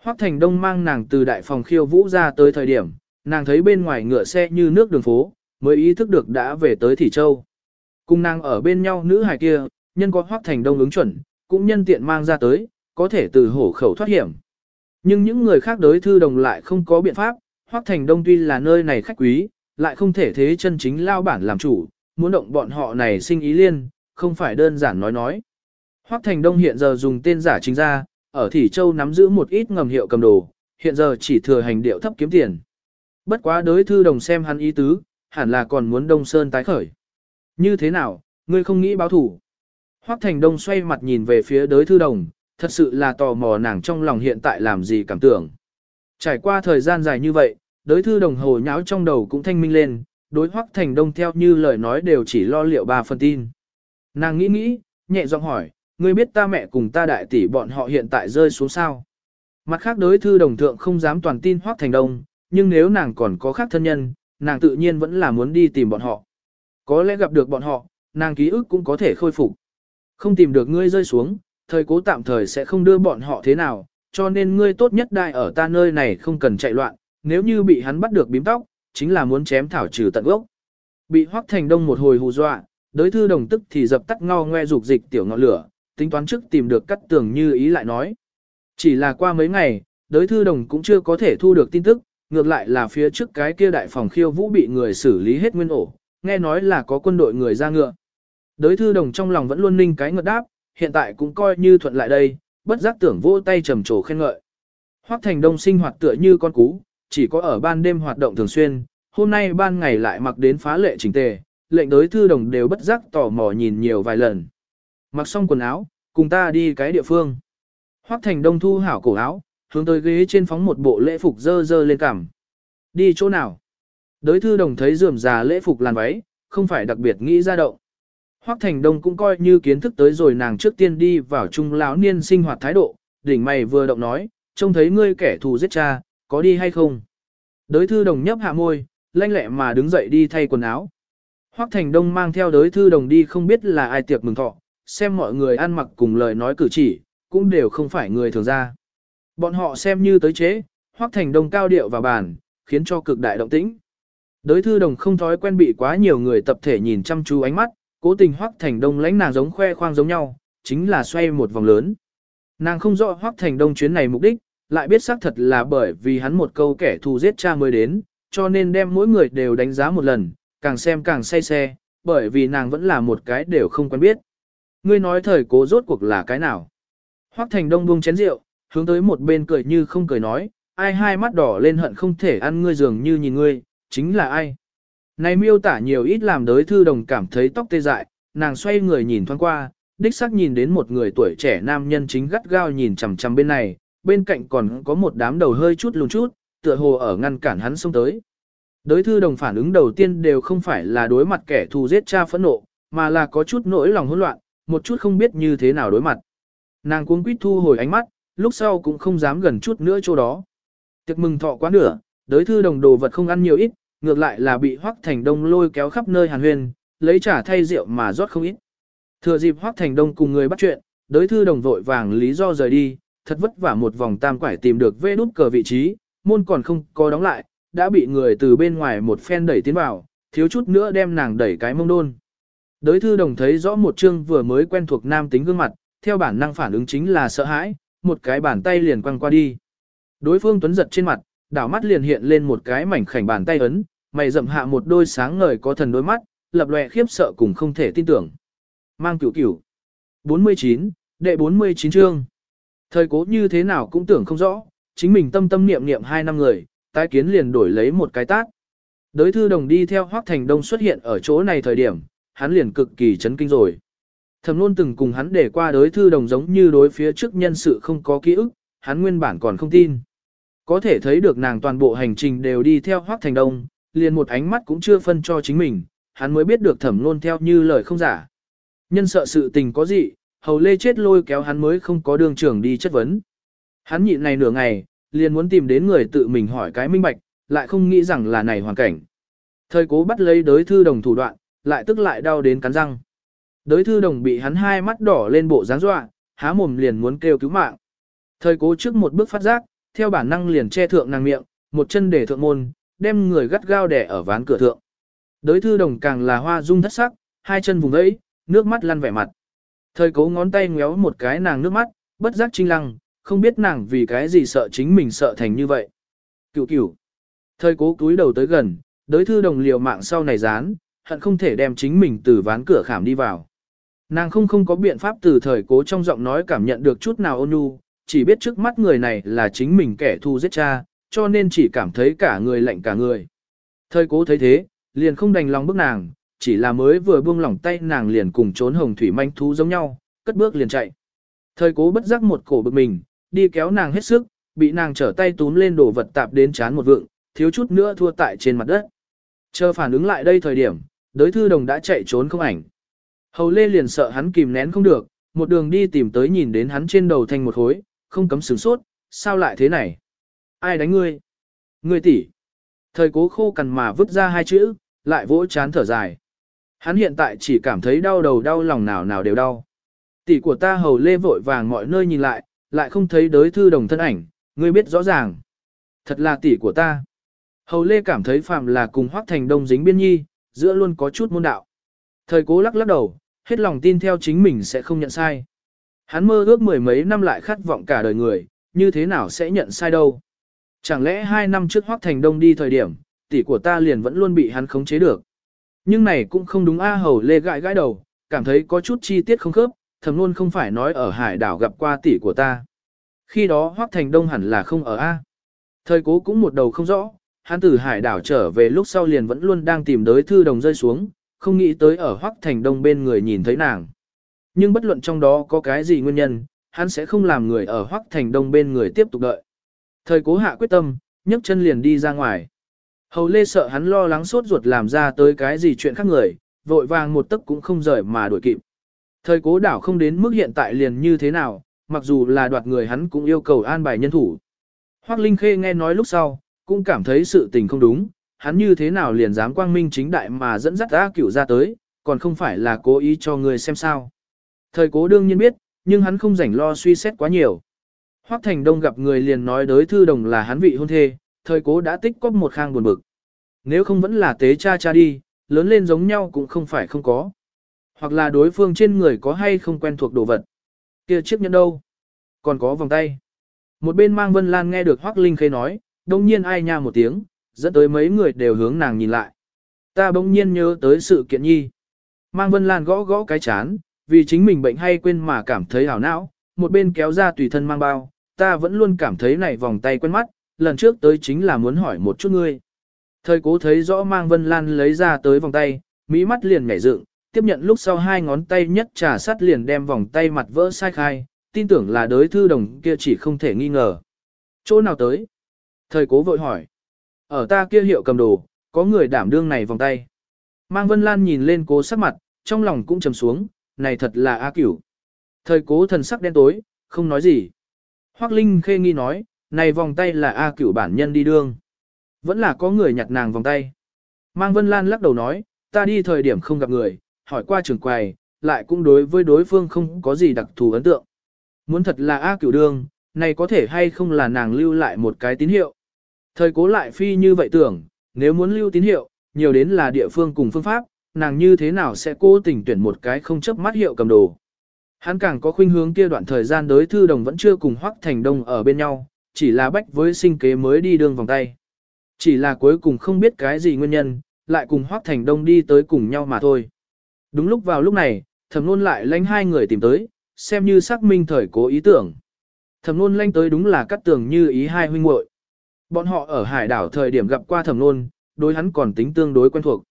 Hoắc Thành Đông mang nàng từ đại phòng khiêu vũ ra tới thời điểm, nàng thấy bên ngoài ngựa xe như nước đường phố, mới ý thức được đã về tới Thị Châu. Cùng nàng ở bên nhau nữ hài kia, nhân có Hoắc Thành Đông ứng chuẩn, cũng nhân tiện mang ra tới, có thể từ hổ khẩu thoát hiểm. Nhưng những người khác đối thư đồng lại không có biện pháp, Hoắc Thành Đông tuy là nơi này khách quý, lại không thể thế chân chính lao bản làm chủ, muốn động bọn họ này sinh ý liên, không phải đơn giản nói nói. Hoắc Thành Đông hiện giờ dùng tên giả chính ra, ở Thỉ Châu nắm giữ một ít ngầm hiệu cầm đồ, hiện giờ chỉ thừa hành điệu thấp kiếm tiền. Bất quá đối thư đồng xem hắn ý tứ, hẳn là còn muốn Đông Sơn tái khởi. Như thế nào, ngươi không nghĩ báo thủ? Hoắc Thành Đông xoay mặt nhìn về phía đối thư đồng, thật sự là tò mò nàng trong lòng hiện tại làm gì cảm tưởng. Trải qua thời gian dài như vậy, đối thư đồng hồ nháo trong đầu cũng thanh minh lên, đối Hoắc Thành Đông theo như lời nói đều chỉ lo liệu ba phần tin. Nàng nghĩ nghĩ, nhẹ giọng hỏi, ngươi biết ta mẹ cùng ta đại tỷ bọn họ hiện tại rơi xuống sao? Mặt khác đối thư đồng thượng không dám toàn tin Hoắc Thành Đông, nhưng nếu nàng còn có khác thân nhân, nàng tự nhiên vẫn là muốn đi tìm bọn họ. Có lẽ gặp được bọn họ, nàng ký ức cũng có thể khôi phục. Không tìm được ngươi rơi xuống, thời cố tạm thời sẽ không đưa bọn họ thế nào, cho nên ngươi tốt nhất đại ở ta nơi này không cần chạy loạn, nếu như bị hắn bắt được bím tóc, chính là muốn chém thảo trừ tận gốc. Bị Hoắc Thành Đông một hồi hù dọa, đối thư đồng tức thì dập tắt ngao ngoe dục dịch tiểu ngọn lửa, tính toán trước tìm được cắt tường như ý lại nói. Chỉ là qua mấy ngày, đối thư đồng cũng chưa có thể thu được tin tức, ngược lại là phía trước cái kia đại phòng khiêu vũ bị người xử lý hết nguyên ổ, nghe nói là có quân đội người ra ngựa. Đới thư đồng trong lòng vẫn luôn ninh cái ngợt đáp, hiện tại cũng coi như thuận lại đây, bất giác tưởng vỗ tay trầm trồ khen ngợi. Hoắc Thành Đông sinh hoạt tựa như con cú, chỉ có ở ban đêm hoạt động thường xuyên, hôm nay ban ngày lại mặc đến phá lệ chỉnh tề, lệnh đối thư đồng đều bất giác tò mò nhìn nhiều vài lần. Mặc xong quần áo, cùng ta đi cái địa phương. Hoắc Thành Đông thu hảo cổ áo, hướng tới ghế trên phóng một bộ lễ phục dơ dơ lên cằm. Đi chỗ nào? Đới thư đồng thấy rườm già lễ phục làn váy, không phải đặc biệt nghĩ ra động. Hoắc Thành Đông cũng coi như kiến thức tới rồi nàng trước tiên đi vào trung lão niên sinh hoạt thái độ, đỉnh mày vừa động nói, trông thấy ngươi kẻ thù giết cha, có đi hay không? Đới thư đồng nhấp hạ môi, lanh lẹ mà đứng dậy đi thay quần áo. Hoắc Thành Đông mang theo đới thư đồng đi không biết là ai tiệc mừng thọ, xem mọi người ăn mặc cùng lời nói cử chỉ, cũng đều không phải người thường ra. Bọn họ xem như tới chế, Hoắc Thành Đông cao điệu vào bàn, khiến cho cực đại động tĩnh. Đới thư đồng không thói quen bị quá nhiều người tập thể nhìn chăm chú ánh mắt, cố tình Hoắc Thành Đông lãnh nàng giống khoe khoang giống nhau, chính là xoay một vòng lớn. Nàng không rõ Hoắc Thành Đông chuyến này mục đích, lại biết xác thật là bởi vì hắn một câu kẻ thù giết cha mới đến, cho nên đem mỗi người đều đánh giá một lần, càng xem càng say xe, bởi vì nàng vẫn là một cái đều không quen biết. Ngươi nói thời cố rốt cuộc là cái nào? Hoắc Thành Đông buông chén rượu, hướng tới một bên cười như không cười nói, ai hai mắt đỏ lên hận không thể ăn ngươi dường như nhìn ngươi, chính là ai? Này miêu tả nhiều ít làm đới thư đồng cảm thấy tóc tê dại, nàng xoay người nhìn thoáng qua, đích xác nhìn đến một người tuổi trẻ nam nhân chính gắt gao nhìn chằm chằm bên này, bên cạnh còn có một đám đầu hơi chút lùn chút, tựa hồ ở ngăn cản hắn xông tới. Đối thư đồng phản ứng đầu tiên đều không phải là đối mặt kẻ thù giết cha phẫn nộ, mà là có chút nỗi lòng hỗn loạn, một chút không biết như thế nào đối mặt. Nàng cuống quýt thu hồi ánh mắt, lúc sau cũng không dám gần chút nữa chỗ đó. Tiệc mừng thọ quá nửa, đối thư đồng đồ vật không ăn nhiều ít, ngược lại là bị Hoắc Thành Đông lôi kéo khắp nơi hàn huyên, lấy trả thay rượu mà rót không ít. Thừa dịp Hoắc Thành Đông cùng người bắt chuyện, đối thư đồng vội vàng lý do rời đi, thật vất vả một vòng tam quải tìm được vê nút cờ vị trí, môn còn không có đóng lại, đã bị người từ bên ngoài một phen đẩy tiến vào, thiếu chút nữa đem nàng đẩy cái mông đôn. Đới thư đồng thấy rõ một chương vừa mới quen thuộc nam tính gương mặt, theo bản năng phản ứng chính là sợ hãi, một cái bàn tay liền quăng qua đi. Đối phương tuấn giật trên mặt, đảo mắt liền hiện lên một cái mảnh khảnh bàn tay ấn, mày rậm hạ một đôi sáng ngời có thần đôi mắt, lập lòe khiếp sợ cùng không thể tin tưởng. Mang cửu cửu. 49, đệ 49 chương. Thời cố như thế nào cũng tưởng không rõ, chính mình tâm tâm niệm niệm hai năm người, tái kiến liền đổi lấy một cái tát. Đới thư đồng đi theo Hoác Thành Đông xuất hiện ở chỗ này thời điểm, hắn liền cực kỳ chấn kinh rồi. Thẩm luôn từng cùng hắn để qua đới thư đồng giống như đối phía trước nhân sự không có ký ức, hắn nguyên bản còn không tin. Có thể thấy được nàng toàn bộ hành trình đều đi theo Hoác Thành Đông, liền một ánh mắt cũng chưa phân cho chính mình, hắn mới biết được thẩm luôn theo như lời không giả. Nhân sợ sự tình có gì, hầu lê chết lôi kéo hắn mới không có đường trưởng đi chất vấn. Hắn nhịn này nửa ngày, liền muốn tìm đến người tự mình hỏi cái minh bạch, lại không nghĩ rằng là này hoàn cảnh. Thời cố bắt lấy đới thư đồng thủ đoạn, lại tức lại đau đến cắn răng. Đới thư đồng bị hắn hai mắt đỏ lên bộ dáng dọa, há mồm liền muốn kêu cứu mạng. Thời cố trước một bước phát giác, theo bản năng liền che thượng nàng miệng, một chân để thượng môn, đem người gắt gao đẻ ở ván cửa thượng. Đới thư đồng càng là hoa dung thất sắc, hai chân vùng ấy, nước mắt lăn vẻ mặt. Thời cố ngón tay ngéo một cái nàng nước mắt, bất giác trinh lăng, không biết nàng vì cái gì sợ chính mình sợ thành như vậy. Cửu cửu. Thời cố cúi đầu tới gần, đối thư đồng liều mạng sau này dán, hận không thể đem chính mình từ ván cửa khảm đi vào. Nàng không không có biện pháp từ thời cố trong giọng nói cảm nhận được chút nào ôn nhu, chỉ biết trước mắt người này là chính mình kẻ thù giết cha, cho nên chỉ cảm thấy cả người lạnh cả người. Thời cố thấy thế, liền không đành lòng bước nàng, chỉ là mới vừa buông lỏng tay nàng liền cùng trốn hồng thủy manh thú giống nhau, cất bước liền chạy. Thời cố bất giác một cổ bực mình, đi kéo nàng hết sức, bị nàng trở tay túm lên đổ vật tạp đến chán một vượng, thiếu chút nữa thua tại trên mặt đất. Chờ phản ứng lại đây thời điểm, đối thư đồng đã chạy trốn không ảnh. Hầu Lê liền sợ hắn kìm nén không được, một đường đi tìm tới nhìn đến hắn trên đầu thành một khối, không cấm sửng sốt, sao lại thế này? Ai đánh ngươi? Ngươi tỷ. Thời cố khô cằn mà vứt ra hai chữ, lại vỗ chán thở dài. Hắn hiện tại chỉ cảm thấy đau đầu đau lòng nào nào đều đau. Tỷ của ta hầu lê vội vàng mọi nơi nhìn lại, lại không thấy đới thư đồng thân ảnh, ngươi biết rõ ràng. Thật là tỷ của ta. Hầu lê cảm thấy phạm là cùng hoác thành đông dính biên nhi, giữa luôn có chút môn đạo. Thời cố lắc lắc đầu, hết lòng tin theo chính mình sẽ không nhận sai. Hắn mơ ước mười mấy năm lại khát vọng cả đời người, như thế nào sẽ nhận sai đâu. Chẳng lẽ hai năm trước hoác thành đông đi thời điểm, tỷ của ta liền vẫn luôn bị hắn khống chế được. Nhưng này cũng không đúng A hầu lê gãi gãi đầu, cảm thấy có chút chi tiết không khớp, thầm luôn không phải nói ở hải đảo gặp qua tỷ của ta. Khi đó Hoắc Thành Đông hẳn là không ở A. Thời cố cũng một đầu không rõ, hắn từ hải đảo trở về lúc sau liền vẫn luôn đang tìm đới thư đồng rơi xuống, không nghĩ tới ở Hoắc Thành Đông bên người nhìn thấy nàng. Nhưng bất luận trong đó có cái gì nguyên nhân, hắn sẽ không làm người ở Hoắc Thành Đông bên người tiếp tục đợi. Thời cố hạ quyết tâm, nhấc chân liền đi ra ngoài. Hầu Lê sợ hắn lo lắng sốt ruột làm ra tới cái gì chuyện khác người, vội vàng một tấc cũng không rời mà đuổi kịp. Thời cố đảo không đến mức hiện tại liền như thế nào, mặc dù là đoạt người hắn cũng yêu cầu an bài nhân thủ. Hoác Linh Khê nghe nói lúc sau, cũng cảm thấy sự tình không đúng, hắn như thế nào liền dám quang minh chính đại mà dẫn dắt A cửu ra tới, còn không phải là cố ý cho người xem sao. Thời cố đương nhiên biết, nhưng hắn không rảnh lo suy xét quá nhiều. Hoác Thành Đông gặp người liền nói đới thư đồng là hắn vị hôn thê, thời cố đã tích cóp một khang buồn bực. Nếu không vẫn là tế cha cha đi, lớn lên giống nhau cũng không phải không có. Hoặc là đối phương trên người có hay không quen thuộc đồ vật. kia chiếc nhẫn đâu? Còn có vòng tay. Một bên mang Vân Lan nghe được Hoắc Linh Khê nói, đông nhiên ai nha một tiếng, dẫn tới mấy người đều hướng nàng nhìn lại. Ta bỗng nhiên nhớ tới sự kiện nhi. Mang Vân Lan gõ gõ cái chán, vì chính mình bệnh hay quên mà cảm thấy hảo não, một bên kéo ra tùy thân mang bao, ta vẫn luôn cảm thấy này vòng tay quen mắt, lần trước tới chính là muốn hỏi một chút ngươi. Thời cố thấy rõ mang Vân Lan lấy ra tới vòng tay, mỹ mắt liền nhảy dựng, tiếp nhận lúc sau hai ngón tay nhất trà sắt liền đem vòng tay mặt vỡ sai khai, tin tưởng là đới thư đồng kia chỉ không thể nghi ngờ. Chỗ nào tới? Thời cố vội hỏi. Ở ta kia hiệu cầm đồ, có người đảm đương này vòng tay. Mang Vân Lan nhìn lên cố sắc mặt, trong lòng cũng trầm xuống, này thật là A cửu. Thời cố thần sắc đen tối, không nói gì. Hoác Linh khê nghi nói, này vòng tay là A cửu bản nhân đi đương. Vẫn là có người nhặt nàng vòng tay. Mang Vân Lan lắc đầu nói, ta đi thời điểm không gặp người, hỏi qua trường quầy, lại cũng đối với đối phương không có gì đặc thù ấn tượng. Muốn thật là A cửu đương, này có thể hay không là nàng lưu lại một cái tín hiệu. Thời cố lại phi như vậy tưởng, nếu muốn lưu tín hiệu, nhiều đến là địa phương cùng phương pháp, nàng như thế nào sẽ cố tình tuyển một cái không chấp mắt hiệu cầm đồ. Hắn càng có khuynh hướng kia đoạn thời gian đối thư đồng vẫn chưa cùng Hoắc Thành Đông ở bên nhau, chỉ là bách với sinh kế mới đi đường vòng tay. Chỉ là cuối cùng không biết cái gì nguyên nhân, lại cùng Hoắc Thành Đông đi tới cùng nhau mà thôi. Đúng lúc vào lúc này, thẩm nôn lại lánh hai người tìm tới, xem như xác minh thời cố ý tưởng. Thẩm nôn lanh tới đúng là cắt tường như ý hai huynh muội. Bọn họ ở hải đảo thời điểm gặp qua thẩm nôn, đối hắn còn tính tương đối quen thuộc.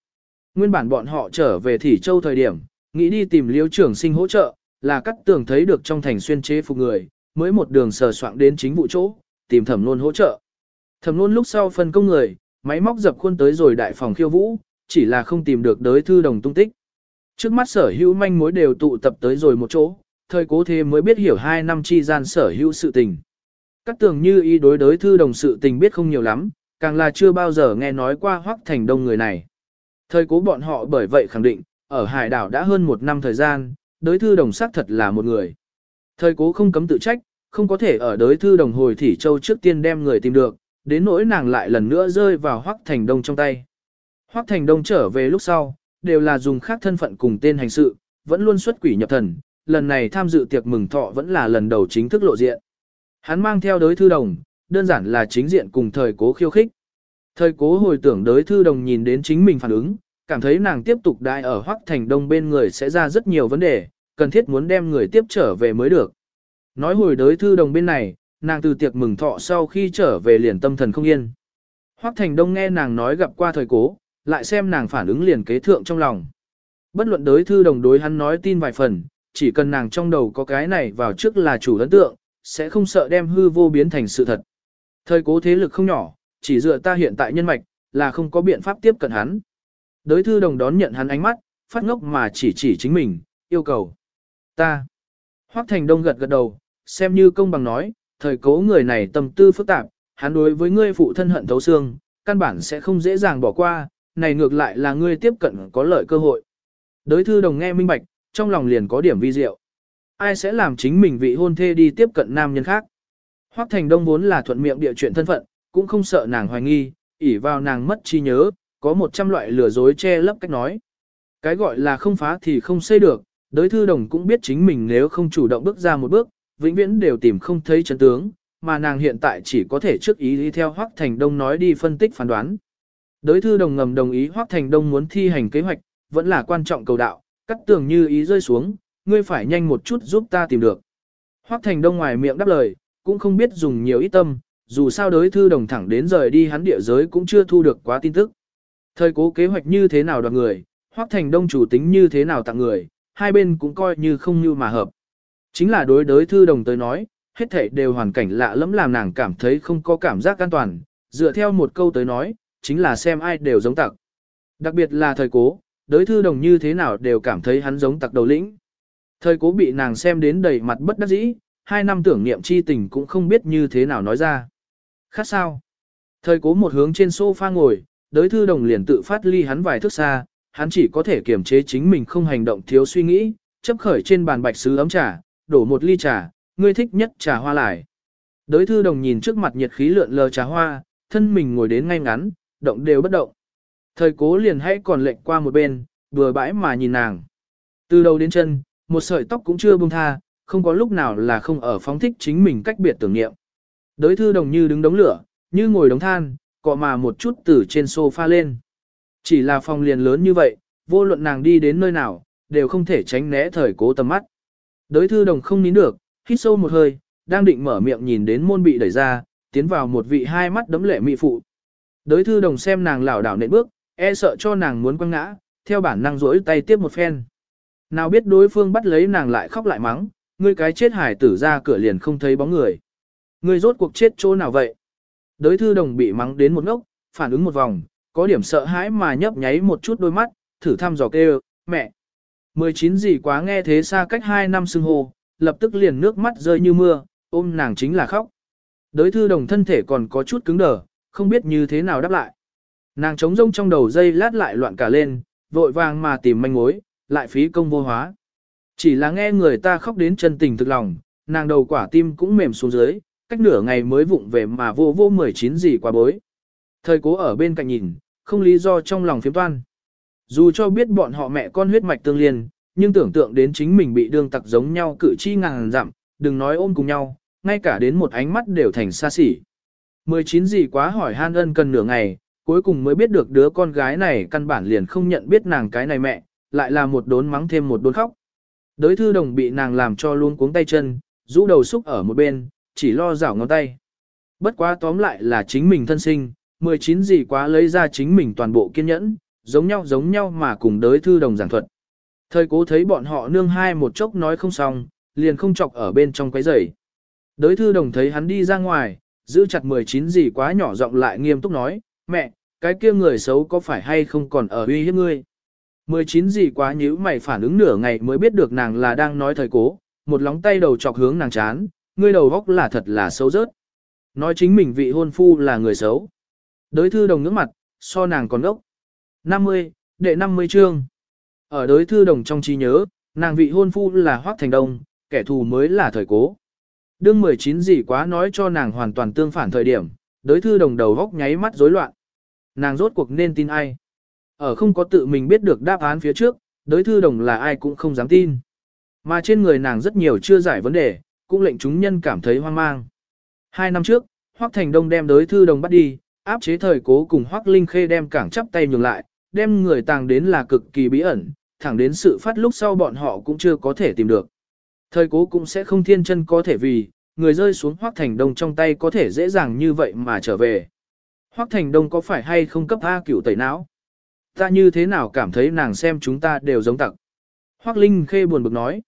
Nguyên bản bọn họ trở về Thỉ Châu thời điểm, nghĩ đi tìm liêu trưởng sinh hỗ trợ, là cắt tường thấy được trong thành xuyên chế phục người, mới một đường sờ soạn đến chính vụ chỗ, tìm thẩm nôn hỗ trợ. Thẩm nôn lúc sau phân công người, máy móc dập khuôn tới rồi đại phòng khiêu vũ, chỉ là không tìm được đới thư đồng tung tích. Trước mắt sở hữu manh mối đều tụ tập tới rồi một chỗ, thời cố thế mới biết hiểu hai năm chi gian sở hữu sự tình. Các tường như ý đối đối thư đồng sự tình biết không nhiều lắm, càng là chưa bao giờ nghe nói qua hoắc thành đông người này. Thời cố bọn họ bởi vậy khẳng định, ở hải đảo đã hơn một năm thời gian, đối thư đồng xác thật là một người. Thời cố không cấm tự trách, không có thể ở đối thư đồng hồi thỉ châu trước tiên đem người tìm được, đến nỗi nàng lại lần nữa rơi vào hoắc thành đông trong tay. Hoắc thành đông trở về lúc sau, đều là dùng khác thân phận cùng tên hành sự, vẫn luôn xuất quỷ nhập thần, lần này tham dự tiệc mừng thọ vẫn là lần đầu chính thức lộ diện. Hắn mang theo đối thư đồng, đơn giản là chính diện cùng thời cố khiêu khích. Thời cố hồi tưởng đối thư đồng nhìn đến chính mình phản ứng, cảm thấy nàng tiếp tục đại ở Hoắc Thành Đông bên người sẽ ra rất nhiều vấn đề, cần thiết muốn đem người tiếp trở về mới được. Nói hồi đối thư đồng bên này, nàng từ tiệc mừng thọ sau khi trở về liền tâm thần không yên. Hoắc Thành Đông nghe nàng nói gặp qua thời cố, lại xem nàng phản ứng liền kế thượng trong lòng. Bất luận đối thư đồng đối hắn nói tin vài phần, chỉ cần nàng trong đầu có cái này vào trước là chủ ấn tượng, sẽ không sợ đem hư vô biến thành sự thật. Thời cố thế lực không nhỏ, chỉ dựa ta hiện tại nhân mạch, là không có biện pháp tiếp cận hắn. Đối thư đồng đón nhận hắn ánh mắt, phát ngốc mà chỉ chỉ chính mình, yêu cầu. Ta. Hoác Thành Đông gật gật đầu, xem như công bằng nói, thời cố người này tâm tư phức tạp, hắn đối với ngươi phụ thân hận thấu xương, căn bản sẽ không dễ dàng bỏ qua, này ngược lại là ngươi tiếp cận có lợi cơ hội. Đới thư đồng nghe minh bạch, trong lòng liền có điểm vi diệu. Ai sẽ làm chính mình vị hôn thê đi tiếp cận nam nhân khác? Hoắc Thành Đông vốn là thuận miệng địa chuyện thân phận, cũng không sợ nàng hoài nghi, ỉ vào nàng mất trí nhớ, có một trăm loại lừa dối che lấp cách nói. Cái gọi là không phá thì không xây được, đới thư đồng cũng biết chính mình nếu không chủ động bước ra một bước, vĩnh viễn đều tìm không thấy chân tướng, mà nàng hiện tại chỉ có thể trước ý đi theo Hoắc Thành Đông nói đi phân tích phán đoán. Đối thư đồng ngầm đồng ý Hoắc Thành Đông muốn thi hành kế hoạch, vẫn là quan trọng cầu đạo, cắt tường như ý rơi xuống, ngươi phải nhanh một chút giúp ta tìm được. Hoắc Thành Đông ngoài miệng đáp lời, cũng không biết dùng nhiều ít tâm, dù sao đối thư đồng thẳng đến rời đi hắn địa giới cũng chưa thu được quá tin tức. Thời cố kế hoạch như thế nào đoạt người, Hoắc Thành Đông chủ tính như thế nào tặng người, hai bên cũng coi như không như mà hợp. Chính là đối đối thư đồng tới nói, hết thảy đều hoàn cảnh lạ lẫm làm nàng cảm thấy không có cảm giác an toàn, dựa theo một câu tới nói, chính là xem ai đều giống tặc. Đặc biệt là thời cố, đới thư đồng như thế nào đều cảm thấy hắn giống tặc đầu lĩnh. Thời cố bị nàng xem đến đầy mặt bất đắc dĩ, hai năm tưởng niệm chi tình cũng không biết như thế nào nói ra. Khác sao? Thời cố một hướng trên sofa ngồi, đới thư đồng liền tự phát ly hắn vài thước xa, hắn chỉ có thể kiềm chế chính mình không hành động thiếu suy nghĩ, chấp khởi trên bàn bạch sứ ấm trà, đổ một ly trà, ngươi thích nhất trà hoa lại. Đới thư đồng nhìn trước mặt nhiệt khí lượn lờ trà hoa, thân mình ngồi đến ngay ngắn, động đều bất động. Thời cố liền hãy còn lệnh qua một bên, vừa bãi mà nhìn nàng. Từ đầu đến chân, một sợi tóc cũng chưa buông tha, không có lúc nào là không ở phóng thích chính mình cách biệt tưởng niệm. Đới thư đồng như đứng đống lửa, như ngồi đống than, cọ mà một chút từ trên sofa lên. Chỉ là phòng liền lớn như vậy, vô luận nàng đi đến nơi nào, đều không thể tránh né thời cố tầm mắt. Đới thư đồng không nín được, hít sâu một hơi, đang định mở miệng nhìn đến môn bị đẩy ra, tiến vào một vị hai mắt đấm lệ mị phụ. Đới thư đồng xem nàng lảo đảo nện bước, e sợ cho nàng muốn quăng ngã, theo bản năng rỗi tay tiếp một phen. Nào biết đối phương bắt lấy nàng lại khóc lại mắng, ngươi cái chết hải tử ra cửa liền không thấy bóng người. Ngươi rốt cuộc chết chỗ nào vậy? Đới thư đồng bị mắng đến một ngốc, phản ứng một vòng, có điểm sợ hãi mà nhấp nháy một chút đôi mắt, thử thăm dò kêu, mẹ. 19 gì quá nghe thế xa cách 2 năm xưng hồ, lập tức liền nước mắt rơi như mưa, ôm nàng chính là khóc. Đới thư đồng thân thể còn có chút cứng đờ, không biết như thế nào đáp lại. Nàng trống rông trong đầu dây lát lại loạn cả lên, vội vàng mà tìm manh mối, lại phí công vô hóa. Chỉ là nghe người ta khóc đến chân tình thực lòng, nàng đầu quả tim cũng mềm xuống dưới, cách nửa ngày mới vụng về mà vô vô 19 gì quá bối. Thời cố ở bên cạnh nhìn, không lý do trong lòng phiếm toan. Dù cho biết bọn họ mẹ con huyết mạch tương liên, nhưng tưởng tượng đến chính mình bị đương tặc giống nhau cử chi ngàn dặm, đừng nói ôm cùng nhau, ngay cả đến một ánh mắt đều thành xa xỉ. 19 gì quá hỏi han ân cần nửa ngày, cuối cùng mới biết được đứa con gái này căn bản liền không nhận biết nàng cái này mẹ, lại là một đốn mắng thêm một đốn khóc. Đới thư đồng bị nàng làm cho luôn cuống tay chân, rũ đầu xúc ở một bên, chỉ lo rảo ngón tay. Bất quá tóm lại là chính mình thân sinh, 19 gì quá lấy ra chính mình toàn bộ kiên nhẫn, giống nhau giống nhau mà cùng đới thư đồng giảng thuật. Thời cố thấy bọn họ nương hai một chốc nói không xong, liền không chọc ở bên trong quấy rầy. Đới thư đồng thấy hắn đi ra ngoài, giữ chặt 19 gì quá nhỏ giọng lại nghiêm túc nói, mẹ, cái kia người xấu có phải hay không còn ở uy hiếp ngươi? 19 gì quá nhíu mày phản ứng nửa ngày mới biết được nàng là đang nói thời cố, một lóng tay đầu chọc hướng nàng chán, ngươi đầu góc là thật là xấu rớt. Nói chính mình vị hôn phu là người xấu. Đới thư đồng nước mặt, so nàng còn ốc. 50, đệ 50 chương. Ở đới thư đồng trong trí nhớ, nàng vị hôn phu là Hoác Thành Đông, kẻ thù mới là thời cố. Đương 19 gì quá nói cho nàng hoàn toàn tương phản thời điểm, đối thư đồng đầu góc nháy mắt rối loạn. Nàng rốt cuộc nên tin ai? Ở không có tự mình biết được đáp án phía trước, đối thư đồng là ai cũng không dám tin. Mà trên người nàng rất nhiều chưa giải vấn đề, cũng lệnh chúng nhân cảm thấy hoang mang. Hai năm trước, Hoắc Thành Đông đem đối thư đồng bắt đi, áp chế thời cố cùng Hoắc Linh Khê đem cảng chắp tay nhường lại, đem người tàng đến là cực kỳ bí ẩn, thẳng đến sự phát lúc sau bọn họ cũng chưa có thể tìm được. Thời cố cũng sẽ không thiên chân có thể vì, người rơi xuống Hoắc Thành Đông trong tay có thể dễ dàng như vậy mà trở về. Hoắc Thành Đông có phải hay không cấp A cửu tẩy não? Ta như thế nào cảm thấy nàng xem chúng ta đều giống tặc. Hoắc Linh Khê buồn bực nói.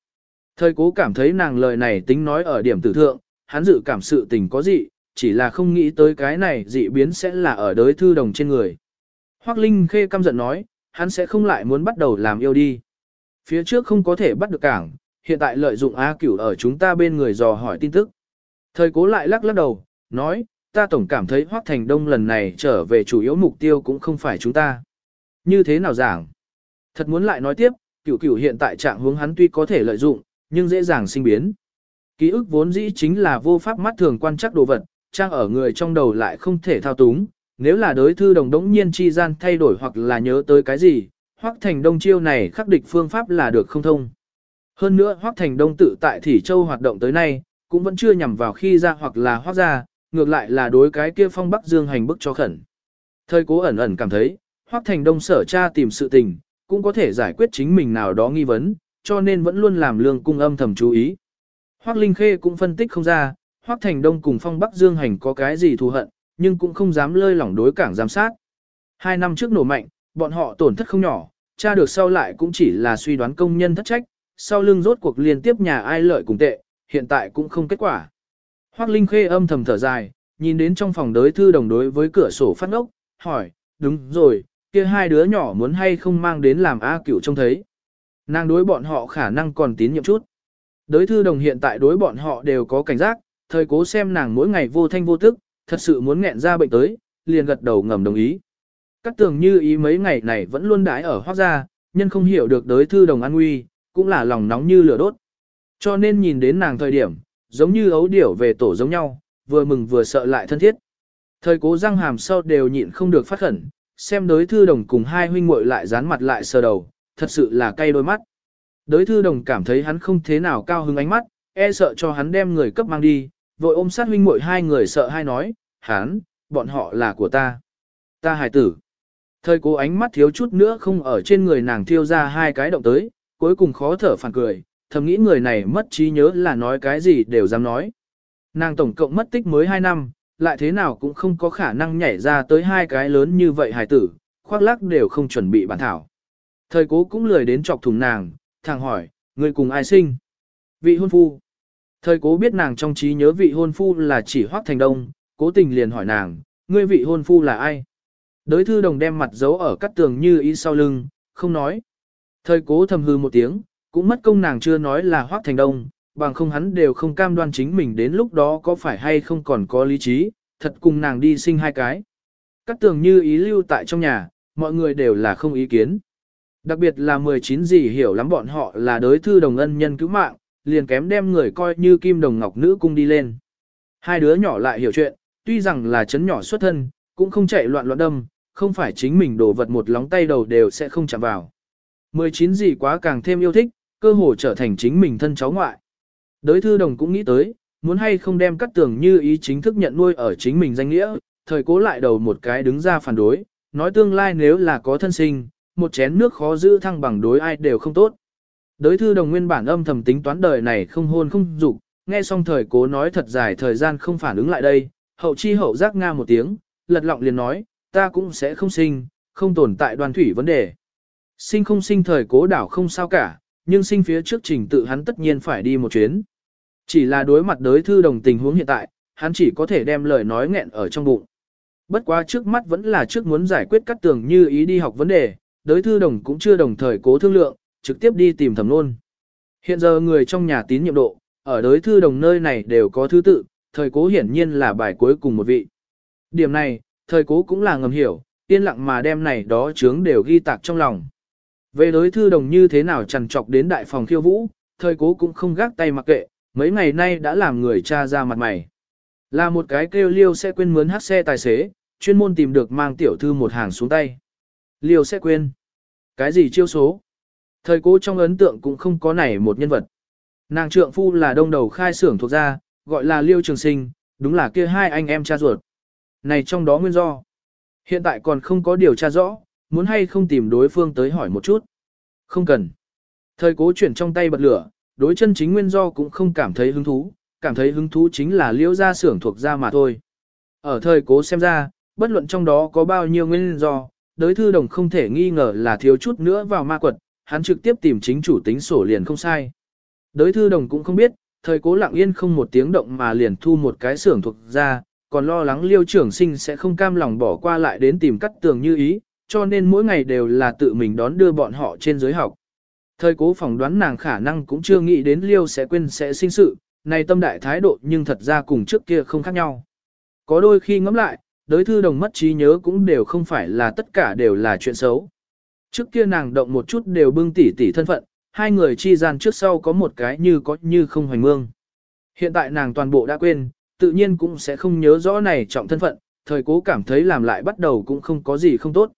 Thời cố cảm thấy nàng lời này tính nói ở điểm tử thượng, hắn dự cảm sự tình có gì, chỉ là không nghĩ tới cái này dị biến sẽ là ở đới thư đồng trên người. Hoắc Linh Khê căm giận nói, hắn sẽ không lại muốn bắt đầu làm yêu đi. Phía trước không có thể bắt được cảng, hiện tại lợi dụng A cửu ở chúng ta bên người dò hỏi tin tức. Thời cố lại lắc lắc đầu, nói, ta tổng cảm thấy Hoắc Thành Đông lần này trở về chủ yếu mục tiêu cũng không phải chúng ta. Như thế nào giảng? Thật muốn lại nói tiếp, cửu cửu hiện tại trạng hướng hắn tuy có thể lợi dụng, nhưng dễ dàng sinh biến. Ký ức vốn dĩ chính là vô pháp mắt thường quan chắc đồ vật, trang ở người trong đầu lại không thể thao túng. Nếu là đối thư đồng đống nhiên chi gian thay đổi hoặc là nhớ tới cái gì, Hoắc Thành Đông chiêu này khắc địch phương pháp là được không thông. Hơn nữa Hoắc Thành Đông tự tại Thỉ Châu hoạt động tới nay, cũng vẫn chưa nhằm vào khi ra hoặc là Hoắc ra, ngược lại là đối cái kia phong Bắc Dương hành bức cho khẩn. Thời cố ẩn ẩn cảm thấy, Hoắc Thành Đông sở cha tìm sự tình, cũng có thể giải quyết chính mình nào đó nghi vấn, cho nên vẫn luôn làm lương cung âm thầm chú ý. Hoắc Linh Khê cũng phân tích không ra, Hoắc Thành Đông cùng Phong Bắc Dương Hành có cái gì thù hận, nhưng cũng không dám lơi lỏng đối cảng giám sát. Hai năm trước nổ mạnh, bọn họ tổn thất không nhỏ, tra được sau lại cũng chỉ là suy đoán công nhân thất trách, sau lưng rốt cuộc liên tiếp nhà ai lợi cùng tệ, hiện tại cũng không kết quả. Hoắc Linh Khê âm thầm thở dài, nhìn đến trong phòng đối thư đồng đối với cửa sổ phát ngốc, hỏi, đúng rồi, kia hai đứa nhỏ muốn hay không mang đến làm A cửu trông thấy. Nàng đối bọn họ khả năng còn tín nhiệm chút. Đối thư đồng hiện tại đối bọn họ đều có cảnh giác, thời cố xem nàng mỗi ngày vô thanh vô tức, thật sự muốn nghẹn ra bệnh tới, liền gật đầu ngầm đồng ý. Các tường như ý mấy ngày này vẫn luôn đái ở hoác gia, nhân không hiểu được đối thư đồng an nguy, cũng là lòng nóng như lửa đốt. Cho nên nhìn đến nàng thời điểm, giống như ấu điểu về tổ giống nhau, vừa mừng vừa sợ lại thân thiết. Thời cố răng hàm sau đều nhịn không được phát khẩn, xem đối thư đồng cùng hai huynh muội lại dán mặt lại sờ đầu, thật sự là cay đôi mắt. Đối thư đồng cảm thấy hắn không thế nào cao hứng ánh mắt, e sợ cho hắn đem người cấp mang đi, vội ôm sát huynh muội hai người sợ hai nói, hắn, bọn họ là của ta. Ta hài tử. Thời cố ánh mắt thiếu chút nữa không ở trên người nàng thiêu ra hai cái động tới, cuối cùng khó thở phản cười, thầm nghĩ người này mất trí nhớ là nói cái gì đều dám nói. Nàng tổng cộng mất tích mới hai năm, lại thế nào cũng không có khả năng nhảy ra tới hai cái lớn như vậy hài tử, khoác lác đều không chuẩn bị bản thảo. Thời cố cũng lười đến chọc thùng nàng, thằng hỏi, người cùng ai sinh? Vị hôn phu. Thời cố biết nàng trong trí nhớ vị hôn phu là chỉ hoác thành đông, cố tình liền hỏi nàng, ngươi vị hôn phu là ai? Đới thư đồng đem mặt giấu ở cắt tường như ý sau lưng, không nói. Thời cố thầm hư một tiếng, cũng mất công nàng chưa nói là hoác thành đông, bằng không hắn đều không cam đoan chính mình đến lúc đó có phải hay không còn có lý trí, thật cùng nàng đi sinh hai cái. Các tường như ý lưu tại trong nhà, mọi người đều là không ý kiến. Đặc biệt là 19 gì hiểu lắm bọn họ là đối thư đồng ân nhân cứu mạng, liền kém đem người coi như kim đồng ngọc nữ cung đi lên. Hai đứa nhỏ lại hiểu chuyện, tuy rằng là chấn nhỏ xuất thân, cũng không chạy loạn loạn đâm, không phải chính mình đổ vật một lóng tay đầu đều sẽ không chạm vào. 19 gì quá càng thêm yêu thích, cơ hồ trở thành chính mình thân cháu ngoại. Đới thư đồng cũng nghĩ tới, muốn hay không đem cắt tường như ý chính thức nhận nuôi ở chính mình danh nghĩa, thời cố lại đầu một cái đứng ra phản đối, nói tương lai nếu là có thân sinh, một chén nước khó giữ thăng bằng đối ai đều không tốt. Đới thư đồng nguyên bản âm thầm tính toán đời này không hôn không dục, nghe xong thời cố nói thật dài thời gian không phản ứng lại đây, hậu chi hậu giác nga một tiếng, lật lọng liền nói, ta cũng sẽ không sinh, không tồn tại đoàn thủy vấn đề. Sinh không sinh thời cố đảo không sao cả, nhưng sinh phía trước trình tự hắn tất nhiên phải đi một chuyến. Chỉ là đối mặt đối thư đồng tình huống hiện tại, hắn chỉ có thể đem lời nói nghẹn ở trong bụng. Bất quá trước mắt vẫn là trước muốn giải quyết cắt tường như ý đi học vấn đề, đối thư đồng cũng chưa đồng thời cố thương lượng, trực tiếp đi tìm thẩm luôn Hiện giờ người trong nhà tín nhiệm độ, ở đối thư đồng nơi này đều có thứ tự, thời cố hiển nhiên là bài cuối cùng một vị. Điểm này, thời cố cũng là ngầm hiểu, yên lặng mà đem này đó chướng đều ghi tạc trong lòng. Về đối thư đồng như thế nào chằn trọc đến đại phòng khiêu vũ, thời cố cũng không gác tay mặc kệ, mấy ngày nay đã làm người cha ra mặt mày. Là một cái kêu liêu sẽ quên mướn hát xe tài xế, chuyên môn tìm được mang tiểu thư một hàng xuống tay. Liêu sẽ quên. Cái gì chiêu số? Thời cố trong ấn tượng cũng không có này một nhân vật. Nàng trượng phu là đông đầu khai xưởng thuộc gia, gọi là liêu trường sinh, đúng là kia hai anh em cha ruột. Này trong đó nguyên do. Hiện tại còn không có điều tra rõ, muốn hay không tìm đối phương tới hỏi một chút. Không cần. Thời cố chuyển trong tay bật lửa, đối chân chính nguyên do cũng không cảm thấy hứng thú, cảm thấy hứng thú chính là liễu gia xưởng thuộc gia mà thôi. Ở thời cố xem ra, bất luận trong đó có bao nhiêu nguyên do, đối thư đồng không thể nghi ngờ là thiếu chút nữa vào ma quật, hắn trực tiếp tìm chính chủ tính sổ liền không sai. Đối thư đồng cũng không biết, thời cố lặng yên không một tiếng động mà liền thu một cái xưởng thuộc ra, còn lo lắng liêu trưởng sinh sẽ không cam lòng bỏ qua lại đến tìm cắt tường như ý, cho nên mỗi ngày đều là tự mình đón đưa bọn họ trên giới học. Thời cố phỏng đoán nàng khả năng cũng chưa nghĩ đến liêu sẽ quên sẽ sinh sự, này tâm đại thái độ nhưng thật ra cùng trước kia không khác nhau. Có đôi khi ngẫm lại, đối thư đồng mất trí nhớ cũng đều không phải là tất cả đều là chuyện xấu. Trước kia nàng động một chút đều bưng tỉ tỉ thân phận, hai người chi gian trước sau có một cái như có như không hoành mương. Hiện tại nàng toàn bộ đã quên, tự nhiên cũng sẽ không nhớ rõ này trọng thân phận, thời cố cảm thấy làm lại bắt đầu cũng không có gì không tốt.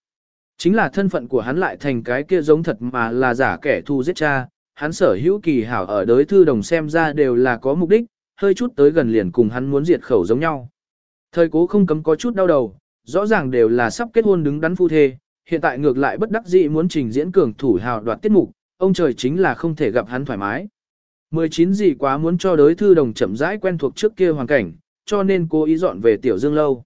Chính là thân phận của hắn lại thành cái kia giống thật mà là giả kẻ thù giết cha, hắn sở hữu kỳ hảo ở đối thư đồng xem ra đều là có mục đích, hơi chút tới gần liền cùng hắn muốn diệt khẩu giống nhau. Thời cố không cấm có chút đau đầu, rõ ràng đều là sắp kết hôn đứng đắn phu thê, hiện tại ngược lại bất đắc dĩ muốn trình diễn cường thủ hào đoạt tiết mục, ông trời chính là không thể gặp hắn thoải mái. 19 gì quá muốn cho đối thư đồng chậm rãi quen thuộc trước kia hoàn cảnh, cho nên cố ý dọn về tiểu dương lâu.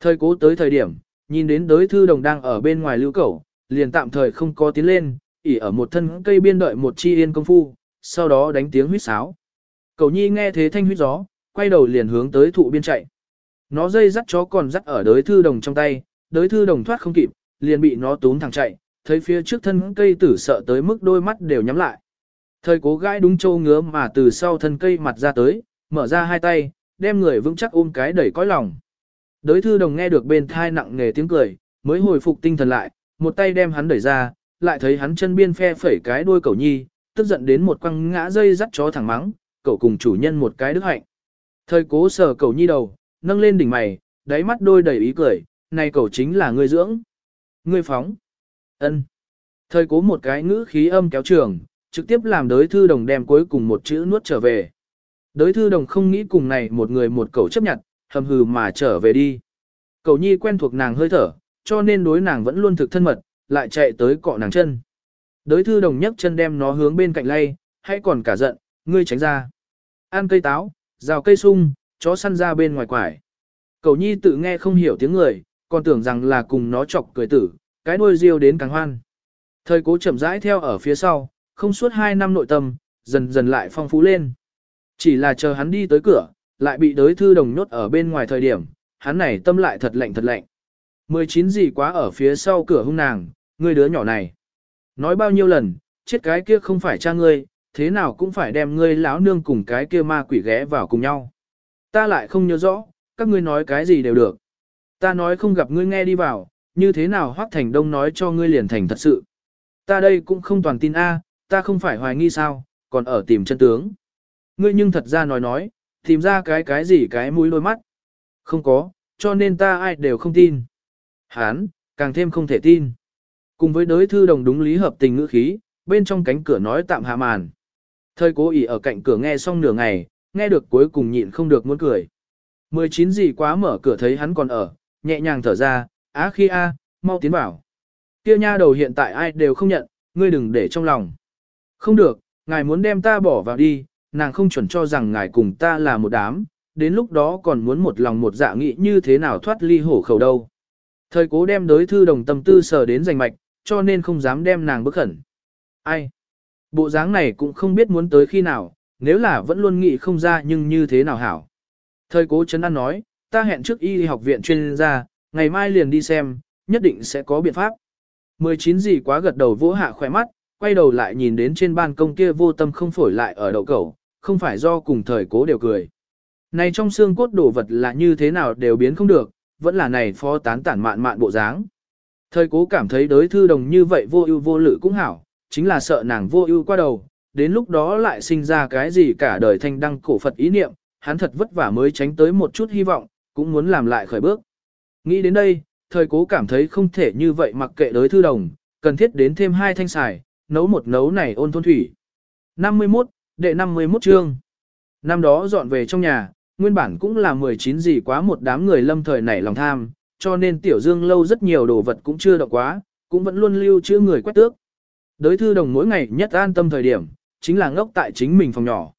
Thời cố tới thời điểm, nhìn đến đới thư đồng đang ở bên ngoài lưu cẩu, liền tạm thời không có tiến lên, ỉ ở một thân cây biên đợi một chi yên công phu, sau đó đánh tiếng huýt sáo. Cầu nhi nghe thế thanh huýt gió, quay đầu liền hướng tới thụ biên chạy. Nó dây dắt chó còn dắt ở đới thư đồng trong tay, đới thư đồng thoát không kịp, liền bị nó túm thẳng chạy, thấy phía trước thân cây tử sợ tới mức đôi mắt đều nhắm lại. Thời cố gãi đúng châu ngứa mà từ sau thân cây mặt ra tới, mở ra hai tay, đem người vững chắc ôm cái đẩy cõi lòng. Đới thư đồng nghe được bên thai nặng nghề tiếng cười, mới hồi phục tinh thần lại, một tay đem hắn đẩy ra, lại thấy hắn chân biên phe phẩy cái đuôi cẩu nhi, tức giận đến một quăng ngã dây dắt chó thẳng mắng, cậu cùng chủ nhân một cái đức hạnh. Thời cố sờ cẩu nhi đầu, nâng lên đỉnh mày, đáy mắt đôi đầy ý cười, này cậu chính là người dưỡng. Ngươi phóng. ân. Thời cố một cái ngữ khí âm kéo trường, trực tiếp làm đới thư đồng đem cuối cùng một chữ nuốt trở về. Đới thư đồng không nghĩ cùng này một người một cậu chấp nhận, hầm hừ mà trở về đi. Cầu nhi quen thuộc nàng hơi thở, cho nên đối nàng vẫn luôn thực thân mật, lại chạy tới cọ nàng chân. Đới thư đồng nhấc chân đem nó hướng bên cạnh lay, hay còn cả giận, ngươi tránh ra. Ăn cây táo, rào cây sung, chó săn ra bên ngoài quải. Cầu nhi tự nghe không hiểu tiếng người, còn tưởng rằng là cùng nó chọc cười tử, cái đuôi riêu đến càng hoan. Thời cố chậm rãi theo ở phía sau, không suốt hai năm nội tâm, dần dần lại phong phú lên. Chỉ là chờ hắn đi tới cửa, lại bị đới thư đồng nhốt ở bên ngoài thời điểm, hắn này tâm lại thật lạnh thật lạnh. 19 gì quá ở phía sau cửa hung nàng, ngươi đứa nhỏ này. Nói bao nhiêu lần, chết cái kia không phải cha ngươi, thế nào cũng phải đem ngươi lão nương cùng cái kia ma quỷ ghé vào cùng nhau. Ta lại không nhớ rõ, các ngươi nói cái gì đều được. Ta nói không gặp ngươi nghe đi vào, như thế nào Hoắc Thành Đông nói cho ngươi liền thành thật sự. Ta đây cũng không toàn tin a, ta không phải hoài nghi sao, còn ở tìm chân tướng. Ngươi nhưng thật ra nói nói, tìm ra cái cái gì cái mũi đôi mắt. Không có, cho nên ta ai đều không tin. Hán, càng thêm không thể tin. Cùng với đối thư đồng đúng lý hợp tình ngữ khí, bên trong cánh cửa nói tạm hạ màn. Thời cố ý ở cạnh cửa nghe xong nửa ngày, nghe được cuối cùng nhịn không được muốn cười. 19 gì quá mở cửa thấy hắn còn ở, nhẹ nhàng thở ra, á khi a, mau tiến vào. Kia nha đầu hiện tại ai đều không nhận, ngươi đừng để trong lòng. Không được, ngài muốn đem ta bỏ vào đi, nàng không chuẩn cho rằng ngài cùng ta là một đám, đến lúc đó còn muốn một lòng một dạ nghĩ như thế nào thoát ly hổ khẩu đâu. Thời cố đem đối thư đồng tâm tư sờ đến giành mạch, cho nên không dám đem nàng bức khẩn. Ai? Bộ dáng này cũng không biết muốn tới khi nào, nếu là vẫn luôn nghĩ không ra nhưng như thế nào hảo. Thời cố chấn an nói, ta hẹn trước y học viện chuyên gia, ngày mai liền đi xem, nhất định sẽ có biện pháp. 19 gì quá gật đầu vỗ hạ khỏe mắt, quay đầu lại nhìn đến trên ban công kia vô tâm không phổi lại ở đậu cầu, không phải do cùng thời cố đều cười. Này trong xương cốt đồ vật là như thế nào đều biến không được, vẫn là này phó tán tản mạn mạn bộ dáng. Thời cố cảm thấy đối thư đồng như vậy vô ưu vô lự cũng hảo, chính là sợ nàng vô ưu qua đầu, đến lúc đó lại sinh ra cái gì cả đời thanh đăng cổ Phật ý niệm, hắn thật vất vả mới tránh tới một chút hy vọng, cũng muốn làm lại khởi bước. Nghĩ đến đây, thời cố cảm thấy không thể như vậy mặc kệ đối thư đồng, cần thiết đến thêm hai thanh xài, nấu một nấu này ôn thôn thủy. 51, đệ 51 chương. Năm đó dọn về trong nhà, nguyên bản cũng là 19 gì quá một đám người lâm thời nảy lòng tham, cho nên tiểu dương lâu rất nhiều đồ vật cũng chưa động quá, cũng vẫn luôn lưu chữ người quét tước. Đới thư đồng mỗi ngày nhất an tâm thời điểm, chính là ngốc tại chính mình phòng nhỏ.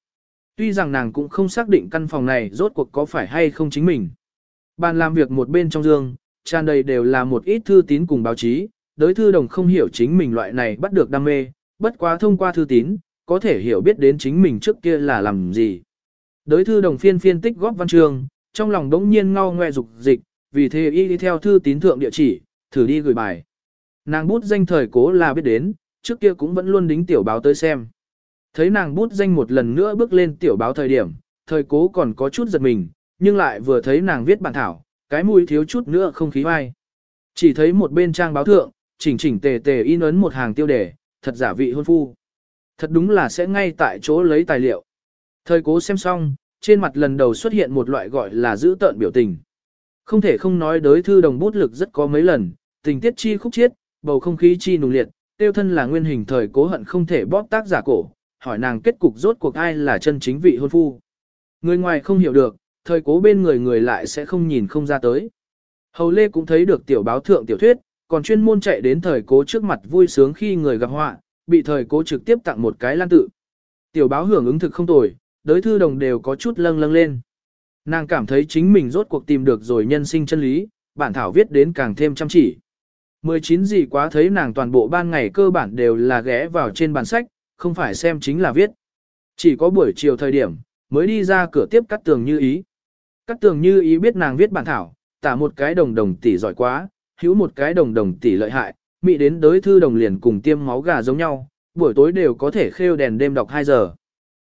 Tuy rằng nàng cũng không xác định căn phòng này rốt cuộc có phải hay không chính mình. Bàn làm việc một bên trong dương, tràn đầy đều là một ít thư tín cùng báo chí, đới thư đồng không hiểu chính mình loại này bắt được đam mê, bất quá thông qua thư tín, có thể hiểu biết đến chính mình trước kia là làm gì. Đới thư đồng phiên phiên tích góp văn chương, trong lòng đống nhiên ngao ngoe dục dịch, vì thế y đi theo thư tín thượng địa chỉ, thử đi gửi bài. Nàng bút danh thời cố là biết đến, trước kia cũng vẫn luôn đính tiểu báo tới xem. Thấy nàng bút danh một lần nữa bước lên tiểu báo thời điểm, thời cố còn có chút giật mình, nhưng lại vừa thấy nàng viết bản thảo, cái mũi thiếu chút nữa không khí vai. Chỉ thấy một bên trang báo thượng, chỉnh chỉnh tề tề in ấn một hàng tiêu đề, thật giả vị hôn phu. Thật đúng là sẽ ngay tại chỗ lấy tài liệu. Thời cố xem xong, trên mặt lần đầu xuất hiện một loại gọi là giữ tợn biểu tình. Không thể không nói đối thư đồng bút lực rất có mấy lần, tình tiết chi khúc chiết, bầu không khí chi nùng liệt, tiêu thân là nguyên hình thời cố hận không thể bóp tác giả cổ, hỏi nàng kết cục rốt cuộc ai là chân chính vị hôn phu. Người ngoài không hiểu được, thời cố bên người người lại sẽ không nhìn không ra tới. Hầu Lê cũng thấy được tiểu báo thượng tiểu thuyết, còn chuyên môn chạy đến thời cố trước mặt vui sướng khi người gặp họa, bị thời cố trực tiếp tặng một cái lan tự. Tiểu báo hưởng ứng thực không tồi, đối thư đồng đều có chút lâng lâng lên. Nàng cảm thấy chính mình rốt cuộc tìm được rồi nhân sinh chân lý, bản thảo viết đến càng thêm chăm chỉ. 19 gì quá thấy nàng toàn bộ ban ngày cơ bản đều là ghé vào trên bàn sách, không phải xem chính là viết. Chỉ có buổi chiều thời điểm, mới đi ra cửa tiếp cắt tường như ý. Cắt tường như ý biết nàng viết bản thảo, tả một cái đồng đồng tỷ giỏi quá, hữu một cái đồng đồng tỷ lợi hại, mị đến đới thư đồng liền cùng tiêm máu gà giống nhau, buổi tối đều có thể khêu đèn đêm đọc 2 giờ.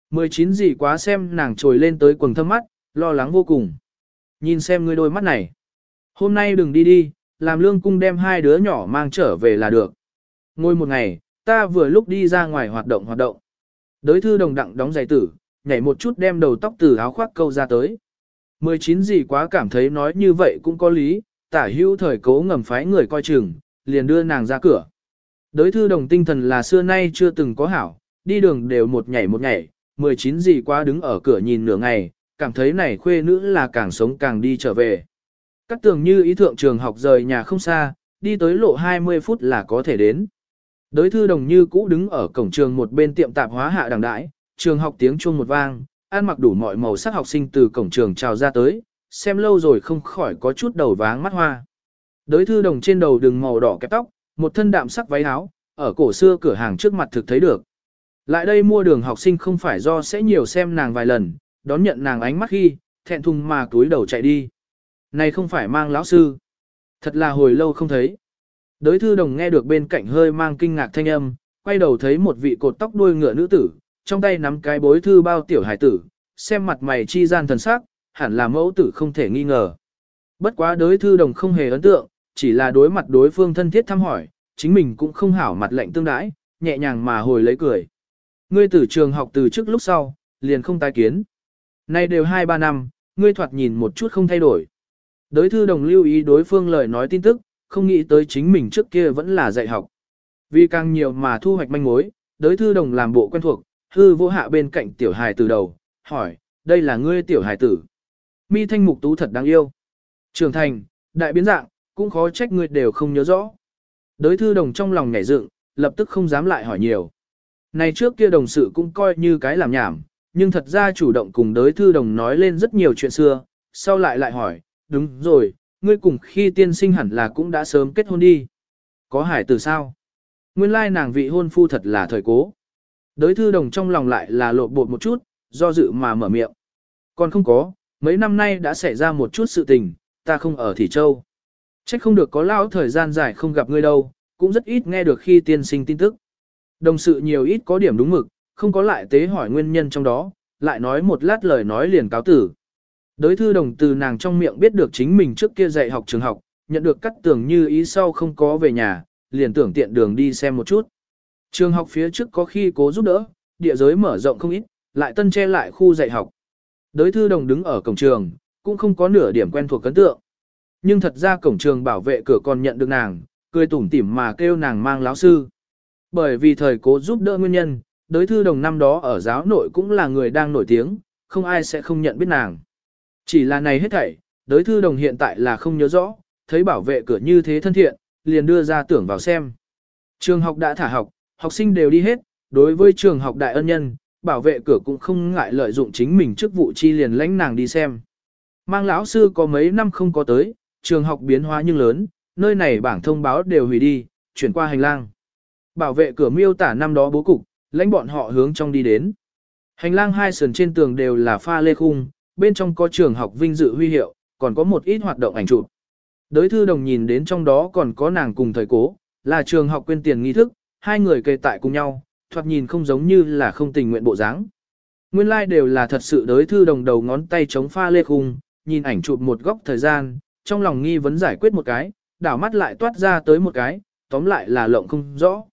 19 gì quá xem nàng trồi lên tới quần thâm mắt, lo lắng vô cùng. Nhìn xem ngươi đôi mắt này. Hôm nay đừng đi đi, làm lương cung đem hai đứa nhỏ mang trở về là được. Ngồi một ngày, ta vừa lúc đi ra ngoài hoạt động hoạt động. Đới thư đồng đặng đóng giày tử, nhảy một chút đem đầu tóc từ áo khoác câu ra tới. 19 gì quá cảm thấy nói như vậy cũng có lý, tả hữu thời cố ngầm phái người coi chừng, liền đưa nàng ra cửa. Đối thư đồng tinh thần là xưa nay chưa từng có hảo, đi đường đều một nhảy một nhảy, 19 gì quá đứng ở cửa nhìn nửa ngày, cảm thấy này khuê nữ là càng sống càng đi trở về. Các tường như ý thượng trường học rời nhà không xa, đi tới lộ 20 phút là có thể đến. Đối thư đồng như cũ đứng ở cổng trường một bên tiệm tạp hóa hạ đằng đãi, trường học tiếng chuông một vang, ăn mặc đủ mọi màu sắc học sinh từ cổng trường trào ra tới, xem lâu rồi không khỏi có chút đầu váng mắt hoa. Đới thư đồng trên đầu đường màu đỏ kẹp tóc, một thân đạm sắc váy áo, ở cổ xưa cửa hàng trước mặt thực thấy được. Lại đây mua đường học sinh không phải do sẽ nhiều xem nàng vài lần, đón nhận nàng ánh mắt khi, thẹn thùng mà túi đầu chạy đi. Này không phải mang lão sư. Thật là hồi lâu không thấy. Đới thư đồng nghe được bên cạnh hơi mang kinh ngạc thanh âm, quay đầu thấy một vị cột tóc đuôi ngựa nữ tử, trong tay nắm cái bối thư bao tiểu hải tử, xem mặt mày chi gian thần sắc, hẳn là mẫu tử không thể nghi ngờ. Bất quá đới thư đồng không hề ấn tượng, chỉ là đối mặt đối phương thân thiết thăm hỏi, chính mình cũng không hảo mặt lệnh tương đãi, nhẹ nhàng mà hồi lấy cười. Ngươi từ trường học từ trước lúc sau, liền không tái kiến. Nay đều 2-3 năm, ngươi thoạt nhìn một chút không thay đổi. đối thư đồng lưu ý đối phương lời nói tin tức, không nghĩ tới chính mình trước kia vẫn là dạy học. Vì càng nhiều mà thu hoạch manh mối, đối thư đồng làm bộ quen thuộc, hư vô hạ bên cạnh tiểu hài từ đầu, hỏi, đây là ngươi tiểu hải tử. Mi thanh mục tú thật đáng yêu. Trưởng thành, đại biến dạng, cũng khó trách ngươi đều không nhớ rõ. Đới thư đồng trong lòng nhảy dựng, lập tức không dám lại hỏi nhiều. Này trước kia đồng sự cũng coi như cái làm nhảm, nhưng thật ra chủ động cùng đới thư đồng nói lên rất nhiều chuyện xưa, sau lại lại hỏi, đúng rồi, ngươi cùng khi tiên sinh hẳn là cũng đã sớm kết hôn đi. Có hải từ sao? Nguyên lai nàng vị hôn phu thật là thời cố. Đới thư đồng trong lòng lại là lộ bột một chút, do dự mà mở miệng. Còn không có, mấy năm nay đã xảy ra một chút sự tình, ta không ở Thị Châu. Trách không được có lao thời gian dài không gặp ngươi đâu, cũng rất ít nghe được khi tiên sinh tin tức. Đồng sự nhiều ít có điểm đúng mực, không có lại tế hỏi nguyên nhân trong đó, lại nói một lát lời nói liền cáo tử. đối thư đồng từ nàng trong miệng biết được chính mình trước kia dạy học trường học, nhận được cắt tưởng như ý sau không có về nhà, liền tưởng tiện đường đi xem một chút. Trường học phía trước có khi cố giúp đỡ, địa giới mở rộng không ít, lại tân che lại khu dạy học. đối thư đồng đứng ở cổng trường, cũng không có nửa điểm quen thuộc cấn tượng. Nhưng thật ra cổng trường bảo vệ cửa còn nhận được nàng, cười tủm tỉm mà kêu nàng mang láo sư. Bởi vì thời cố giúp đỡ nguyên nhân, đối thư đồng năm đó ở giáo nội cũng là người đang nổi tiếng, không ai sẽ không nhận biết nàng. Chỉ là này hết thảy, đối thư đồng hiện tại là không nhớ rõ, thấy bảo vệ cửa như thế thân thiện, liền đưa ra tưởng vào xem. Trường học đã thả học, học sinh đều đi hết, đối với trường học đại ân nhân, bảo vệ cửa cũng không ngại lợi dụng chính mình chức vụ chi liền lãnh nàng đi xem. Mang lão sư có mấy năm không có tới, trường học biến hóa nhưng lớn, nơi này bảng thông báo đều hủy đi, chuyển qua hành lang. Bảo vệ cửa miêu tả năm đó bố cục, lãnh bọn họ hướng trong đi đến. Hành lang hai sườn trên tường đều là pha lê khung, bên trong có trường học vinh dự huy hiệu, còn có một ít hoạt động ảnh chụp. Đới thư đồng nhìn đến trong đó còn có nàng cùng thời cố, là trường học quên tiền nghi thức, hai người kề tại cùng nhau, thoạt nhìn không giống như là không tình nguyện bộ dáng. Nguyên lai like đều là thật sự đới thư đồng đầu ngón tay chống pha lê khung, nhìn ảnh chụp một góc thời gian, trong lòng nghi vấn giải quyết một cái, đảo mắt lại toát ra tới một cái, tóm lại là lộng không rõ.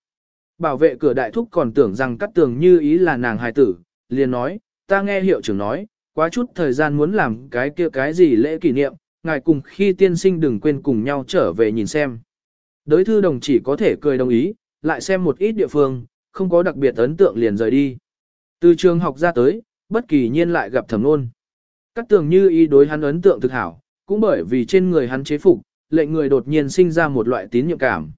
Bảo vệ cửa đại thúc còn tưởng rằng cắt tường như ý là nàng hài tử, liền nói, ta nghe hiệu trưởng nói, quá chút thời gian muốn làm cái kia cái gì lễ kỷ niệm, ngài cùng khi tiên sinh đừng quên cùng nhau trở về nhìn xem. Đới thư đồng chỉ có thể cười đồng ý, lại xem một ít địa phương, không có đặc biệt ấn tượng liền rời đi. Từ trường học ra tới, bất kỳ nhiên lại gặp thẩm nôn. Cắt tường như ý đối hắn ấn tượng thực hảo, cũng bởi vì trên người hắn chế phục, lệnh người đột nhiên sinh ra một loại tín nhiệm cảm.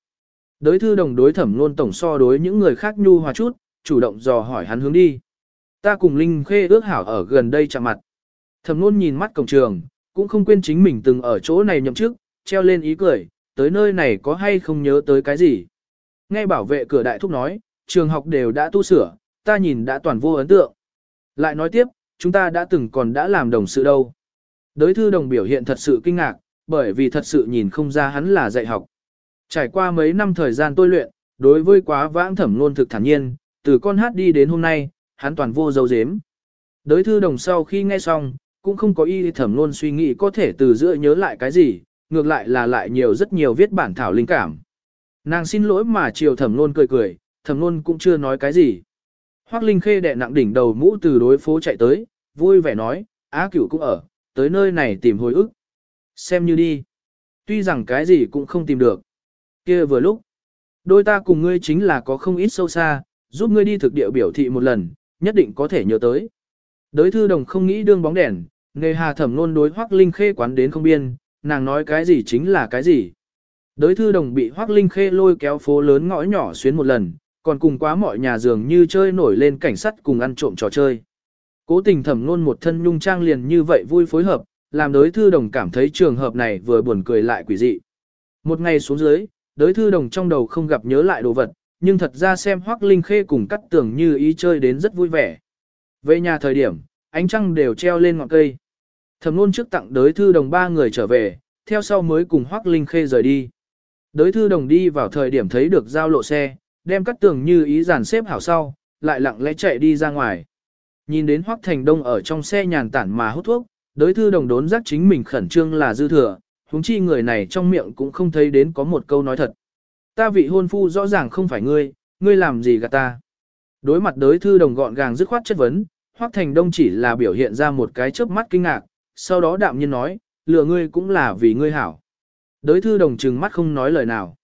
Đối thư đồng đối thẩm luôn tổng so đối những người khác nhu hòa chút, chủ động dò hỏi hắn hướng đi. Ta cùng Linh Khê ước hảo ở gần đây chạm mặt. Thẩm luôn nhìn mắt cổng trường, cũng không quên chính mình từng ở chỗ này nhậm chức, treo lên ý cười, tới nơi này có hay không nhớ tới cái gì. Nghe bảo vệ cửa đại thúc nói, trường học đều đã tu sửa, ta nhìn đã toàn vô ấn tượng. Lại nói tiếp, chúng ta đã từng còn đã làm đồng sự đâu đối thư đồng biểu hiện thật sự kinh ngạc, bởi vì thật sự nhìn không ra hắn là dạy học. Trải qua mấy năm thời gian tôi luyện, đối với quá vãng thẩm luôn thực thản nhiên, từ con hát đi đến hôm nay, hắn toàn vô dấu dếm. đối thư đồng sau khi nghe xong, cũng không có y thẩm luôn suy nghĩ có thể từ giữa nhớ lại cái gì, ngược lại là lại nhiều rất nhiều viết bản thảo linh cảm. Nàng xin lỗi mà chiều thẩm luôn cười cười, thẩm luôn cũng chưa nói cái gì. Hoác Linh Khê đè nặng đỉnh đầu mũ từ đối phố chạy tới, vui vẻ nói, á cửu cũng ở, tới nơi này tìm hồi ức. Xem như đi. Tuy rằng cái gì cũng không tìm được. kia vừa lúc. Đôi ta cùng ngươi chính là có không ít sâu xa, giúp ngươi đi thực địa biểu thị một lần, nhất định có thể nhớ tới. Đới thư đồng không nghĩ đương bóng đèn, nghề hà thẩm luôn đối hoác linh khê quán đến không biên, nàng nói cái gì chính là cái gì. Đới thư đồng bị hoác linh khê lôi kéo phố lớn ngõ nhỏ xuyến một lần, còn cùng quá mọi nhà giường như chơi nổi lên cảnh sát cùng ăn trộm trò chơi. Cố tình thẩm luôn một thân nhung trang liền như vậy vui phối hợp, làm đối thư đồng cảm thấy trường hợp này vừa buồn cười lại quỷ dị. Một ngày xuống dưới, đối thư đồng trong đầu không gặp nhớ lại đồ vật, nhưng thật ra xem hoác linh khê cùng cắt tường như ý chơi đến rất vui vẻ. Về nhà thời điểm, ánh trăng đều treo lên ngọn cây. Thẩm luôn trước tặng đối thư đồng ba người trở về, theo sau mới cùng hoác linh khê rời đi. Đối thư đồng đi vào thời điểm thấy được giao lộ xe, đem cắt tường như ý dàn xếp hảo sau, lại lặng lẽ chạy đi ra ngoài. Nhìn đến Hoắc thành đông ở trong xe nhàn tản mà hút thuốc, đối thư đồng đốn giác chính mình khẩn trương là dư thừa, huống chi người này trong miệng cũng không thấy đến có một câu nói thật. Ta vị hôn phu rõ ràng không phải ngươi, ngươi làm gì gạt ta. Đối mặt đối thư đồng gọn gàng dứt khoát chất vấn, Hoắc Thành Đông chỉ là biểu hiện ra một cái chớp mắt kinh ngạc, sau đó đạm nhiên nói, lừa ngươi cũng là vì ngươi hảo. Đối thư đồng trừng mắt không nói lời nào.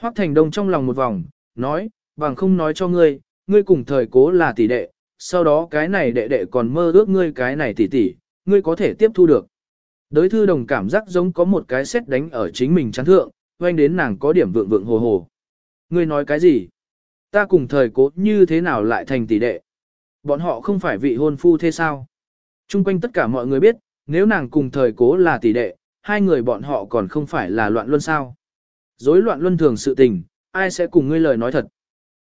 Hoắc Thành Đông trong lòng một vòng, nói, bằng không nói cho ngươi, ngươi cùng thời cố là tỷ đệ, sau đó cái này đệ đệ còn mơ ước ngươi cái này tỷ tỷ, ngươi có thể tiếp thu được. Đới thư đồng cảm giác giống có một cái xét đánh ở chính mình chán thượng, quanh đến nàng có điểm vượng vượng hồ hồ. Ngươi nói cái gì? Ta cùng thời cố như thế nào lại thành tỷ đệ? Bọn họ không phải vị hôn phu thế sao? Trung quanh tất cả mọi người biết, nếu nàng cùng thời cố là tỷ đệ, hai người bọn họ còn không phải là loạn luân sao? Dối loạn luân thường sự tình, ai sẽ cùng ngươi lời nói thật?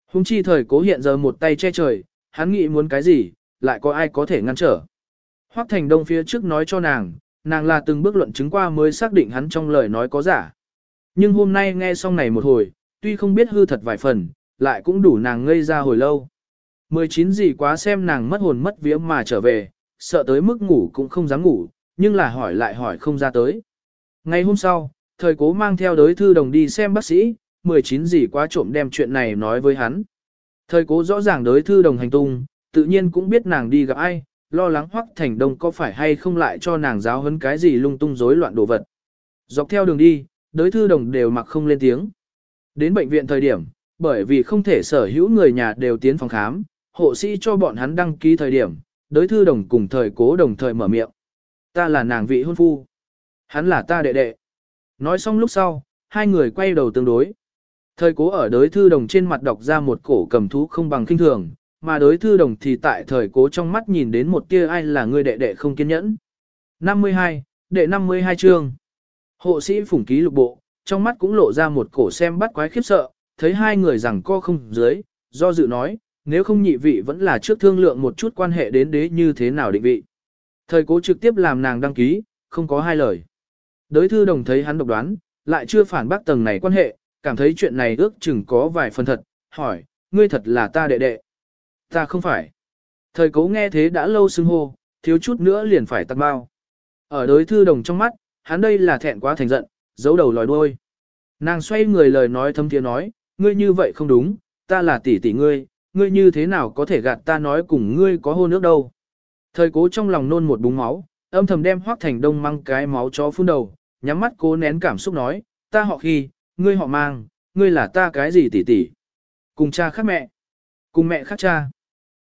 Hùng chi thời cố hiện giờ một tay che trời, hắn nghĩ muốn cái gì, lại có ai có thể ngăn trở. Hoắc Thành Đông phía trước nói cho nàng, nàng là từng bước luận chứng qua mới xác định hắn trong lời nói có giả. Nhưng hôm nay nghe xong này một hồi, tuy không biết hư thật vài phần, lại cũng đủ nàng ngây ra hồi lâu. 19 gì quá xem nàng mất hồn mất vía mà trở về, sợ tới mức ngủ cũng không dám ngủ, nhưng là hỏi lại hỏi không ra tới. Ngày hôm sau, thời cố mang theo đới thư đồng đi xem bác sĩ, 19 gì quá trộm đem chuyện này nói với hắn. Thời cố rõ ràng đối thư đồng hành tung, tự nhiên cũng biết nàng đi gặp ai, lo lắng hoắc thành đông có phải hay không lại cho nàng giáo huấn cái gì lung tung rối loạn đồ vật. Dọc theo đường đi, đối thư đồng đều mặc không lên tiếng. Đến bệnh viện thời điểm, bởi vì không thể sở hữu người nhà đều tiến phòng khám, hộ sĩ cho bọn hắn đăng ký thời điểm, đối thư đồng cùng thời cố đồng thời mở miệng. Ta là nàng vị hôn phu. Hắn là ta đệ đệ. Nói xong lúc sau, hai người quay đầu tương đối. Thời cố ở đới thư đồng trên mặt đọc ra một cổ cầm thú không bằng kinh thường, mà đối thư đồng thì tại thời cố trong mắt nhìn đến một kia ai là người đệ đệ không kiên nhẫn. 52, đệ 52 chương. Hộ sĩ phủng ký lục bộ, trong mắt cũng lộ ra một cổ xem bắt quái khiếp sợ, thấy hai người rằng co không dưới, do dự nói, nếu không nhị vị vẫn là trước thương lượng một chút quan hệ đến đế như thế nào định vị. Thời cố trực tiếp làm nàng đăng ký, không có hai lời. Đới thư đồng thấy hắn độc đoán, lại chưa phản bác tầng này quan hệ, cảm thấy chuyện này ước chừng có vài phần thật, hỏi, ngươi thật là ta đệ đệ. Ta không phải. Thời cố nghe thế đã lâu xưng hô, thiếu chút nữa liền phải tắt bao. Ở đối thư đồng trong mắt, hắn đây là thẹn quá thành giận, giấu đầu lòi đuôi. Nàng xoay người lời nói thâm tiếng nói, ngươi như vậy không đúng, ta là tỷ tỷ ngươi, ngươi như thế nào có thể gạt ta nói cùng ngươi có hôn nước đâu. Thời cố trong lòng nôn một búng máu, âm thầm đem hoác thành đông mang cái máu chó phun đầu, nhắm mắt cố nén cảm xúc nói, ta họ khi, ngươi họ mang, ngươi là ta cái gì tỷ tỷ. Cùng cha khác mẹ, cùng mẹ khác cha.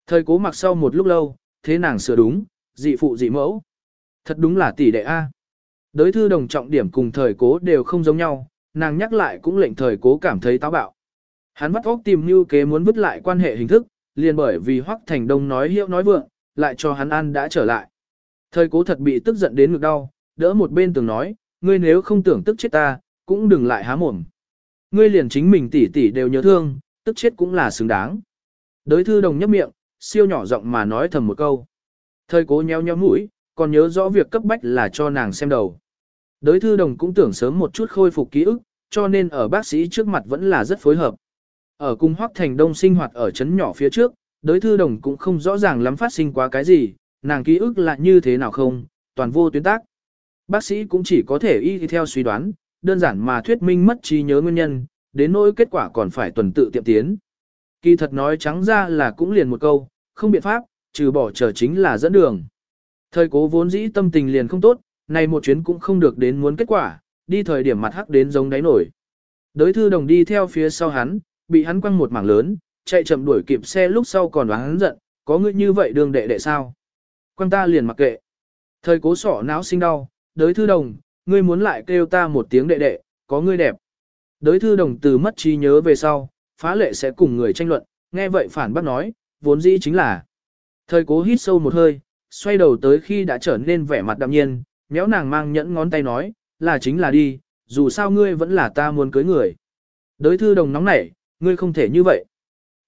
Thời cố mặc sau một lúc lâu, thế nàng sửa đúng, dị phụ dị mẫu. Thật đúng là tỷ đệ A. Đới thư đồng trọng điểm cùng thời cố đều không giống nhau, nàng nhắc lại cũng lệnh thời cố cảm thấy táo bạo. Hắn bắt óc tìm như kế muốn vứt lại quan hệ hình thức, liền bởi vì Hoắc Thành Đông nói hiệu nói vượng, lại cho hắn ăn đã trở lại. Thời cố thật bị tức giận đến ngực đau, đỡ một bên tường nói, ngươi nếu không tưởng tức chết ta, cũng đừng lại há mồm. Ngươi liền chính mình tỷ tỷ đều nhớ thương, tức chết cũng là xứng đáng. Đới thư đồng nhấp miệng, siêu nhỏ giọng mà nói thầm một câu. Thời cố nheo nheo mũi, còn nhớ rõ việc cấp bách là cho nàng xem đầu. Đới thư đồng cũng tưởng sớm một chút khôi phục ký ức, cho nên ở bác sĩ trước mặt vẫn là rất phối hợp. Ở cung Hoắc Thành Đông sinh hoạt ở chấn nhỏ phía trước, đới thư đồng cũng không rõ ràng lắm phát sinh quá cái gì, nàng ký ức là như thế nào không, toàn vô tuyến tác. Bác sĩ cũng chỉ có thể y theo suy đoán, đơn giản mà thuyết minh mất trí nhớ nguyên nhân, đến nỗi kết quả còn phải tuần tự tiệm tiến. Kỳ thật nói trắng ra là cũng liền một câu, không biện pháp, trừ bỏ chờ chính là dẫn đường. Thời cố vốn dĩ tâm tình liền không tốt, này một chuyến cũng không được đến muốn kết quả, đi thời điểm mặt hắc đến giống đáy nổi. Đới thư đồng đi theo phía sau hắn, bị hắn quăng một mảng lớn, chạy chậm đuổi kịp xe lúc sau còn đoán hắn giận, có ngươi như vậy đường đệ đệ sao? Quăng ta liền mặc kệ. Thời cố sọ não sinh đau, đới thư đồng, ngươi muốn lại kêu ta một tiếng đệ đệ, có ngươi đẹp. Đới thư đồng từ mất trí nhớ về sau, phá lệ sẽ cùng người tranh luận, nghe vậy phản bác nói, vốn dĩ chính là. Thời cố hít sâu một hơi, xoay đầu tới khi đã trở nên vẻ mặt đạm nhiên, méo nàng mang nhẫn ngón tay nói, là chính là đi, dù sao ngươi vẫn là ta muốn cưới người. Đới thư đồng nóng nảy, ngươi không thể như vậy.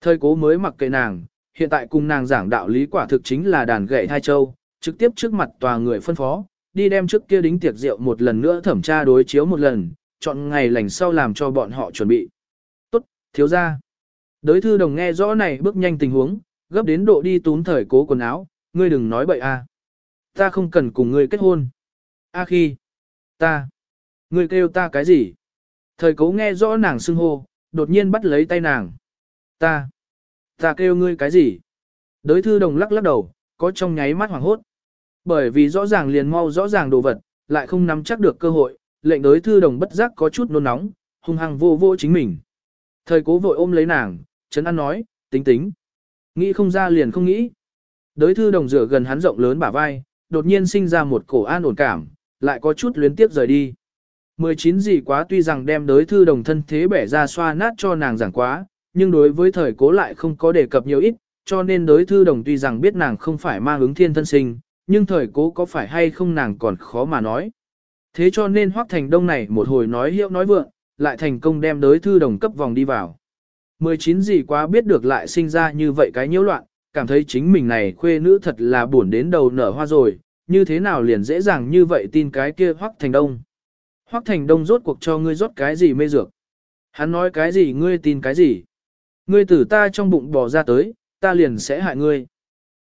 Thời cố mới mặc kệ nàng, hiện tại cùng nàng giảng đạo lý quả thực chính là đàn gậy thai châu, trực tiếp trước mặt tòa người phân phó, đi đem trước kia đính tiệc rượu một lần nữa thẩm tra đối chiếu một lần, chọn ngày lành sau làm cho bọn họ chuẩn bị. Tốt, thiếu ra. Đới thư đồng nghe rõ này bước nhanh tình huống, gấp đến độ đi túm thời cố quần áo, ngươi đừng nói bậy a. Ta không cần cùng ngươi kết hôn. A khi. Ta. Ngươi kêu ta cái gì? Thời cố nghe rõ nàng xưng hô, đột nhiên bắt lấy tay nàng. Ta. Ta kêu ngươi cái gì? Đới thư đồng lắc lắc đầu, có trong nháy mắt hoảng hốt. Bởi vì rõ ràng liền mau rõ ràng đồ vật, lại không nắm chắc được cơ hội, lệnh đối thư đồng bất giác có chút nôn nóng, hung hăng vô vô chính mình. Thời cố vội ôm lấy nàng, chấn an nói, tính tính. Nghĩ không ra liền không nghĩ. Đối thư đồng rửa gần hắn rộng lớn bả vai, đột nhiên sinh ra một cổ an ổn cảm, lại có chút luyến tiếp rời đi. 19 gì quá tuy rằng đem đối thư đồng thân thế bẻ ra xoa nát cho nàng giảng quá, nhưng đối với thời cố lại không có đề cập nhiều ít, cho nên đối thư đồng tuy rằng biết nàng không phải mang ứng thiên thân sinh, nhưng thời cố có phải hay không nàng còn khó mà nói. Thế cho nên Hoắc Thành Đông này một hồi nói hiệu nói vượng, lại thành công đem đới thư đồng cấp vòng đi vào. 19 gì quá biết được lại sinh ra như vậy cái nhiễu loạn, cảm thấy chính mình này khuê nữ thật là buồn đến đầu nở hoa rồi, như thế nào liền dễ dàng như vậy tin cái kia Hoắc Thành Đông. Hoắc Thành Đông rốt cuộc cho ngươi rốt cái gì mê dược. Hắn nói cái gì ngươi tin cái gì. Ngươi tử ta trong bụng bỏ ra tới, ta liền sẽ hại ngươi.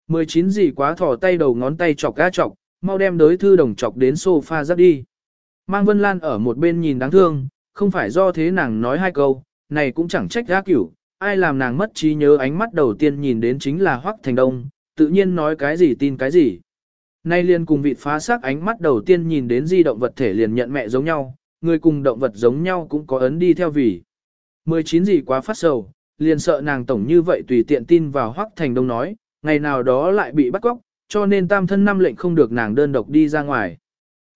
19 gì quá thỏ tay đầu ngón tay chọc ga chọc, mau đem đới thư đồng chọc đến sofa dắt đi. Mang Vân Lan ở một bên nhìn đáng thương, không phải do thế nàng nói hai câu, này cũng chẳng trách gã cửu, ai làm nàng mất trí nhớ ánh mắt đầu tiên nhìn đến chính là Hoắc Thành Đông, tự nhiên nói cái gì tin cái gì. Nay liền cùng vị phá xác ánh mắt đầu tiên nhìn đến di động vật thể liền nhận mẹ giống nhau, người cùng động vật giống nhau cũng có ấn đi theo vì. 19 gì quá phát sầu, liền sợ nàng tổng như vậy tùy tiện tin vào Hoắc Thành Đông nói, ngày nào đó lại bị bắt cóc, cho nên tam thân năm lệnh không được nàng đơn độc đi ra ngoài.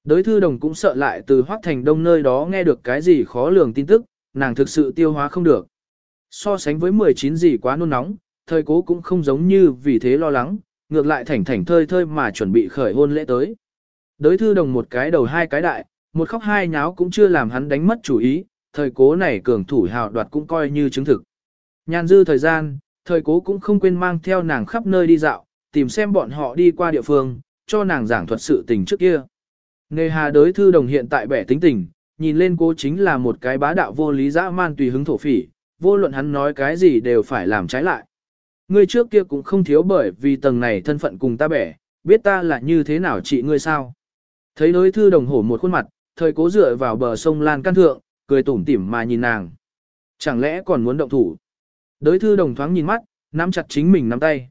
Đới thư đồng cũng sợ lại từ Hoắc Thành Đông nơi đó nghe được cái gì khó lường tin tức, nàng thực sự tiêu hóa không được. So sánh với 19 gì quá nôn nóng, thời cố cũng không giống như vì thế lo lắng, ngược lại thảnh thảnh thơi thơi mà chuẩn bị khởi hôn lễ tới. Đới thư đồng một cái đầu hai cái đại, một khóc hai nháo cũng chưa làm hắn đánh mất chủ ý, thời cố này cường thủ hào đoạt cũng coi như chứng thực. Nhàn dư thời gian, thời cố cũng không quên mang theo nàng khắp nơi đi dạo, tìm xem bọn họ đi qua địa phương, cho nàng giảng thuật sự tình trước kia. Nề hà đới thư đồng hiện tại bẻ tính tình, nhìn lên cô chính là một cái bá đạo vô lý dã man tùy hứng thổ phỉ, vô luận hắn nói cái gì đều phải làm trái lại. Ngươi trước kia cũng không thiếu bởi vì tầng này thân phận cùng ta bẻ, biết ta là như thế nào chị ngươi sao. Thấy đối thư đồng hổ một khuôn mặt, thời cố dựa vào bờ sông Lan căn Thượng, cười tủm tỉm mà nhìn nàng. Chẳng lẽ còn muốn động thủ? Đối thư đồng thoáng nhìn mắt, nắm chặt chính mình nắm tay.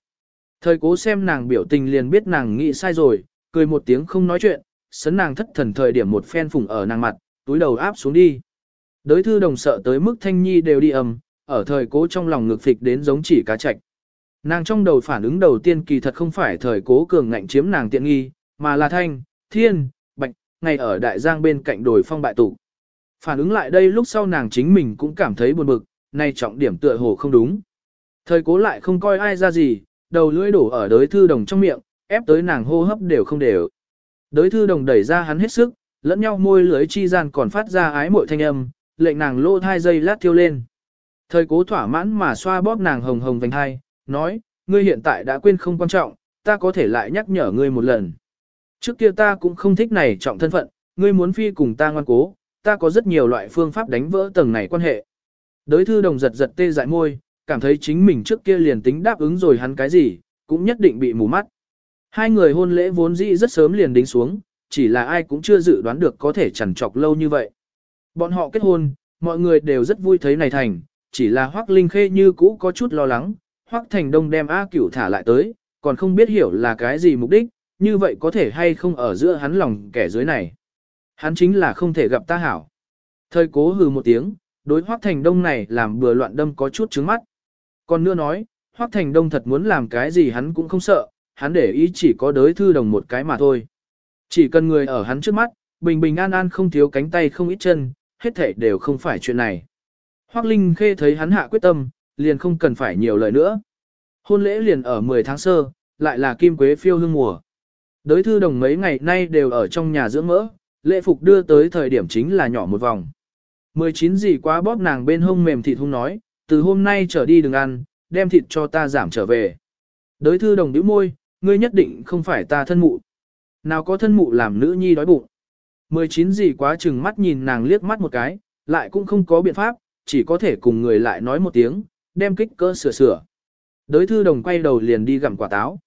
Thời cố xem nàng biểu tình liền biết nàng nghĩ sai rồi, cười một tiếng không nói chuyện, sấn nàng thất thần thời điểm một phen phùng ở nàng mặt, túi đầu áp xuống đi. Đới thư đồng sợ tới mức thanh nhi đều đi ầm, ở thời cố trong lòng ngực phịch đến giống chỉ cá chạch. Nàng trong đầu phản ứng đầu tiên kỳ thật không phải thời cố cường ngạnh chiếm nàng tiện nghi, mà là thanh, thiên, bạch, ngay ở đại giang bên cạnh đồi phong bại tụ. Phản ứng lại đây lúc sau nàng chính mình cũng cảm thấy buồn bực, nay trọng điểm tựa hồ không đúng. Thời cố lại không coi ai ra gì, đầu lưỡi đổ ở đới thư đồng trong miệng, ép tới nàng hô hấp đều không đều. Đới thư đồng đẩy ra hắn hết sức, lẫn nhau môi lưỡi chi gian còn phát ra ái mội thanh âm, lệnh nàng lô thai dây lát thiêu lên. Thời cố thỏa mãn mà xoa bóp nàng hồng hồng vành hai, nói, ngươi hiện tại đã quên không quan trọng, ta có thể lại nhắc nhở ngươi một lần. Trước kia ta cũng không thích này trọng thân phận, ngươi muốn phi cùng ta ngoan cố, ta có rất nhiều loại phương pháp đánh vỡ tầng này quan hệ. Đới thư đồng giật giật tê dại môi, cảm thấy chính mình trước kia liền tính đáp ứng rồi hắn cái gì, cũng nhất định bị mù mắt. Hai người hôn lễ vốn dĩ rất sớm liền đính xuống, chỉ là ai cũng chưa dự đoán được có thể chẳng chọc lâu như vậy. Bọn họ kết hôn, mọi người đều rất vui thấy này thành, chỉ là Hoắc Linh Khê như cũ có chút lo lắng, Hoắc Thành Đông đem A Cửu thả lại tới, còn không biết hiểu là cái gì mục đích, như vậy có thể hay không ở giữa hắn lòng kẻ dưới này. Hắn chính là không thể gặp ta hảo. Thời cố hừ một tiếng, đối Hoác Thành Đông này làm bừa loạn đâm có chút trứng mắt. Còn nữa nói, Hoác Thành Đông thật muốn làm cái gì hắn cũng không sợ, hắn để ý chỉ có đới thư đồng một cái mà thôi. Chỉ cần người ở hắn trước mắt, bình bình an an không thiếu cánh tay không ít chân, hết thảy đều không phải chuyện này. Hoắc Linh Khê thấy hắn hạ quyết tâm, liền không cần phải nhiều lời nữa. Hôn lễ liền ở 10 tháng sơ, lại là kim quế phiêu hương mùa. Đới thư đồng mấy ngày nay đều ở trong nhà dưỡng mỡ, lễ phục đưa tới thời điểm chính là nhỏ một vòng. 19 gì quá bóp nàng bên hông mềm thịt hung nói, từ hôm nay trở đi đừng ăn, đem thịt cho ta giảm trở về. Đới thư đồng đứa môi, ngươi nhất định không phải ta thân mụ. Nào có thân mụ làm nữ nhi đói bụng. 19 gì quá chừng mắt nhìn nàng liếc mắt một cái, lại cũng không có biện pháp, chỉ có thể cùng người lại nói một tiếng, đem kích cỡ sửa sửa. Đới thư đồng quay đầu liền đi gặm quả táo.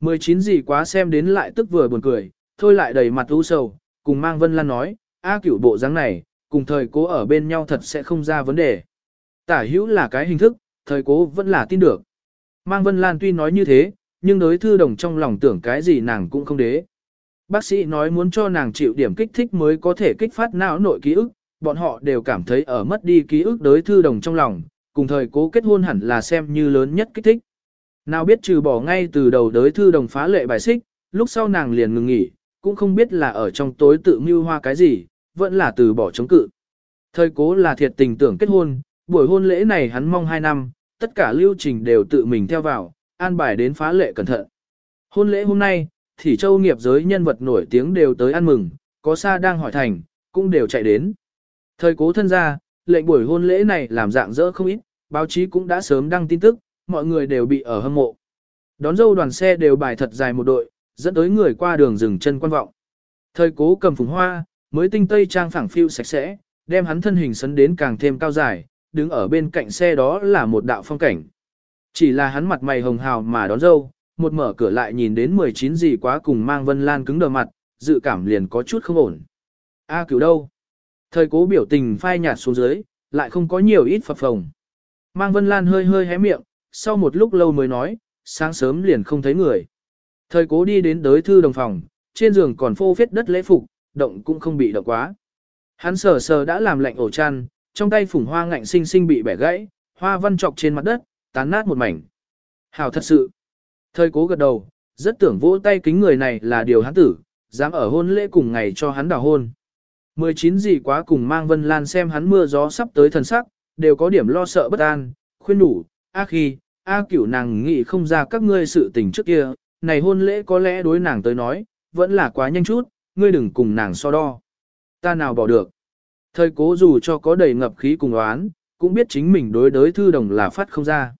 19 gì quá xem đến lại tức vừa buồn cười, thôi lại đầy mặt u sầu, cùng mang Vân Lan nói, A cửu bộ dáng này, cùng thời cố ở bên nhau thật sẽ không ra vấn đề. Tả hữu là cái hình thức, thời cố vẫn là tin được. Mang Vân Lan tuy nói như thế, nhưng đối thư đồng trong lòng tưởng cái gì nàng cũng không đế. Bác sĩ nói muốn cho nàng chịu điểm kích thích mới có thể kích phát não nội ký ức, bọn họ đều cảm thấy ở mất đi ký ức đối thư đồng trong lòng, cùng thời cố kết hôn hẳn là xem như lớn nhất kích thích. Nào biết trừ bỏ ngay từ đầu đới thư đồng phá lệ bài xích, lúc sau nàng liền ngừng nghỉ, cũng không biết là ở trong tối tự mưu hoa cái gì, vẫn là từ bỏ chống cự. Thời cố là thiệt tình tưởng kết hôn, buổi hôn lễ này hắn mong 2 năm, tất cả lưu trình đều tự mình theo vào, an bài đến phá lệ cẩn thận. Hôn lễ hôm nay, thì châu nghiệp giới nhân vật nổi tiếng đều tới ăn mừng, có xa đang hỏi thành, cũng đều chạy đến. Thời cố thân ra, lệnh buổi hôn lễ này làm dạng dỡ không ít, báo chí cũng đã sớm đăng tin tức, mọi người đều bị ở hâm mộ. Đón dâu đoàn xe đều bài thật dài một đội, dẫn tới người qua đường dừng chân quan vọng. Thời cố cầm phùng hoa, mới tinh tây trang phẳng phiu sạch sẽ, đem hắn thân hình sấn đến càng thêm cao dài, đứng ở bên cạnh xe đó là một đạo phong cảnh. Chỉ là hắn mặt mày hồng hào mà đón dâu, một mở cửa lại nhìn đến 19 gì quá cùng mang Vân Lan cứng đờ mặt, dự cảm liền có chút không ổn. A cứu đâu? Thời cố biểu tình phai nhạt xuống dưới, lại không có nhiều ít phập phồng. Mang Vân Lan hơi hơi hé miệng, sau một lúc lâu mới nói, sáng sớm liền không thấy người. Thời cố đi đến đới thư đồng phòng, trên giường còn phô phết đất lễ phục, động cũng không bị động quá. Hắn sờ sờ đã làm lạnh ổ chăn, trong tay phủng hoa ngạnh sinh sinh bị bẻ gãy, hoa văn trọc trên mặt đất, tán nát một mảnh. Hảo thật sự. Thời cố gật đầu, rất tưởng vỗ tay kính người này là điều hắn tử, dám ở hôn lễ cùng ngày cho hắn đào hôn. 19 gì quá cùng mang Vân Lan xem hắn mưa gió sắp tới thần sắc, đều có điểm lo sợ bất an, khuyên đủ, a khi, a cửu nàng nghĩ không ra các ngươi sự tình trước kia, này hôn lễ có lẽ đối nàng tới nói, vẫn là quá nhanh chút, ngươi đừng cùng nàng so đo. Ta nào bỏ được. Thời cố dù cho có đầy ngập khí cùng oán, cũng biết chính mình đối đối thư đồng là phát không ra.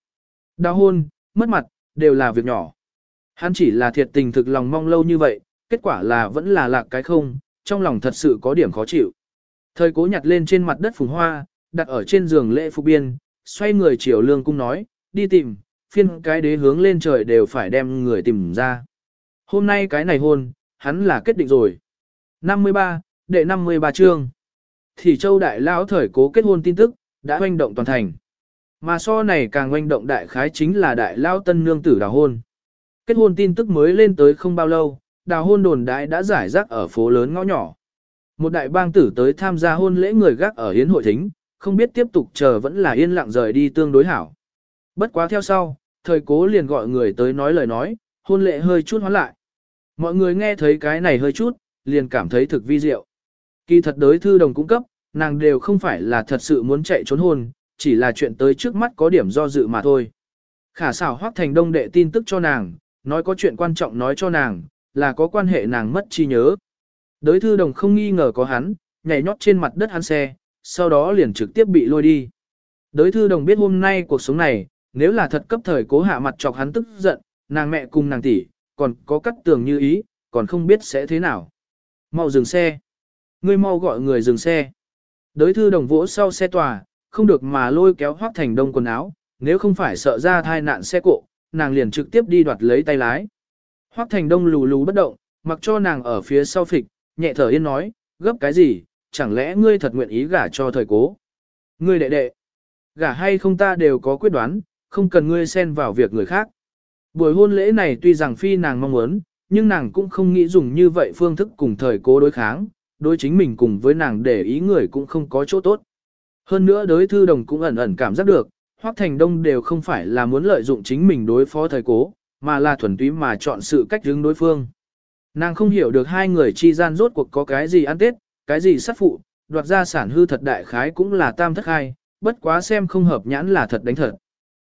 Đau hôn, mất mặt, đều là việc nhỏ. Hắn chỉ là thiệt tình thực lòng mong lâu như vậy, kết quả là vẫn là lạc cái không, trong lòng thật sự có điểm khó chịu. Thời cố nhặt lên trên mặt đất phùng hoa, đặt ở trên giường lễ phục biên, xoay người chiều lương cung nói, đi tìm, phiên cái đế hướng lên trời đều phải đem người tìm ra. Hôm nay cái này hôn, hắn là kết định rồi. 53, đệ 53 chương. Thì châu đại lão thời cố kết hôn tin tức, đã hoành động toàn thành. Mà so này càng hoành động đại khái chính là đại lão tân nương tử đào hôn. Kết hôn tin tức mới lên tới không bao lâu, đào hôn đồn đại đã giải rác ở phố lớn ngõ nhỏ. Một đại bang tử tới tham gia hôn lễ người gác ở hiến hội thính, không biết tiếp tục chờ vẫn là yên lặng rời đi tương đối hảo. Bất quá theo sau, thời cố liền gọi người tới nói lời nói, hôn lễ hơi chút hoán lại. Mọi người nghe thấy cái này hơi chút, liền cảm thấy thực vi diệu. Kỳ thật đối thư đồng cung cấp, nàng đều không phải là thật sự muốn chạy trốn hôn, chỉ là chuyện tới trước mắt có điểm do dự mà thôi. Khả xảo hoác thành đông đệ tin tức cho nàng, nói có chuyện quan trọng nói cho nàng, là có quan hệ nàng mất chi nhớ. Đới thư đồng không nghi ngờ có hắn, nhảy nhót trên mặt đất hắn xe, sau đó liền trực tiếp bị lôi đi. Đới thư đồng biết hôm nay cuộc sống này, nếu là thật cấp thời cố hạ mặt chọc hắn tức giận, nàng mẹ cùng nàng tỷ, còn có cắt tường như ý, còn không biết sẽ thế nào. Mau dừng xe. Ngươi mau gọi người dừng xe. Đới thư đồng vỗ sau xe tòa, không được mà lôi kéo hoác thành đông quần áo, nếu không phải sợ ra thai nạn xe cộ, nàng liền trực tiếp đi đoạt lấy tay lái. Hoác thành đông lù lù bất động, mặc cho nàng ở phía sau phịch, nhẹ thở yên nói, gấp cái gì, chẳng lẽ ngươi thật nguyện ý gả cho thời cố. Ngươi đệ đệ, gả hay không ta đều có quyết đoán, không cần ngươi xen vào việc người khác. Buổi hôn lễ này tuy rằng phi nàng mong muốn, nhưng nàng cũng không nghĩ dùng như vậy phương thức cùng thời cố đối kháng, đối chính mình cùng với nàng để ý người cũng không có chỗ tốt. Hơn nữa đối thư đồng cũng ẩn ẩn cảm giác được, Hoắc Thành Đông đều không phải là muốn lợi dụng chính mình đối phó thời cố, mà là thuần túy mà chọn sự cách hướng đối phương. Nàng không hiểu được hai người chi gian rốt cuộc có cái gì ăn tết, cái gì sát phụ, đoạt gia sản hư thật đại khái cũng là tam thất hai, bất quá xem không hợp nhãn là thật đánh thật.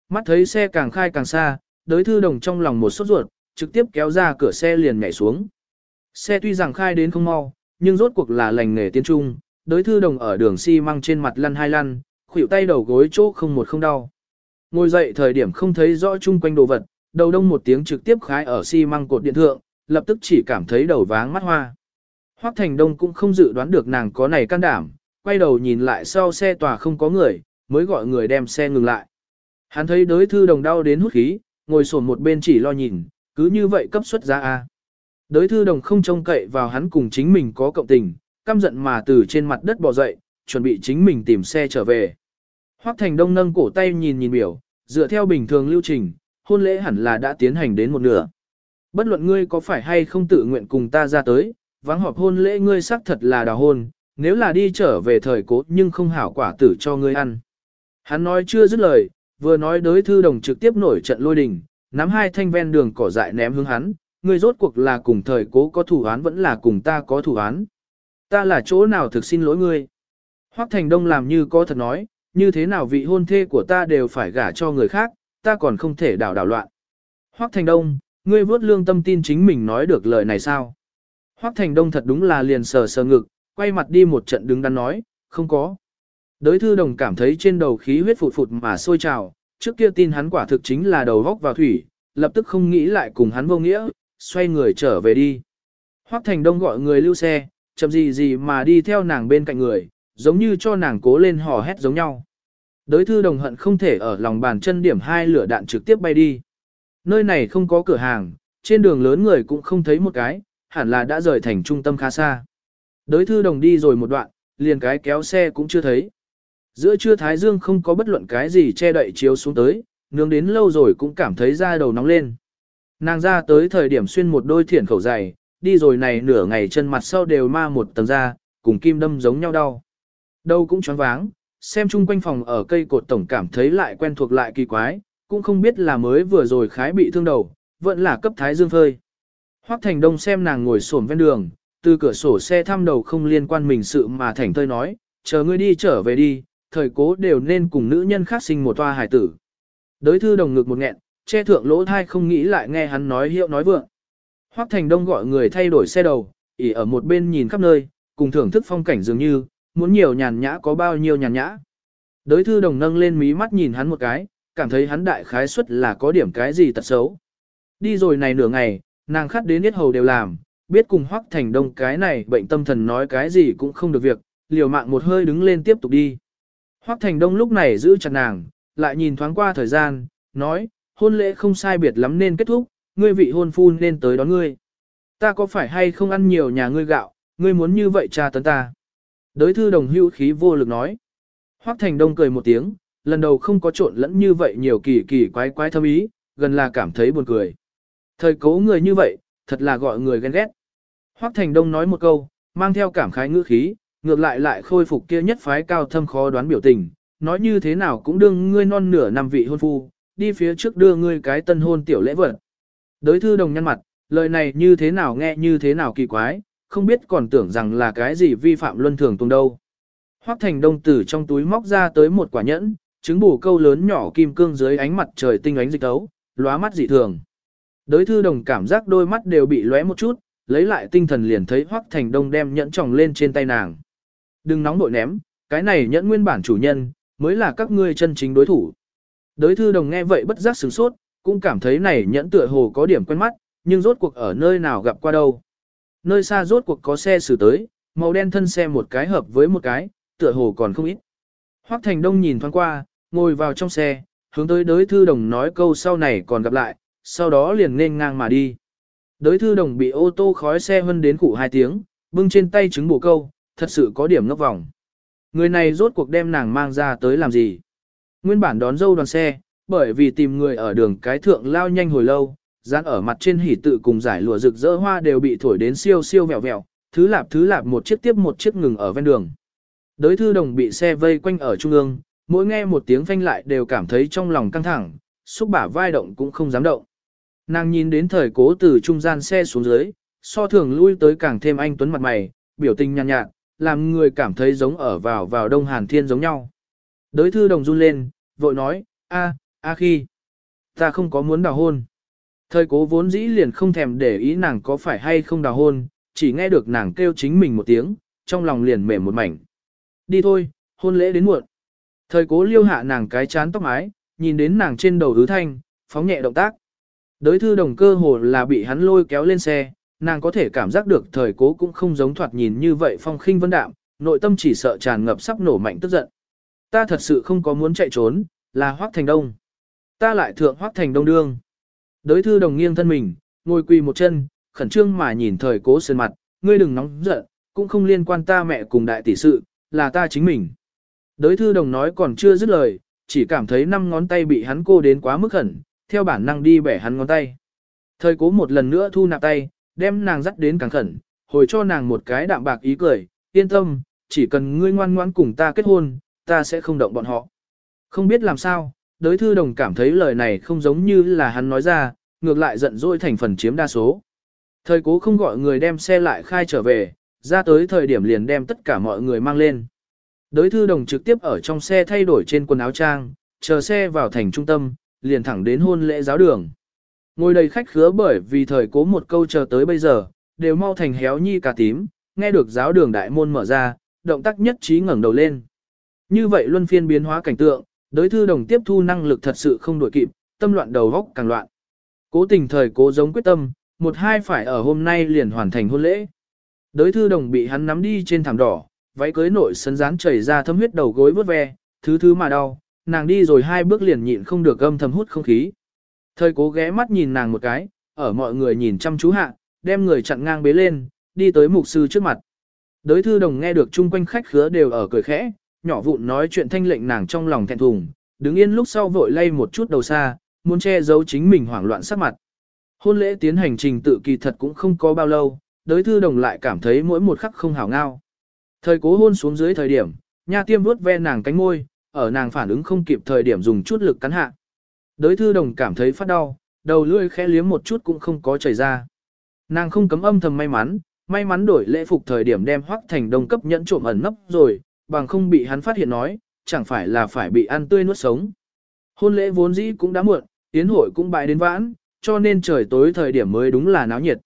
Mắt thấy xe càng khai càng xa, đối thư đồng trong lòng một sốt ruột, trực tiếp kéo ra cửa xe liền nhảy xuống. Xe tuy rằng khai đến không mau, nhưng rốt cuộc là lành nghề tiên trung, đối thư đồng ở đường xi măng trên mặt lăn hai lăn, khuỷu tay đầu gối chỗ không một không đau. Ngồi dậy thời điểm không thấy rõ chung quanh đồ vật, đầu đông một tiếng trực tiếp khái ở xi măng cột điện thượng, lập tức chỉ cảm thấy đầu váng mắt hoa. Hoắc Thành Đông cũng không dự đoán được nàng có này can đảm, quay đầu nhìn lại sau xe tòa không có người, mới gọi người đem xe ngừng lại. Hắn thấy đối thư đồng đau đến hút khí, ngồi sổn một bên chỉ lo nhìn, cứ như vậy cấp xuất ra A. Đới thư đồng không trông cậy vào hắn cùng chính mình có cộng tình, căm giận mà từ trên mặt đất bò dậy, chuẩn bị chính mình tìm xe trở về. Hoắc Thành Đông nâng cổ tay nhìn nhìn biểu, dựa theo bình thường lưu trình, hôn lễ hẳn là đã tiến hành đến một nửa. Bất luận ngươi có phải hay không tự nguyện cùng ta ra tới, vắng họp hôn lễ ngươi xác thật là đào hôn, nếu là đi trở về thời cố nhưng không hảo quả tử cho ngươi ăn. Hắn nói chưa dứt lời, vừa nói đối thư đồng trực tiếp nổi trận lôi đình, nắm hai thanh ven đường cỏ dại ném hướng hắn, ngươi rốt cuộc là cùng thời cố có thủ án vẫn là cùng ta có thủ án. Ta là chỗ nào thực xin lỗi ngươi. Hoắc Thành Đông làm như có thật nói, như thế nào vị hôn thê của ta đều phải gả cho người khác, ta còn không thể đảo đảo loạn. Hoắc Thành Đông, ngươi vớt lương tâm tin chính mình nói được lời này sao? Hoắc Thành Đông thật đúng là liền sờ sờ ngực, quay mặt đi một trận đứng đắn nói, không có. Đới thư đồng cảm thấy trên đầu khí huyết phụt phụt mà sôi trào, trước kia tin hắn quả thực chính là đầu góc vào thủy, lập tức không nghĩ lại cùng hắn vô nghĩa, xoay người trở về đi. Hoắc Thành Đông gọi người lưu xe, chậm gì gì mà đi theo nàng bên cạnh người, giống như cho nàng cố lên hò hét giống nhau. Đới thư đồng hận không thể ở lòng bàn chân điểm hai lửa đạn trực tiếp bay đi. Nơi này không có cửa hàng, trên đường lớn người cũng không thấy một cái, hẳn là đã rời thành trung tâm khá xa. Đới thư đồng đi rồi một đoạn, liền cái kéo xe cũng chưa thấy. Giữa trưa Thái Dương không có bất luận cái gì che đậy chiếu xuống tới, nướng đến lâu rồi cũng cảm thấy da đầu nóng lên. Nàng ra tới thời điểm xuyên một đôi thiển khẩu dày, đi rồi này nửa ngày chân mặt sau đều ma một tầng da, cùng kim đâm giống nhau đau. Đâu cũng choáng váng, xem chung quanh phòng ở cây cột tổng cảm thấy lại quen thuộc lại kỳ quái, cũng không biết là mới vừa rồi khái bị thương đầu, vẫn là cấp thái dương phơi. Hoắc Thành Đông xem nàng ngồi xổm ven đường, từ cửa sổ xe thăm đầu không liên quan mình sự mà thành tơi nói, chờ ngươi đi trở về đi, thời cố đều nên cùng nữ nhân khác sinh một toa hải tử. Đới thư đồng ngực một nghẹn, che thượng lỗ thai không nghĩ lại nghe hắn nói hiệu nói vượng. Hoắc Thành Đông gọi người thay đổi xe đầu, ỉ ở một bên nhìn khắp nơi, cùng thưởng thức phong cảnh dường như, muốn nhiều nhàn nhã có bao nhiêu nhàn nhã. Đới thư đồng nâng lên mí mắt nhìn hắn một cái, cảm thấy hắn đại khái suất là có điểm cái gì tật xấu. Đi rồi này nửa ngày, nàng khát đến yết hầu đều làm, biết cùng Hoắc Thành Đông cái này bệnh tâm thần nói cái gì cũng không được việc, liều mạng một hơi đứng lên tiếp tục đi. Hoắc Thành Đông lúc này giữ chặt nàng, lại nhìn thoáng qua thời gian, nói, hôn lễ không sai biệt lắm nên kết thúc, ngươi vị hôn phu nên tới đón ngươi. Ta có phải hay không ăn nhiều nhà ngươi gạo, ngươi muốn như vậy cha tấn ta. Đới thư đồng hữu khí vô lực nói. Hoắc Thành Đông cười một tiếng, lần đầu không có trộn lẫn như vậy nhiều kỳ kỳ quái quái thâm ý, gần là cảm thấy buồn cười. Thời cố người như vậy, thật là gọi người ghen ghét. Hoắc Thành Đông nói một câu, mang theo cảm khái ngữ khí, ngược lại lại khôi phục kia nhất phái cao thâm khó đoán biểu tình, nói như thế nào cũng đương ngươi non nửa năm vị hôn phu, đi phía trước đưa ngươi cái tân hôn tiểu lễ vật. đối thư đồng nhăn mặt, lời này như thế nào nghe như thế nào kỳ quái, không biết còn tưởng rằng là cái gì vi phạm luân thường tung đâu. Hoắc Thành Đông từ trong túi móc ra tới một quả nhẫn, trứng bù câu lớn nhỏ kim cương dưới ánh mặt trời tinh ánh dịch tấu, lóa mắt dị thường. đối thư đồng cảm giác đôi mắt đều bị lóe một chút, lấy lại tinh thần liền thấy Hoắc Thành Đông đem nhẫn tròng lên trên tay nàng. Đừng nóng nội ném, cái này nhẫn nguyên bản chủ nhân, mới là các ngươi chân chính đối thủ. Đới thư đồng nghe vậy bất giác sửng sốt, cũng cảm thấy này nhẫn tựa hồ có điểm quen mắt, nhưng rốt cuộc ở nơi nào gặp qua đâu. Nơi xa rốt cuộc có xe xử tới, màu đen thân xe một cái hợp với một cái, tựa hồ còn không ít. Hoắc Thành Đông nhìn thoáng qua, ngồi vào trong xe, hướng tới đới thư đồng nói câu sau này còn gặp lại, sau đó liền nên ngang mà đi. Đới thư đồng bị ô tô khói xe hơn đến cụ hai tiếng, bưng trên tay trứng bổ câu, thật sự có điểm ngốc vòng. Người này rốt cuộc đem nàng mang ra tới làm gì? Nguyên bản đón dâu đoàn xe, bởi vì tìm người ở đường cái thượng lao nhanh hồi lâu, dán ở mặt trên hỉ tự cùng giải lụa rực rỡ hoa đều bị thổi đến siêu siêu vẹo vẹo, thứ lạp thứ lạp một chiếc tiếp một chiếc ngừng ở ven đường. Đới thư đồng bị xe vây quanh ở trung ương, mỗi nghe một tiếng phanh lại đều cảm thấy trong lòng căng thẳng, xúc bả vai động cũng không dám động. Nàng nhìn đến thời cố từ trung gian xe xuống dưới, so thường lui tới càng thêm anh tuấn mặt mày, biểu tình nhàn nhạt, nhạt, làm người cảm thấy giống ở vào vào đông hàn thiên giống nhau. Đới thư đồng run lên, vội nói, a, a khi, ta không có muốn đào hôn. Thời cố vốn dĩ liền không thèm để ý nàng có phải hay không đào hôn, chỉ nghe được nàng kêu chính mình một tiếng, trong lòng liền mềm một mảnh. Đi thôi, hôn lễ đến muộn. Thời cố liêu hạ nàng cái chán tóc mái, nhìn đến nàng trên đầu hứ thanh, phóng nhẹ động tác. Đới thư đồng cơ hồ là bị hắn lôi kéo lên xe, nàng có thể cảm giác được thời cố cũng không giống thoạt nhìn như vậy phong khinh vân đạm, nội tâm chỉ sợ tràn ngập sắp nổ mạnh tức giận. Ta thật sự không có muốn chạy trốn, là Hoác Thành Đông. Ta lại thượng Hoác Thành Đông đương. đối thư đồng nghiêng thân mình, ngồi quỳ một chân, khẩn trương mà nhìn thời cố sơn mặt, ngươi đừng nóng giận, cũng không liên quan ta mẹ cùng đại tỷ sự, là ta chính mình. đối thư đồng nói còn chưa dứt lời, chỉ cảm thấy năm ngón tay bị hắn cô đến quá mức khẩn, theo bản năng đi bẻ hắn ngón tay. Thời cố một lần nữa thu nạp tay, đem nàng dắt đến càng khẩn, hồi cho nàng một cái đạm bạc ý cười, yên tâm, chỉ cần ngươi ngoan ngoãn cùng ta kết hôn, ta sẽ không động bọn họ. Không biết làm sao, đối thư đồng cảm thấy lời này không giống như là hắn nói ra, ngược lại giận dỗi thành phần chiếm đa số. Thời cố không gọi người đem xe lại khai trở về, ra tới thời điểm liền đem tất cả mọi người mang lên. Đối thư đồng trực tiếp ở trong xe thay đổi trên quần áo trang, chờ xe vào thành trung tâm, liền thẳng đến hôn lễ giáo đường. Ngồi đầy khách khứa bởi vì thời cố một câu chờ tới bây giờ, đều mau thành héo nhi cả tím, nghe được giáo đường đại môn mở ra, động tác nhất trí ngẩng đầu lên. Như vậy luân phiên biến hóa cảnh tượng, đối thư đồng tiếp thu năng lực thật sự không đổi kịp, tâm loạn đầu góc càng loạn. Cố tình thời cố giống quyết tâm, một hai phải ở hôm nay liền hoàn thành hôn lễ. Đối thư đồng bị hắn nắm đi trên thảm đỏ, váy cưới nội sấn rán chảy ra thấm huyết đầu gối vớt ve, thứ thứ mà đau, nàng đi rồi hai bước liền nhịn không được âm thầm hút không khí. Thời cố ghé mắt nhìn nàng một cái, ở mọi người nhìn chăm chú hạ, đem người chặn ngang bế lên, đi tới mục sư trước mặt. Đới thư đồng nghe được chung quanh khách khứa đều ở cười khẽ, nhỏ vụn nói chuyện thanh lệnh nàng trong lòng thẹn thùng, đứng yên lúc sau vội lay một chút đầu xa, muốn che giấu chính mình hoảng loạn sắc mặt. Hôn lễ tiến hành trình tự kỳ thật cũng không có bao lâu, đới thư đồng lại cảm thấy mỗi một khắc không hảo ngao. Thời cố hôn xuống dưới thời điểm, nha tiêm vuốt ve nàng cánh môi, ở nàng phản ứng không kịp thời điểm dùng chút lực cắn hạ. Đới thư đồng cảm thấy phát đau, đầu lưỡi khẽ liếm một chút cũng không có chảy ra. Nàng không cấm âm thầm may mắn, may mắn đổi lễ phục thời điểm đem hoắc thành đông cấp nhẫn trộm ẩn nấp rồi, bằng không bị hắn phát hiện nói, chẳng phải là phải bị ăn tươi nuốt sống. Hôn lễ vốn dĩ cũng đã muộn, tiến hội cũng bại đến vãn, cho nên trời tối thời điểm mới đúng là náo nhiệt.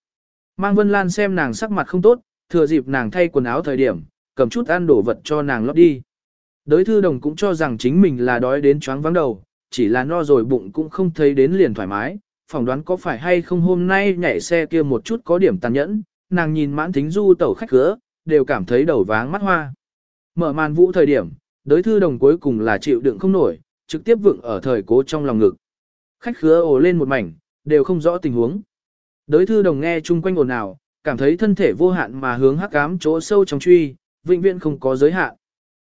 Mang Vân Lan xem nàng sắc mặt không tốt, thừa dịp nàng thay quần áo thời điểm, cầm chút ăn đổ vật cho nàng lót đi. Đới thư đồng cũng cho rằng chính mình là đói đến choáng vắng đầu, chỉ là no rồi bụng cũng không thấy đến liền thoải mái, phỏng đoán có phải hay không hôm nay nhảy xe kia một chút có điểm tàn nhẫn, nàng nhìn mãn thính du tẩu khách cửa, đều cảm thấy đầu váng mắt hoa. Mở màn vũ thời điểm, đối thư đồng cuối cùng là chịu đựng không nổi, trực tiếp vựng ở thời cố trong lòng ngực. Khách khứa ồ lên một mảnh, đều không rõ tình huống. đối thư đồng nghe chung quanh ồn ào, cảm thấy thân thể vô hạn mà hướng hắc ám chỗ sâu trong truy, vĩnh viễn không có giới hạn.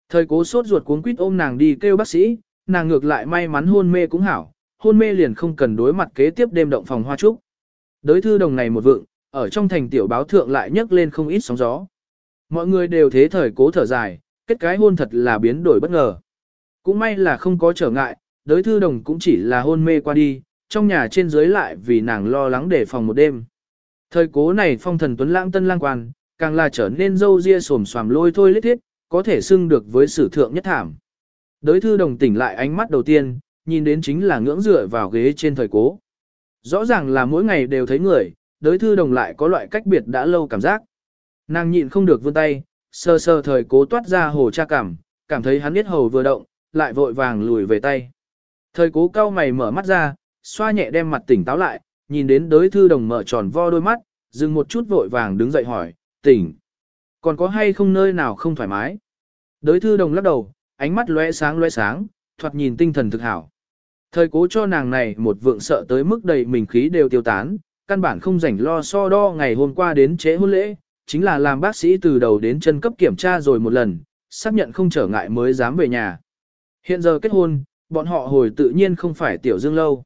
Thời cố sốt ruột cuốn quýt ôm nàng đi kêu bác sĩ, nàng ngược lại may mắn hôn mê cũng hảo, hôn mê liền không cần đối mặt kế tiếp đêm động phòng hoa trúc. Đới thư đồng này một vượng, ở trong thành tiểu báo thượng lại nhấc lên không ít sóng gió. Mọi người đều thế thời cố thở dài, kết cái hôn thật là biến đổi bất ngờ. Cũng may là không có trở ngại, đới thư đồng cũng chỉ là hôn mê qua đi, trong nhà trên dưới lại vì nàng lo lắng để phòng một đêm. Thời cố này phong thần tuấn lãng tân lang quan, càng là trở nên dâu ria sồm xoàm lôi thôi lít thiết, có thể xưng được với sử thượng nhất thảm. Đới thư đồng tỉnh lại ánh mắt đầu tiên, nhìn đến chính là ngưỡng dựa vào ghế trên thời cố. Rõ ràng là mỗi ngày đều thấy người, đới thư đồng lại có loại cách biệt đã lâu cảm giác. Nàng nhịn không được vươn tay, sơ sơ thời cố toát ra hồ cha cảm, cảm thấy hắn biết hầu vừa động, lại vội vàng lùi về tay. Thời cố cao mày mở mắt ra, xoa nhẹ đem mặt tỉnh táo lại, nhìn đến đới thư đồng mở tròn vo đôi mắt, dừng một chút vội vàng đứng dậy hỏi, tỉnh. Còn có hay không nơi nào không thoải mái? Đới thư đồng lắc đầu, ánh mắt lóe sáng lóe sáng, thoạt nhìn tinh thần thực hảo. Thời cố cho nàng này một vượng sợ tới mức đầy mình khí đều tiêu tán, căn bản không rảnh lo so đo ngày hôm qua đến chế hôn lễ, chính là làm bác sĩ từ đầu đến chân cấp kiểm tra rồi một lần, xác nhận không trở ngại mới dám về nhà. Hiện giờ kết hôn, bọn họ hồi tự nhiên không phải tiểu dương lâu.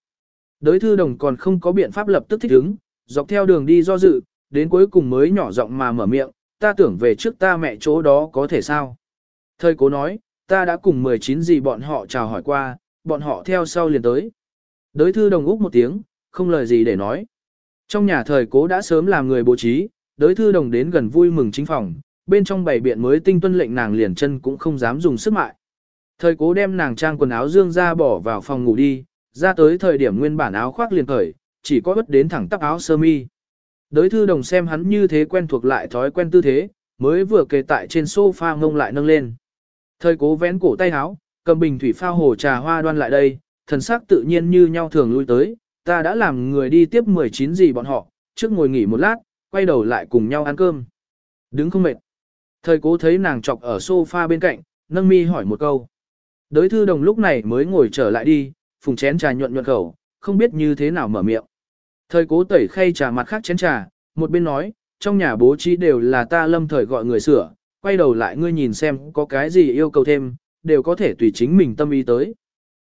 Đới thư đồng còn không có biện pháp lập tức thích ứng, dọc theo đường đi do dự, đến cuối cùng mới nhỏ giọng mà mở miệng, ta tưởng về trước ta mẹ chỗ đó có thể sao. Thời cố nói, ta đã cùng 19 gì bọn họ chào hỏi qua, bọn họ theo sau liền tới. Đới thư đồng úc một tiếng, không lời gì để nói. Trong nhà thời cố đã sớm làm người bố trí, đới thư đồng đến gần vui mừng chính phòng, bên trong bảy biện mới tinh tuân lệnh nàng liền chân cũng không dám dùng sức mại. Thời cố đem nàng trang quần áo dương ra bỏ vào phòng ngủ đi, ra tới thời điểm nguyên bản áo khoác liền khởi, chỉ có bất đến thẳng tắp áo sơ mi. Đới thư đồng xem hắn như thế quen thuộc lại thói quen tư thế, mới vừa kề tại trên sofa ngông lại nâng lên. Thời cố vén cổ tay áo, cầm bình thủy phao hồ trà hoa đoan lại đây, thần sắc tự nhiên như nhau thường lui tới, ta đã làm người đi tiếp 19 gì bọn họ, trước ngồi nghỉ một lát, quay đầu lại cùng nhau ăn cơm. Đứng không mệt. Thời cố thấy nàng chọc ở sofa bên cạnh, nâng mi hỏi một câu. Đới thư đồng lúc này mới ngồi trở lại đi, phùng chén trà nhuận nhuận khẩu, không biết như thế nào mở miệng. Thời cố tẩy khay trà mặt khác chén trà, một bên nói, trong nhà bố trí đều là ta lâm thời gọi người sửa, quay đầu lại ngươi nhìn xem có cái gì yêu cầu thêm, đều có thể tùy chính mình tâm ý tới.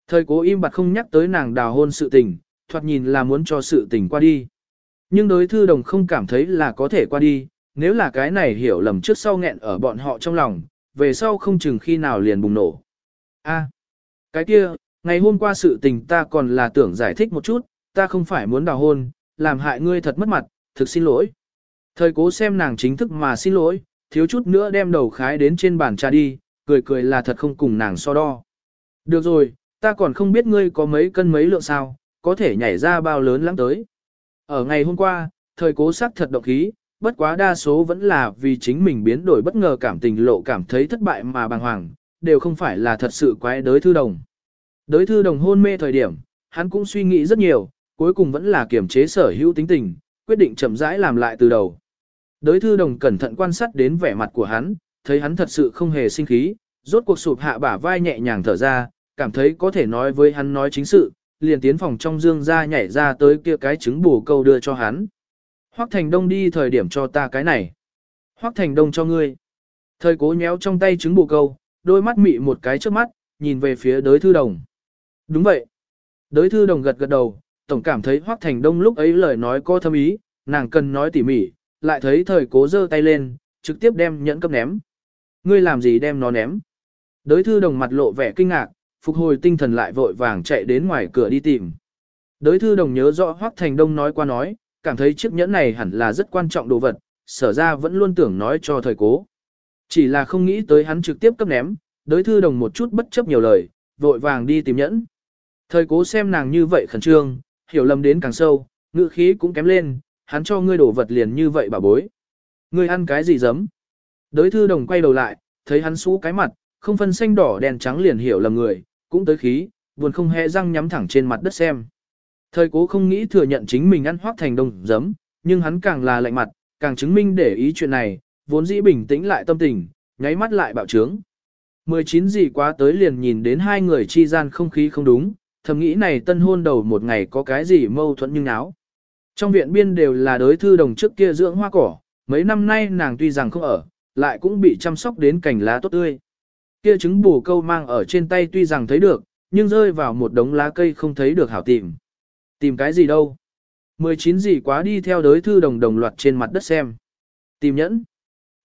Thời cố im bặt không nhắc tới nàng đào hôn sự tình, thoạt nhìn là muốn cho sự tình qua đi. Nhưng đối thư đồng không cảm thấy là có thể qua đi, nếu là cái này hiểu lầm trước sau nghẹn ở bọn họ trong lòng, về sau không chừng khi nào liền bùng nổ. A, cái kia, Ngày hôm qua sự tình ta còn là tưởng giải thích một chút, ta không phải muốn đào hôn, làm hại ngươi thật mất mặt, thực xin lỗi. Thời cố xem nàng chính thức mà xin lỗi, thiếu chút nữa đem đầu khái đến trên bàn trà đi, cười cười là thật không cùng nàng so đo. Được rồi, ta còn không biết ngươi có mấy cân mấy lượng sao, có thể nhảy ra bao lớn lắm tới. Ở ngày hôm qua, thời cố sắc thật động khí, bất quá đa số vẫn là vì chính mình biến đổi bất ngờ cảm tình lộ cảm thấy thất bại mà bàng hoàng, đều không phải là thật sự quái đới thư đồng. Đới thư đồng hôn mê thời điểm, hắn cũng suy nghĩ rất nhiều, cuối cùng vẫn là kiềm chế sở hữu tính tình, quyết định chậm rãi làm lại từ đầu. Đới thư đồng cẩn thận quan sát đến vẻ mặt của hắn, thấy hắn thật sự không hề sinh khí, rốt cuộc sụp hạ bả vai nhẹ nhàng thở ra, cảm thấy có thể nói với hắn nói chính sự, liền tiến phòng trong dương ra nhảy ra tới kia cái trứng bù câu đưa cho hắn. Hoắc Thành Đông đi thời điểm cho ta cái này. Hoắc Thành Đông cho ngươi. Thời cố nhéo trong tay trứng bù câu, đôi mắt mị một cái trước mắt, nhìn về phía đới thư đồng. Đúng vậy. Đới thư đồng gật gật đầu, tổng cảm thấy Hoắc Thành Đông lúc ấy lời nói có thâm ý, nàng cần nói tỉ mỉ, lại thấy thời cố giơ tay lên, trực tiếp đem nhẫn cấp ném. Ngươi làm gì đem nó ném? Đới thư đồng mặt lộ vẻ kinh ngạc, phục hồi tinh thần lại vội vàng chạy đến ngoài cửa đi tìm. Đới thư đồng nhớ rõ Hoắc Thành Đông nói qua nói, cảm thấy chiếc nhẫn này hẳn là rất quan trọng đồ vật, sở ra vẫn luôn tưởng nói cho thời cố. Chỉ là không nghĩ tới hắn trực tiếp cấp ném, đới thư đồng một chút bất chấp nhiều lời, vội vàng đi tìm nhẫn. Thời cố xem nàng như vậy khẩn trương, hiểu lầm đến càng sâu, ngữ khí cũng kém lên, hắn cho ngươi đổ vật liền như vậy bà bối. Ngươi ăn cái gì dấm? Đới thư đồng quay đầu lại, thấy hắn xú cái mặt, không phân xanh đỏ đèn trắng liền hiểu là người, cũng tới khí, buồn không hề răng nhắm thẳng trên mặt đất xem. Thời cố không nghĩ thừa nhận chính mình ăn hoác thành đông dấm, nhưng hắn càng là lạnh mặt, càng chứng minh để ý chuyện này, vốn dĩ bình tĩnh lại tâm tình, nháy mắt lại bạo trướng. 19 gì quá tới liền nhìn đến hai người chi gian không khí không đúng, thầm nghĩ này tân hôn đầu một ngày có cái gì mâu thuẫn nhưng áo. Trong viện biên đều là đối thư đồng trước kia dưỡng hoa cỏ, mấy năm nay nàng tuy rằng không ở, lại cũng bị chăm sóc đến cành lá tốt tươi. Kia trứng bù câu mang ở trên tay tuy rằng thấy được, nhưng rơi vào một đống lá cây không thấy được hảo tìm. Tìm cái gì đâu? 19 gì quá đi theo đối thư đồng đồng loạt trên mặt đất xem. Tìm nhẫn.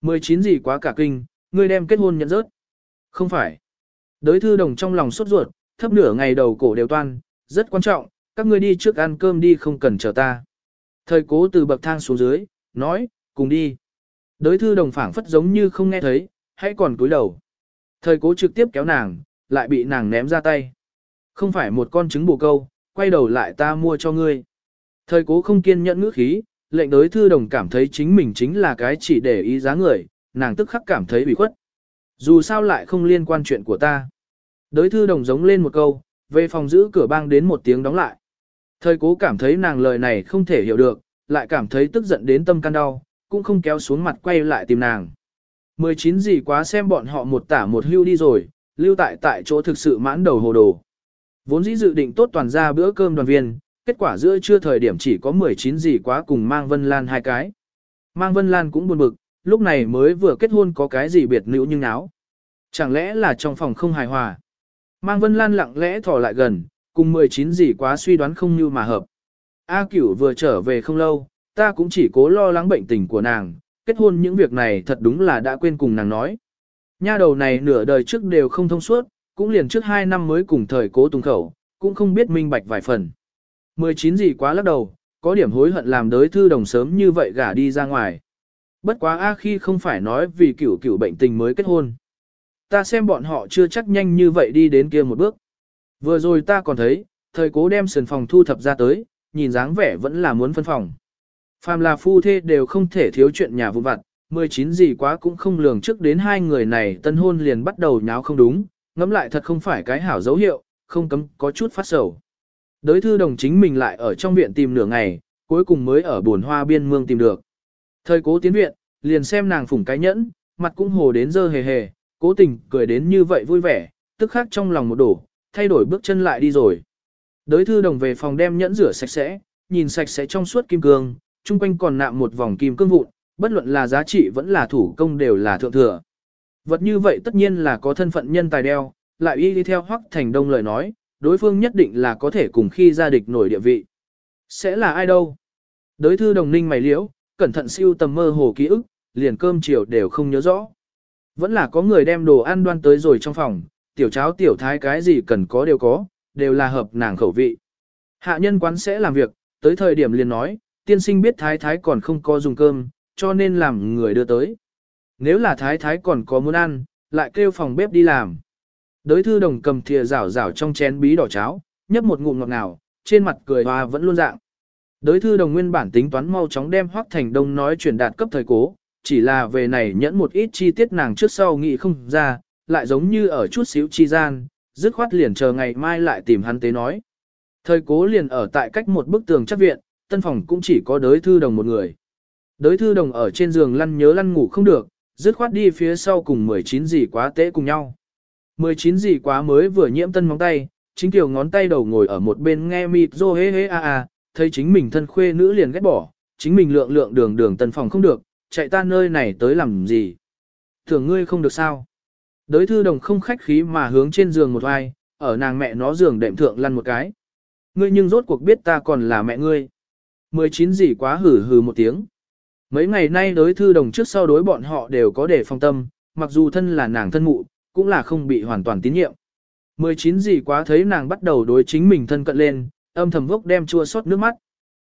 19 gì quá cả kinh, ngươi đem kết hôn nhận rớt. Không phải. Đối thư đồng trong lòng sốt ruột, thấp nửa ngày đầu cổ đều toan, rất quan trọng, các ngươi đi trước ăn cơm đi không cần chờ ta. Thời cố từ bậc thang xuống dưới, nói, cùng đi. Đới thư đồng phảng phất giống như không nghe thấy, hãy còn cúi đầu. Thời cố trực tiếp kéo nàng, lại bị nàng ném ra tay. Không phải một con trứng bù câu, quay đầu lại ta mua cho ngươi. Thời cố không kiên nhẫn ngữ khí, lệnh đối thư đồng cảm thấy chính mình chính là cái chỉ để ý giá người, nàng tức khắc cảm thấy bị khuất. Dù sao lại không liên quan chuyện của ta. Đối thư đồng giống lên một câu, về phòng giữ cửa bang đến một tiếng đóng lại. Thời cố cảm thấy nàng lời này không thể hiểu được, lại cảm thấy tức giận đến tâm can đau, cũng không kéo xuống mặt quay lại tìm nàng. 19 gì quá xem bọn họ một tả một hưu đi rồi, lưu tại tại chỗ thực sự mãn đầu hồ đồ. Vốn dĩ dự định tốt toàn ra bữa cơm đoàn viên, kết quả giữa trưa thời điểm chỉ có 19 gì quá cùng mang Vân Lan hai cái. Mang Vân Lan cũng buồn bực, lúc này mới vừa kết hôn có cái gì biệt nữ nhưng náo. Chẳng lẽ là trong phòng không hài hòa. Mang Vân Lan lặng lẽ thò lại gần, cùng 19 gì quá suy đoán không như mà hợp. A cửu vừa trở về không lâu, ta cũng chỉ cố lo lắng bệnh tình của nàng, kết hôn những việc này thật đúng là đã quên cùng nàng nói. Nha đầu này nửa đời trước đều không thông suốt, cũng liền trước 2 năm mới cùng thời cố tung khẩu, cũng không biết minh bạch vài phần. 19 gì quá lắc đầu, có điểm hối hận làm đới thư đồng sớm như vậy gả đi ra ngoài. Bất quá A khi không phải nói vì cửu cửu bệnh tình mới kết hôn. Ta xem bọn họ chưa chắc nhanh như vậy đi đến kia một bước. Vừa rồi ta còn thấy, thời cố đem sườn phòng thu thập ra tới, nhìn dáng vẻ vẫn là muốn phân phòng. Phàm là phu thê đều không thể thiếu chuyện nhà vụ vặt, 19 gì quá cũng không lường trước đến hai người này tân hôn liền bắt đầu nháo không đúng, ngẫm lại thật không phải cái hảo dấu hiệu, không cấm có chút phát sầu. Đới thư đồng chính mình lại ở trong viện tìm nửa ngày, cuối cùng mới ở buồn hoa biên mương tìm được. Thời cố tiến viện, liền xem nàng phủng cái nhẫn, mặt cũng hồ đến dơ hề hề, cố tình cười đến như vậy vui vẻ, tức khắc trong lòng một đổ, thay đổi bước chân lại đi rồi. Đới thư đồng về phòng đem nhẫn rửa sạch sẽ, nhìn sạch sẽ trong suốt kim cương, chung quanh còn nạm một vòng kim cương vụn, bất luận là giá trị vẫn là thủ công đều là thượng thừa. Vật như vậy tất nhiên là có thân phận nhân tài đeo, lại y đi theo hoắc thành đông lời nói, đối phương nhất định là có thể cùng khi gia địch nổi địa vị. Sẽ là ai đâu? Đới thư đồng ninh mày liễu, cẩn thận siêu tầm mơ hồ ký ức, liền cơm chiều đều không nhớ rõ. Vẫn là có người đem đồ ăn đoan tới rồi trong phòng, tiểu cháo tiểu thái cái gì cần có đều có, đều là hợp nàng khẩu vị. Hạ nhân quán sẽ làm việc, tới thời điểm liền nói, tiên sinh biết thái thái còn không có dùng cơm, cho nên làm người đưa tới. Nếu là thái thái còn có muốn ăn, lại kêu phòng bếp đi làm. Đới thư đồng cầm thìa rảo rảo trong chén bí đỏ cháo, nhấp một ngụm ngọt ngào, trên mặt cười hoa vẫn luôn dạng. Đới thư đồng nguyên bản tính toán mau chóng đem Hoắc Thành Đông nói truyền đạt cấp thời cố, chỉ là về này nhẫn một ít chi tiết nàng trước sau nghĩ không ra, lại giống như ở chút xíu chi gian, dứt khoát liền chờ ngày mai lại tìm hắn tế nói. Thời cố liền ở tại cách một bức tường chắc viện, tân phòng cũng chỉ có đới thư đồng một người. Đới thư đồng ở trên giường lăn nhớ lăn ngủ không được, dứt khoát đi phía sau cùng 19 gì quá tế cùng nhau. 19 gì quá mới vừa nhiễm tân móng tay, chính tiểu ngón tay đầu ngồi ở một bên nghe mịt rô hế hế a a, thấy chính mình thân khuê nữ liền ghét bỏ, chính mình lượng lượng đường đường tân phòng không được, chạy ta nơi này tới làm gì. Thường ngươi không được sao. Đới thư đồng không khách khí mà hướng trên giường một vai, ở nàng mẹ nó giường đệm thượng lăn một cái. Ngươi nhưng rốt cuộc biết ta còn là mẹ ngươi. 19 gì quá hử hử một tiếng. Mấy ngày nay đối thư đồng trước sau đối bọn họ đều có để phong tâm, mặc dù thân là nàng thân mụ, cũng là không bị hoàn toàn tín nhiệm. 19 gì quá thấy nàng bắt đầu đối chính mình thân cận lên, âm thầm vốc đem chua xót nước mắt.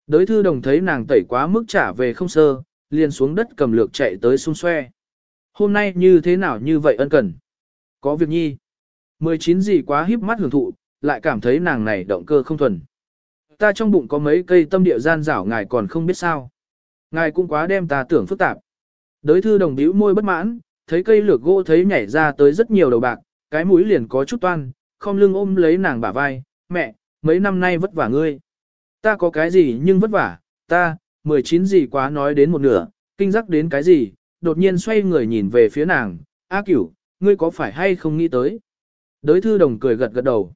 Đối thư đồng thấy nàng tẩy quá mức trả về không sơ, liền xuống đất cầm lược chạy tới xung xoe. Hôm nay như thế nào như vậy ân cần? Có việc nhi. 19 gì quá híp mắt hưởng thụ, lại cảm thấy nàng này động cơ không thuần. Ta trong bụng có mấy cây tâm địa gian rảo ngài còn không biết sao. Ngài cũng quá đem ta tưởng phức tạp. Đới thư đồng bĩu môi bất mãn, thấy cây lược gỗ thấy nhảy ra tới rất nhiều đầu bạc, cái mũi liền có chút toan, không lưng ôm lấy nàng bả vai, mẹ, mấy năm nay vất vả ngươi. Ta có cái gì nhưng vất vả, ta, 19 gì quá nói đến một nửa, kinh giác đến cái gì, đột nhiên xoay người nhìn về phía nàng, A cửu, ngươi có phải hay không nghĩ tới? Đới thư đồng cười gật gật đầu.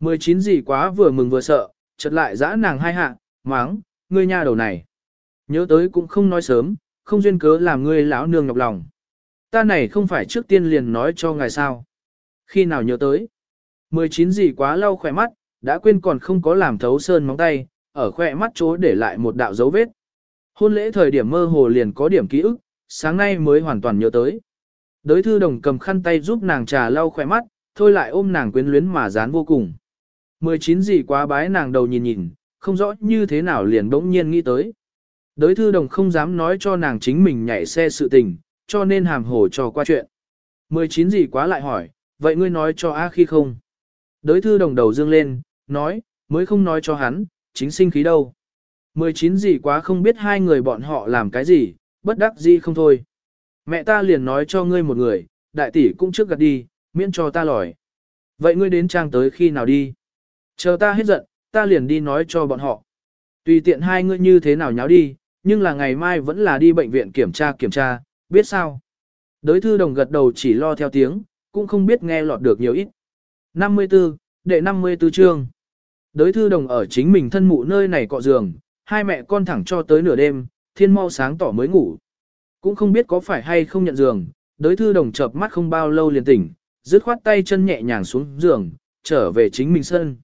19 gì quá vừa mừng vừa sợ, chợt lại dã nàng hai hạ, máng, ngươi nha đầu này. Nhớ tới cũng không nói sớm, không duyên cớ làm ngươi lão nương nhọc lòng. Ta này không phải trước tiên liền nói cho ngài sao. Khi nào nhớ tới? 19 gì quá lau khỏe mắt, đã quên còn không có làm thấu sơn móng tay, ở khỏe mắt chỗ để lại một đạo dấu vết. Hôn lễ thời điểm mơ hồ liền có điểm ký ức, sáng nay mới hoàn toàn nhớ tới. Đới thư đồng cầm khăn tay giúp nàng trà lau khỏe mắt, thôi lại ôm nàng quyến luyến mà dán vô cùng. 19 gì quá bái nàng đầu nhìn nhìn, không rõ như thế nào liền bỗng nhiên nghĩ tới. Đới thư đồng không dám nói cho nàng chính mình nhảy xe sự tình, cho nên hàm hồ cho qua chuyện. 19 gì quá lại hỏi, vậy ngươi nói cho A khi không? Đới thư đồng đầu dương lên, nói, mới không nói cho hắn, chính sinh khí đâu. 19 gì quá không biết hai người bọn họ làm cái gì, bất đắc gì không thôi. Mẹ ta liền nói cho ngươi một người, đại tỷ cũng trước gật đi, miễn cho ta lòi. Vậy ngươi đến trang tới khi nào đi? Chờ ta hết giận, ta liền đi nói cho bọn họ. Tùy tiện hai ngươi như thế nào nháo đi, nhưng là ngày mai vẫn là đi bệnh viện kiểm tra kiểm tra, biết sao? Đới thư đồng gật đầu chỉ lo theo tiếng, cũng không biết nghe lọt được nhiều ít. 54, đệ 54 chương. Đới thư đồng ở chính mình thân mụ nơi này cọ giường, hai mẹ con thẳng cho tới nửa đêm, thiên mau sáng tỏ mới ngủ. Cũng không biết có phải hay không nhận giường, đới thư đồng chợp mắt không bao lâu liền tỉnh, dứt khoát tay chân nhẹ nhàng xuống giường, trở về chính mình sân.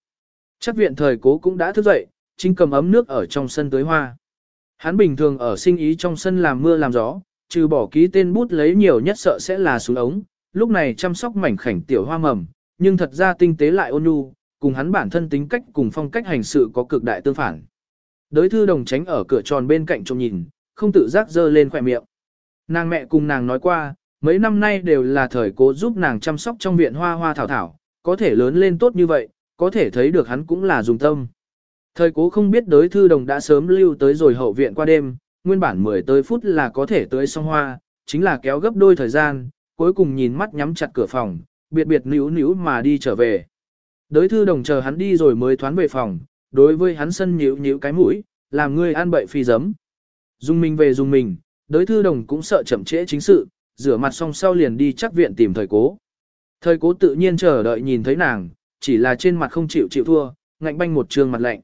Chắc viện thời cố cũng đã thức dậy, chính cầm ấm nước ở trong sân tới hoa. Hắn bình thường ở sinh ý trong sân làm mưa làm gió, trừ bỏ ký tên bút lấy nhiều nhất sợ sẽ là xuống ống, lúc này chăm sóc mảnh khảnh tiểu hoa mầm, nhưng thật ra tinh tế lại ôn nhu, cùng hắn bản thân tính cách cùng phong cách hành sự có cực đại tương phản. Đới thư đồng tránh ở cửa tròn bên cạnh trông nhìn, không tự giác dơ lên khỏe miệng. Nàng mẹ cùng nàng nói qua, mấy năm nay đều là thời cố giúp nàng chăm sóc trong viện hoa hoa thảo thảo, có thể lớn lên tốt như vậy, có thể thấy được hắn cũng là dùng tâm. Thời cố không biết đới thư đồng đã sớm lưu tới rồi hậu viện qua đêm, nguyên bản 10 tới phút là có thể tới xong hoa, chính là kéo gấp đôi thời gian, cuối cùng nhìn mắt nhắm chặt cửa phòng, biệt biệt níu níu mà đi trở về. Đới thư đồng chờ hắn đi rồi mới thoán về phòng, đối với hắn sân nhíu nhíu cái mũi, làm ngươi ăn bậy phi giấm. Dùng mình về dùng mình, đới thư đồng cũng sợ chậm trễ chính sự, rửa mặt xong sau liền đi chắc viện tìm thời cố. Thời cố tự nhiên chờ đợi nhìn thấy nàng, chỉ là trên mặt không chịu chịu thua, ngạnh banh một trường mặt lạnh.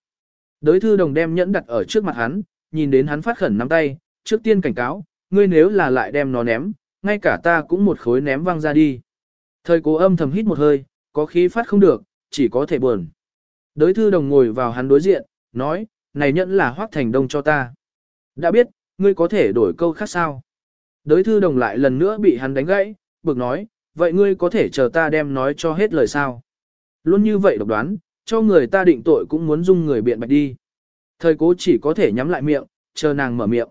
Đới thư đồng đem nhẫn đặt ở trước mặt hắn, nhìn đến hắn phát khẩn nắm tay, trước tiên cảnh cáo, ngươi nếu là lại đem nó ném, ngay cả ta cũng một khối ném văng ra đi. Thời cố âm thầm hít một hơi, có khí phát không được, chỉ có thể buồn. Đới thư đồng ngồi vào hắn đối diện, nói, này nhẫn là hoác thành đông cho ta. Đã biết, ngươi có thể đổi câu khác sao. Đới thư đồng lại lần nữa bị hắn đánh gãy, bực nói, vậy ngươi có thể chờ ta đem nói cho hết lời sao. Luôn như vậy độc đoán, cho người ta định tội cũng muốn dung người biện bạch đi. Thời cố chỉ có thể nhắm lại miệng, chờ nàng mở miệng.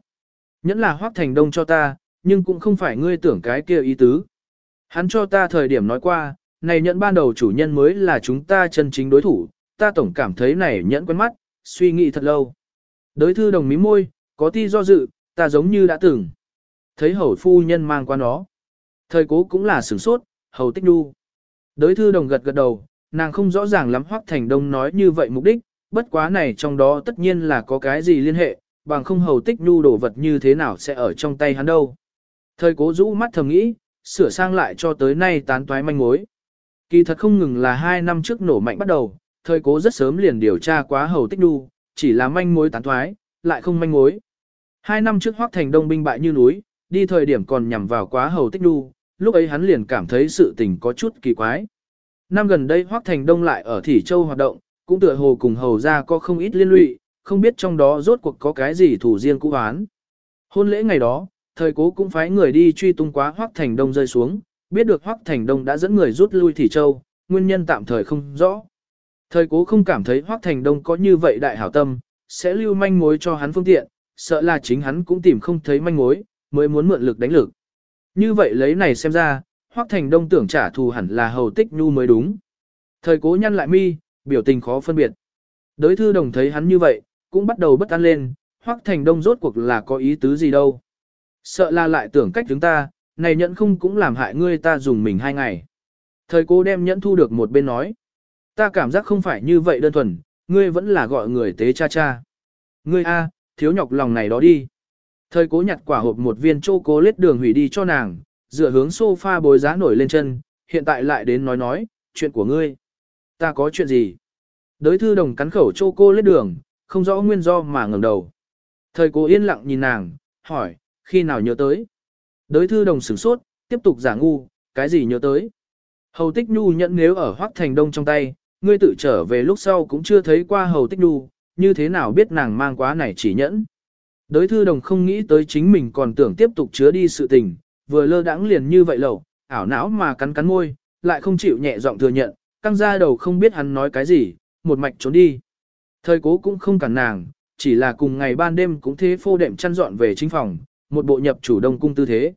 Nhẫn là hoác thành đông cho ta, nhưng cũng không phải ngươi tưởng cái kia ý tứ. Hắn cho ta thời điểm nói qua, này nhẫn ban đầu chủ nhân mới là chúng ta chân chính đối thủ, ta tổng cảm thấy này nhẫn quen mắt, suy nghĩ thật lâu. Đới thư đồng mí môi, có ti do dự, ta giống như đã từng. Thấy hầu phu nhân mang qua nó. Thời cố cũng là sửng sốt, hầu tích đu. Đới thư đồng gật gật đầu, nàng không rõ ràng lắm hoắc thành đông nói như vậy mục đích, bất quá này trong đó tất nhiên là có cái gì liên hệ, bằng không hầu tích nu đồ vật như thế nào sẽ ở trong tay hắn đâu. Thời cố rũ mắt thầm nghĩ, sửa sang lại cho tới nay tán toái manh mối. Kỳ thật không ngừng là hai năm trước nổ mạnh bắt đầu, thời cố rất sớm liền điều tra quá hầu tích nu chỉ là manh mối tán toái, lại không manh mối. Hai năm trước hoác thành đông binh bại như núi, đi thời điểm còn nhằm vào quá hầu tích đu. lúc ấy hắn liền cảm thấy sự tình có chút kỳ quái. Năm gần đây hoác thành đông lại ở Thỉ Châu hoạt động, cũng tựa hồ cùng hầu ra có không ít liên lụy, không biết trong đó rốt cuộc có cái gì thủ riêng cũ hoán. Hôn lễ ngày đó, thời cố cũng phái người đi truy tung quá Hoắc Thành Đông rơi xuống, biết được Hoắc Thành Đông đã dẫn người rút lui Thỉ Châu, nguyên nhân tạm thời không rõ. Thời cố không cảm thấy Hoắc Thành Đông có như vậy đại hảo tâm, sẽ lưu manh mối cho hắn phương tiện, sợ là chính hắn cũng tìm không thấy manh mối, mới muốn mượn lực đánh lực. Như vậy lấy này xem ra, Hoắc Thành Đông tưởng trả thù hẳn là hầu tích nhu mới đúng. Thời cố nhăn lại mi, biểu tình khó phân biệt. Đối thư đồng thấy hắn như vậy, cũng bắt đầu bất an lên, Hoắc Thành Đông rốt cuộc là có ý tứ gì đâu. Sợ là lại tưởng cách chúng ta, này nhẫn không cũng làm hại ngươi ta dùng mình hai ngày. Thời cố đem nhẫn thu được một bên nói. Ta cảm giác không phải như vậy đơn thuần, ngươi vẫn là gọi người tế cha cha. Ngươi a, thiếu nhọc lòng này đó đi. Thời cố nhặt quả hộp một viên chô cố lết đường hủy đi cho nàng, dựa hướng sofa bồi giá nổi lên chân, hiện tại lại đến nói nói, chuyện của ngươi. Ta có chuyện gì? Đới thư đồng cắn khẩu chô cô lết đường, không rõ nguyên do mà ngẩng đầu. Thời cố yên lặng nhìn nàng, hỏi, khi nào nhớ tới? Đới thư đồng sửng sốt, tiếp tục giả ngu, cái gì nhớ tới? Hầu tích nhu nhận nếu ở hoác thành đông trong tay, ngươi tự trở về lúc sau cũng chưa thấy qua hầu tích nhu, như thế nào biết nàng mang quá này chỉ nhẫn? Đới thư đồng không nghĩ tới chính mình còn tưởng tiếp tục chứa đi sự tình, vừa lơ đãng liền như vậy lẩu, ảo não mà cắn cắn môi, lại không chịu nhẹ giọng thừa nhận, căng ra đầu không biết hắn nói cái gì, một mạch trốn đi. Thời cố cũng không cản nàng, chỉ là cùng ngày ban đêm cũng thế phô đệm chăn dọn về chính phòng, một bộ nhập chủ đông cung tư thế.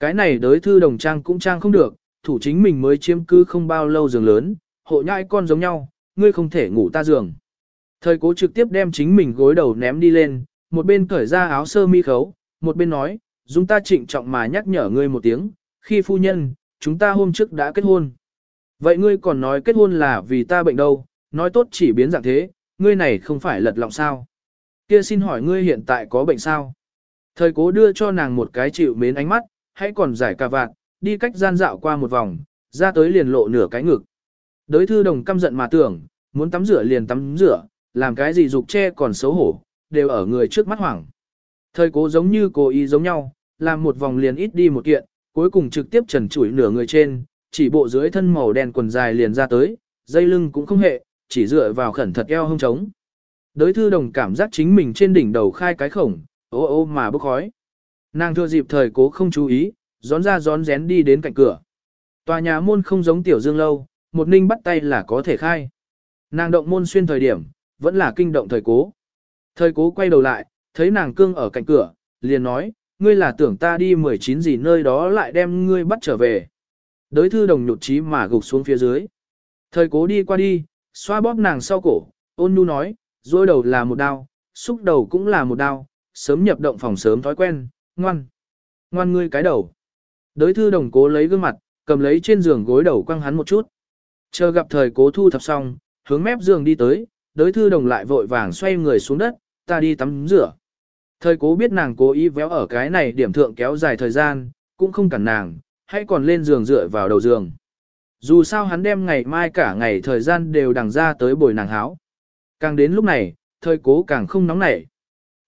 Cái này đới thư đồng trang cũng trang không được, thủ chính mình mới chiếm cư không bao lâu giường lớn, hộ nhai con giống nhau, ngươi không thể ngủ ta giường. Thời cố trực tiếp đem chính mình gối đầu ném đi lên, một bên cởi ra áo sơ mi khấu, một bên nói, chúng ta trịnh trọng mà nhắc nhở ngươi một tiếng, khi phu nhân, chúng ta hôm trước đã kết hôn. Vậy ngươi còn nói kết hôn là vì ta bệnh đâu, nói tốt chỉ biến dạng thế, ngươi này không phải lật lọng sao. Kia xin hỏi ngươi hiện tại có bệnh sao? Thời cố đưa cho nàng một cái chịu mến ánh mắt, hãy còn giải cà vạt, đi cách gian dạo qua một vòng, ra tới liền lộ nửa cái ngực. Đới thư đồng căm giận mà tưởng, muốn tắm rửa liền tắm rửa, làm cái gì dục che còn xấu hổ, đều ở người trước mắt hoảng. Thời cố giống như cố ý giống nhau, làm một vòng liền ít đi một kiện, cuối cùng trực tiếp trần trụi nửa người trên, chỉ bộ dưới thân màu đen quần dài liền ra tới, dây lưng cũng không hệ, chỉ dựa vào khẩn thật eo hông trống. Đới thư đồng cảm giác chính mình trên đỉnh đầu khai cái khổng, ô ô mà bốc khói. Nàng thừa dịp thời cố không chú ý, gión ra gión rén đi đến cạnh cửa. Tòa nhà môn không giống tiểu dương lâu, một ninh bắt tay là có thể khai. Nàng động môn xuyên thời điểm, vẫn là kinh động thời cố. Thời cố quay đầu lại, thấy nàng cương ở cạnh cửa, liền nói, ngươi là tưởng ta đi 19 gì nơi đó lại đem ngươi bắt trở về. Đới thư đồng nhụt chí mà gục xuống phía dưới. Thời cố đi qua đi, xoa bóp nàng sau cổ, ôn nhu nói, dôi đầu là một đao, xúc đầu cũng là một đao, sớm nhập động phòng sớm thói quen, ngoan. Ngoan ngươi cái đầu. Đới thư đồng cố lấy gương mặt, cầm lấy trên giường gối đầu quăng hắn một chút. Chờ gặp thời cố thu thập xong, hướng mép giường đi tới, đới thư đồng lại vội vàng xoay người xuống đất, ta đi tắm rửa. Thời cố biết nàng cố ý véo ở cái này điểm thượng kéo dài thời gian, cũng không cản nàng, hãy còn lên giường dựa vào đầu giường. Dù sao hắn đem ngày mai cả ngày thời gian đều đằng ra tới bồi nàng háo. Càng đến lúc này, thời cố càng không nóng nảy.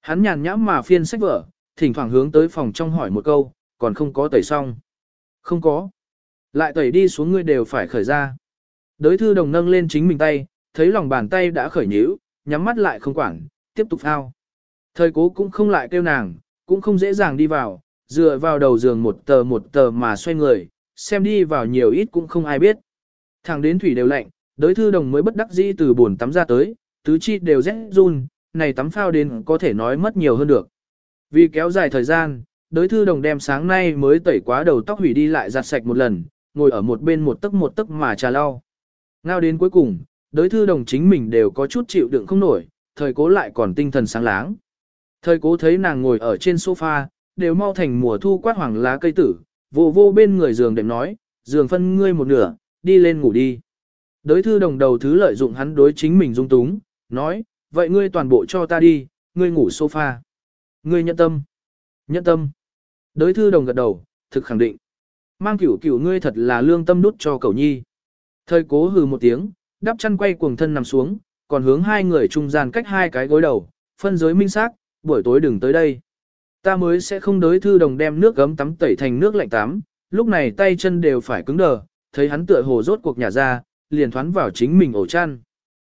Hắn nhàn nhãm mà phiên sách vở, thỉnh thoảng hướng tới phòng trong hỏi một câu, còn không có tẩy xong. Không có. Lại tẩy đi xuống ngươi đều phải khởi ra. Đới thư đồng nâng lên chính mình tay, thấy lòng bàn tay đã khởi nhíu, nhắm mắt lại không quản, tiếp tục thao. Thời cố cũng không lại kêu nàng, cũng không dễ dàng đi vào, dựa vào đầu giường một tờ một tờ mà xoay người, xem đi vào nhiều ít cũng không ai biết. Thẳng đến thủy đều lạnh, đới thư đồng mới bất đắc dĩ từ buồn tắm ra tới, tứ chi đều rét run, này tắm phao đến có thể nói mất nhiều hơn được. Vì kéo dài thời gian, đới thư đồng đem sáng nay mới tẩy quá đầu tóc hủy đi lại giặt sạch một lần, ngồi ở một bên một tấc một tấc mà trà lau. Ngao đến cuối cùng, đối thư đồng chính mình đều có chút chịu đựng không nổi, thời cố lại còn tinh thần sáng láng. Thời cố thấy nàng ngồi ở trên sofa, đều mau thành mùa thu quát hoàng lá cây tử, vô vô bên người giường đệm nói, giường phân ngươi một nửa, đi lên ngủ đi. đối thư đồng đầu thứ lợi dụng hắn đối chính mình dung túng, nói, vậy ngươi toàn bộ cho ta đi, ngươi ngủ sofa. Ngươi nhận tâm. Nhận tâm. đối thư đồng gật đầu, thực khẳng định. Mang cửu cửu ngươi thật là lương tâm đút cho cậu nhi. Thời cố hừ một tiếng, đắp chăn quay cuồng thân nằm xuống, còn hướng hai người trung gian cách hai cái gối đầu, phân giới minh xác, buổi tối đừng tới đây. Ta mới sẽ không đối thư đồng đem nước gấm tắm tẩy thành nước lạnh tắm, lúc này tay chân đều phải cứng đờ, thấy hắn tựa hồ rốt cuộc nhà ra, liền thoán vào chính mình ổ chăn.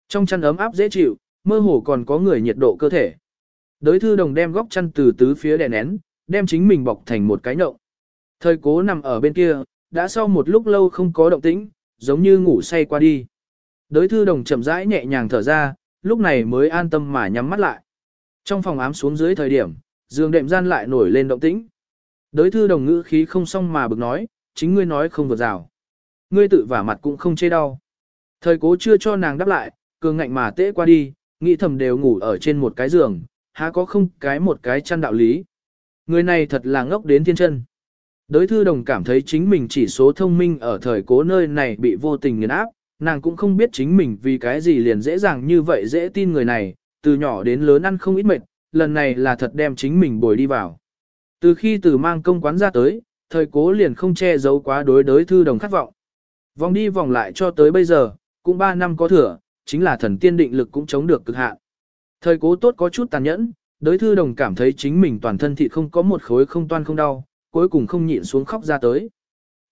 Trong chăn ấm áp dễ chịu, mơ hồ còn có người nhiệt độ cơ thể. Đối thư đồng đem góc chăn từ tứ phía đè nén, đem chính mình bọc thành một cái nộng. Thời cố nằm ở bên kia, đã sau một lúc lâu không có động tĩnh, giống như ngủ say qua đi. Đới thư đồng chậm rãi nhẹ nhàng thở ra, lúc này mới an tâm mà nhắm mắt lại. Trong phòng ám xuống dưới thời điểm, giường đệm gian lại nổi lên động tĩnh. Đới thư đồng ngữ khí không xong mà bực nói, chính ngươi nói không vượt rào. Ngươi tự vả mặt cũng không chê đau. Thời cố chưa cho nàng đáp lại, cường ngạnh mà tễ qua đi, nghĩ thầm đều ngủ ở trên một cái giường, há có không cái một cái chăn đạo lý. Người này thật là ngốc đến thiên chân. Đới thư đồng cảm thấy chính mình chỉ số thông minh ở thời cố nơi này bị vô tình nghiền áp, nàng cũng không biết chính mình vì cái gì liền dễ dàng như vậy dễ tin người này, từ nhỏ đến lớn ăn không ít mệt, lần này là thật đem chính mình bồi đi vào. Từ khi từ mang công quán ra tới, thời cố liền không che giấu quá đối đối thư đồng khát vọng. Vòng đi vòng lại cho tới bây giờ, cũng 3 năm có thừa, chính là thần tiên định lực cũng chống được cực hạn. Thời cố tốt có chút tàn nhẫn, đối thư đồng cảm thấy chính mình toàn thân thịt không có một khối không toan không đau, cuối cùng không nhịn xuống khóc ra tới.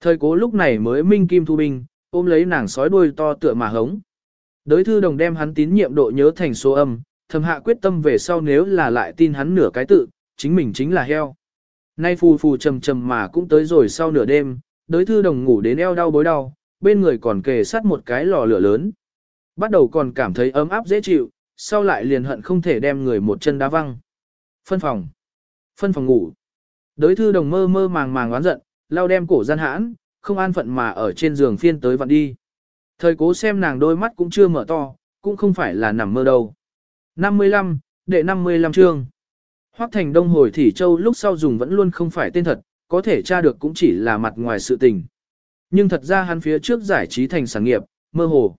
Thời cố lúc này mới minh kim thu binh, ôm lấy nàng sói đuôi to tựa mà hống. Đới thư đồng đem hắn tín nhiệm độ nhớ thành số âm, thầm hạ quyết tâm về sau nếu là lại tin hắn nửa cái tự, chính mình chính là heo. Nay phù phù trầm trầm mà cũng tới rồi sau nửa đêm, đới thư đồng ngủ đến eo đau bối đau, bên người còn kề sát một cái lò lửa lớn. Bắt đầu còn cảm thấy ấm áp dễ chịu, sau lại liền hận không thể đem người một chân đá văng. Phân phòng. Phân phòng ngủ. Đới thư đồng mơ mơ màng màng oán giận, lao đem cổ gian hãn, không an phận mà ở trên giường phiên tới vặn đi. Thời cố xem nàng đôi mắt cũng chưa mở to, cũng không phải là nằm mơ đâu. 55, đệ 55 chương. Hoắc Thành Đông hồi Thỉ Châu lúc sau dùng vẫn luôn không phải tên thật, có thể tra được cũng chỉ là mặt ngoài sự tình. Nhưng thật ra hắn phía trước giải trí thành sản nghiệp, mơ hồ.